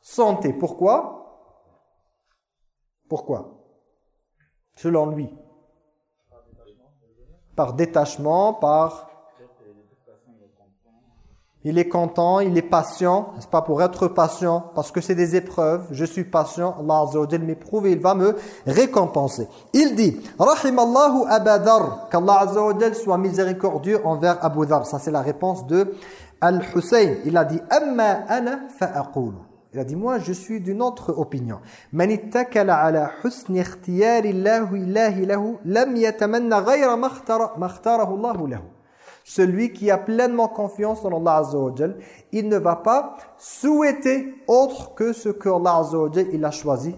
santé. Pourquoi? Pourquoi? Selon lui. Par détachement, par il est content, il est patient, n'est-ce pas, pour être patient, parce que c'est des épreuves, je suis patient, Allah Azza m'éprouve et il va me récompenser. Il dit, Rahimallahu Abadar, qu'Allah Azza soit miséricordieux envers Abu Dhar. Ça c'est la réponse de Al-Hussein. Il a dit, Amma ana fa'aqulu. Il a dit, moi je suis d'une autre opinion. Celui qui a pleinement confiance en Allah Azza wa il ne va pas souhaiter autre que ce que Allah Azza wa il a choisi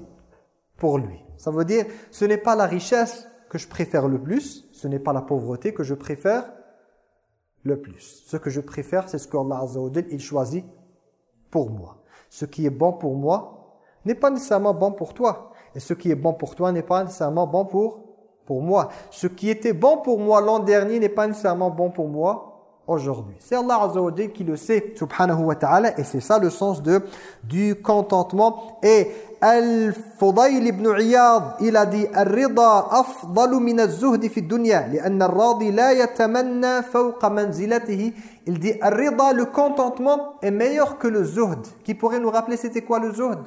pour lui. Ça veut dire, ce n'est pas la richesse que je préfère le plus, ce n'est pas la pauvreté que je préfère le plus. Ce que je préfère, c'est ce que Allah Azza wa il choisit pour moi. Ce qui est bon pour moi n'est pas nécessairement bon pour toi. Et ce qui est bon pour toi n'est pas nécessairement bon pour moi. Ce qui était bon pour moi l'an dernier n'est pas nécessairement bon pour moi aujourd'hui. C'est Allah qui le sait, subhanahu wa ta'ala, et c'est ça le sens de du contentement. Et Ibn Iyad, il a dit Al-Rida afdalu min al-zuhdi fi dunya, لأن الراضي لا يتمنى فوق منزلته. Il dit Al-Rida, le contentement, est meilleur que le zuhd. Qui pourrait nous rappeler c'était quoi le zuhd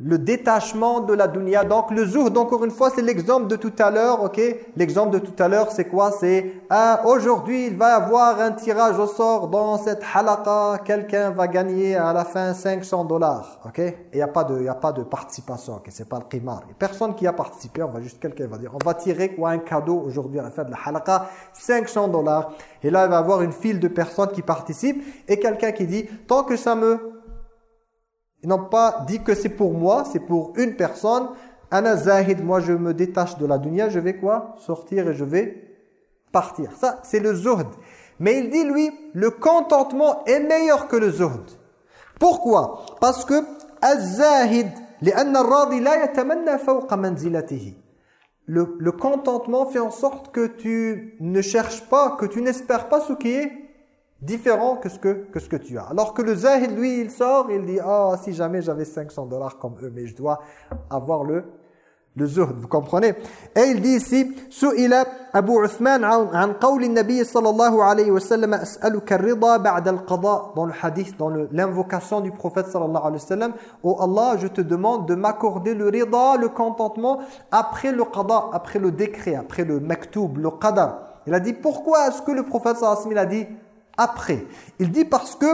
le détachement de la dunya. Donc le zuhd, encore une fois, c'est l'exemple de tout à l'heure, ok? L'exemple de tout à l'heure, c'est quoi? C'est ah, aujourd'hui, il va y avoir un tirage au sort dans cette halaqa, quelqu'un va gagner à la fin 500 dollars, ok? Et il n'y a, pas de, a pas de participation, ok? C'est pas le qimar. Personne qui a participé, on va juste, quelqu'un va dire, on va tirer quoi? Un cadeau aujourd'hui à la fin de la halaqa, 500 dollars. Et là, il va y avoir une file de personnes qui participent et quelqu'un qui dit, tant que ça me ils n'ont pas dit que c'est pour moi, c'est pour une personne. Ana zahid, moi je me détache de la dunya, je vais quoi? Sortir et je vais partir. Ça, c'est le zuhd. Mais il dit, lui, le contentement est meilleur que le zuhd. Pourquoi? Parce que az-zahid, le, le contentement fait en sorte que tu ne cherches pas, que tu n'espères pas ce qui est différent que ce que, que ce que tu as. Alors que le zahid, lui, il sort, il dit, oh, si jamais j'avais 500 dollars comme eux, mais je dois avoir le, le zuhd, vous comprenez? Et il dit ici, Su'ila Abu Uthman an qawli nabi sallallahu alayhi wa sallam as'aluka rida ba'da al-qada dans le hadith, dans l'invocation du prophète sallallahu alayhi wa sallam, oh Allah, je te demande de m'accorder le rida, le contentement, après le qada, après le décret, après le maktoub, le qadar. Il a dit, pourquoi est-ce que le prophète sallallahu alayhi wa sallam a dit après. Il dit parce que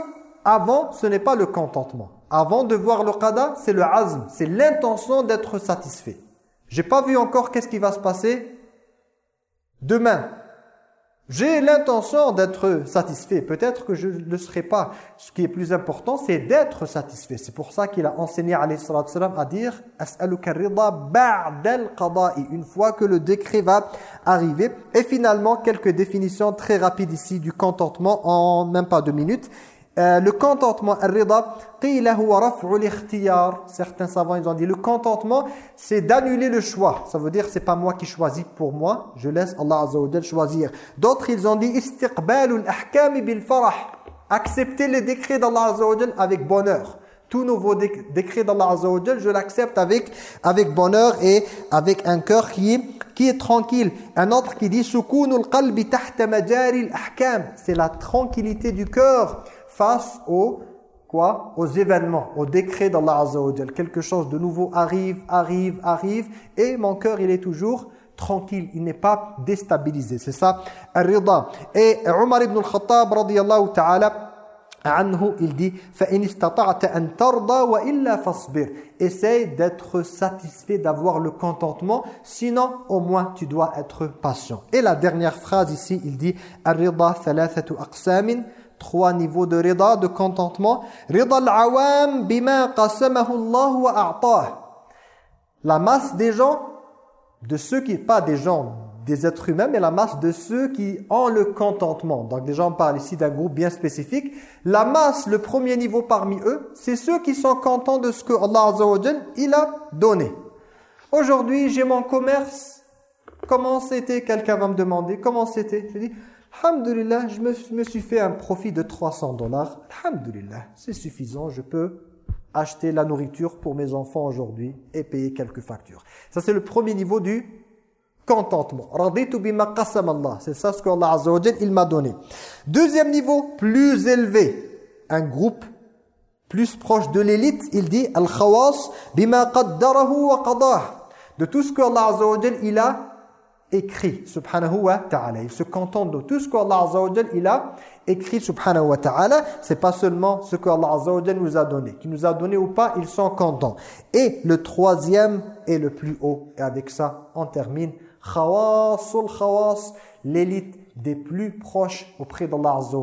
avant, ce n'est pas le contentement. Avant de voir le qada, c'est le azm, c'est l'intention d'être satisfait. J'ai pas vu encore qu'est-ce qui va se passer demain. J'ai l'intention d'être satisfait. Peut-être que je ne le serai pas. Ce qui est plus important, c'est d'être satisfait. C'est pour ça qu'il a enseigné à dire « As'aluka rida ba'dal qada'i » Une fois que le décret va arriver. Et finalement, quelques définitions très rapides ici du contentement en même pas deux minutes. Euh, le contentement, certains savants ils ont dit le contentement c'est d'annuler le choix. Ça veut dire c'est pas moi qui choisis pour moi je laisse Allah Azza choisir. D'autres ils ont dit accepter les décrets d'Allah Azza avec bonheur. Tout nouveau décret d'Allah Azza je l'accepte avec avec bonheur et avec un cœur qui est qui est tranquille. Un autre qui dit c'est la tranquillité du cœur face aux, quoi, aux événements, aux décrets d'Allah Azza wa Quelque chose de nouveau arrive, arrive, arrive, et mon cœur, il est toujours tranquille, il n'est pas déstabilisé. C'est ça, al-rida. Et Omar ibn al-Khattab, radiyallahu ta'ala, anhu, il dit Essaye d'être satisfait, d'avoir le contentement, sinon au moins tu dois être patient. Et la dernière phrase ici, il dit Ar-rida thalathatu aqsamin trois niveaux de rida, de contentement. Rida al-awam bima qasamahu Allah wa a'tah. La masse des gens, de ceux qui, pas des gens, des êtres humains, mais la masse de ceux qui ont le contentement. Donc déjà on parle ici d'un groupe bien spécifique. La masse, le premier niveau parmi eux, c'est ceux qui sont contents de ce que Allah il a donné. Aujourd'hui, j'ai mon commerce. Comment c'était? Quelqu'un va me demander, comment c'était? Je dis, Alhamdulillah, je me, suis fait un profit de 300 dollars. Alhamdulillah, c'est suffisant, je peux acheter la nourriture pour mes enfants aujourd'hui et payer quelques factures. Ça, c'est le premier niveau du contentement. C'est ça ce qu'Allah Azza wa il m'a donné. Deuxième niveau, plus élevé. Un groupe plus proche de l'élite, il dit Al-Khawas bima qaddarahu wa qadah. De tout ce qu'Allah Azza wa il a écrit, subhanahu wa ta'ala. Il se contente de tout ce qu'Allah Azza wa il a écrit, subhanahu wa ta'ala. C'est pas seulement ce qu'Allah Azza wa nous a donné. Qu'il nous a donné ou pas, ils sont contents. Et le troisième est le plus haut. Et avec ça, on termine. Khawasul khawas, l'élite des plus proches auprès d'Allah Azza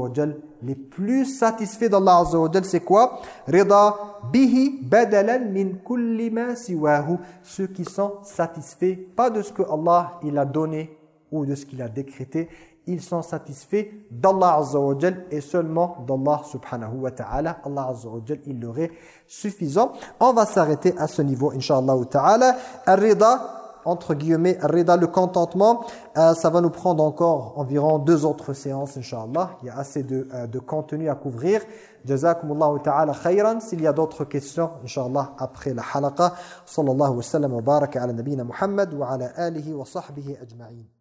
les plus satisfaits d'Allah Azza wa c'est quoi? Rida bihi badalan min kulli ma siwahu. Ceux qui sont satisfaits, pas de ce que Allah il a donné ou de ce qu'il a décrété, ils sont satisfaits d'Allah Azza wa et seulement d'Allah subhanahu wa ta'ala. Allah Azza wa il leur est suffisant. On va s'arrêter à ce niveau, inshallah ta'ala. Ar-rida entre guillemets, rida, le contentement, euh, ça va nous prendre encore environ deux autres séances, Inch'Allah. Il y a assez de, euh, de contenu à couvrir. Jazakumullahu ta'ala khayran. S'il y a d'autres questions, Inch'Allah, après la halaqa. Sallallahu wa sallam wa baraka ala nabina Muhammad wa ala alihi wa sahbihi ajma'in.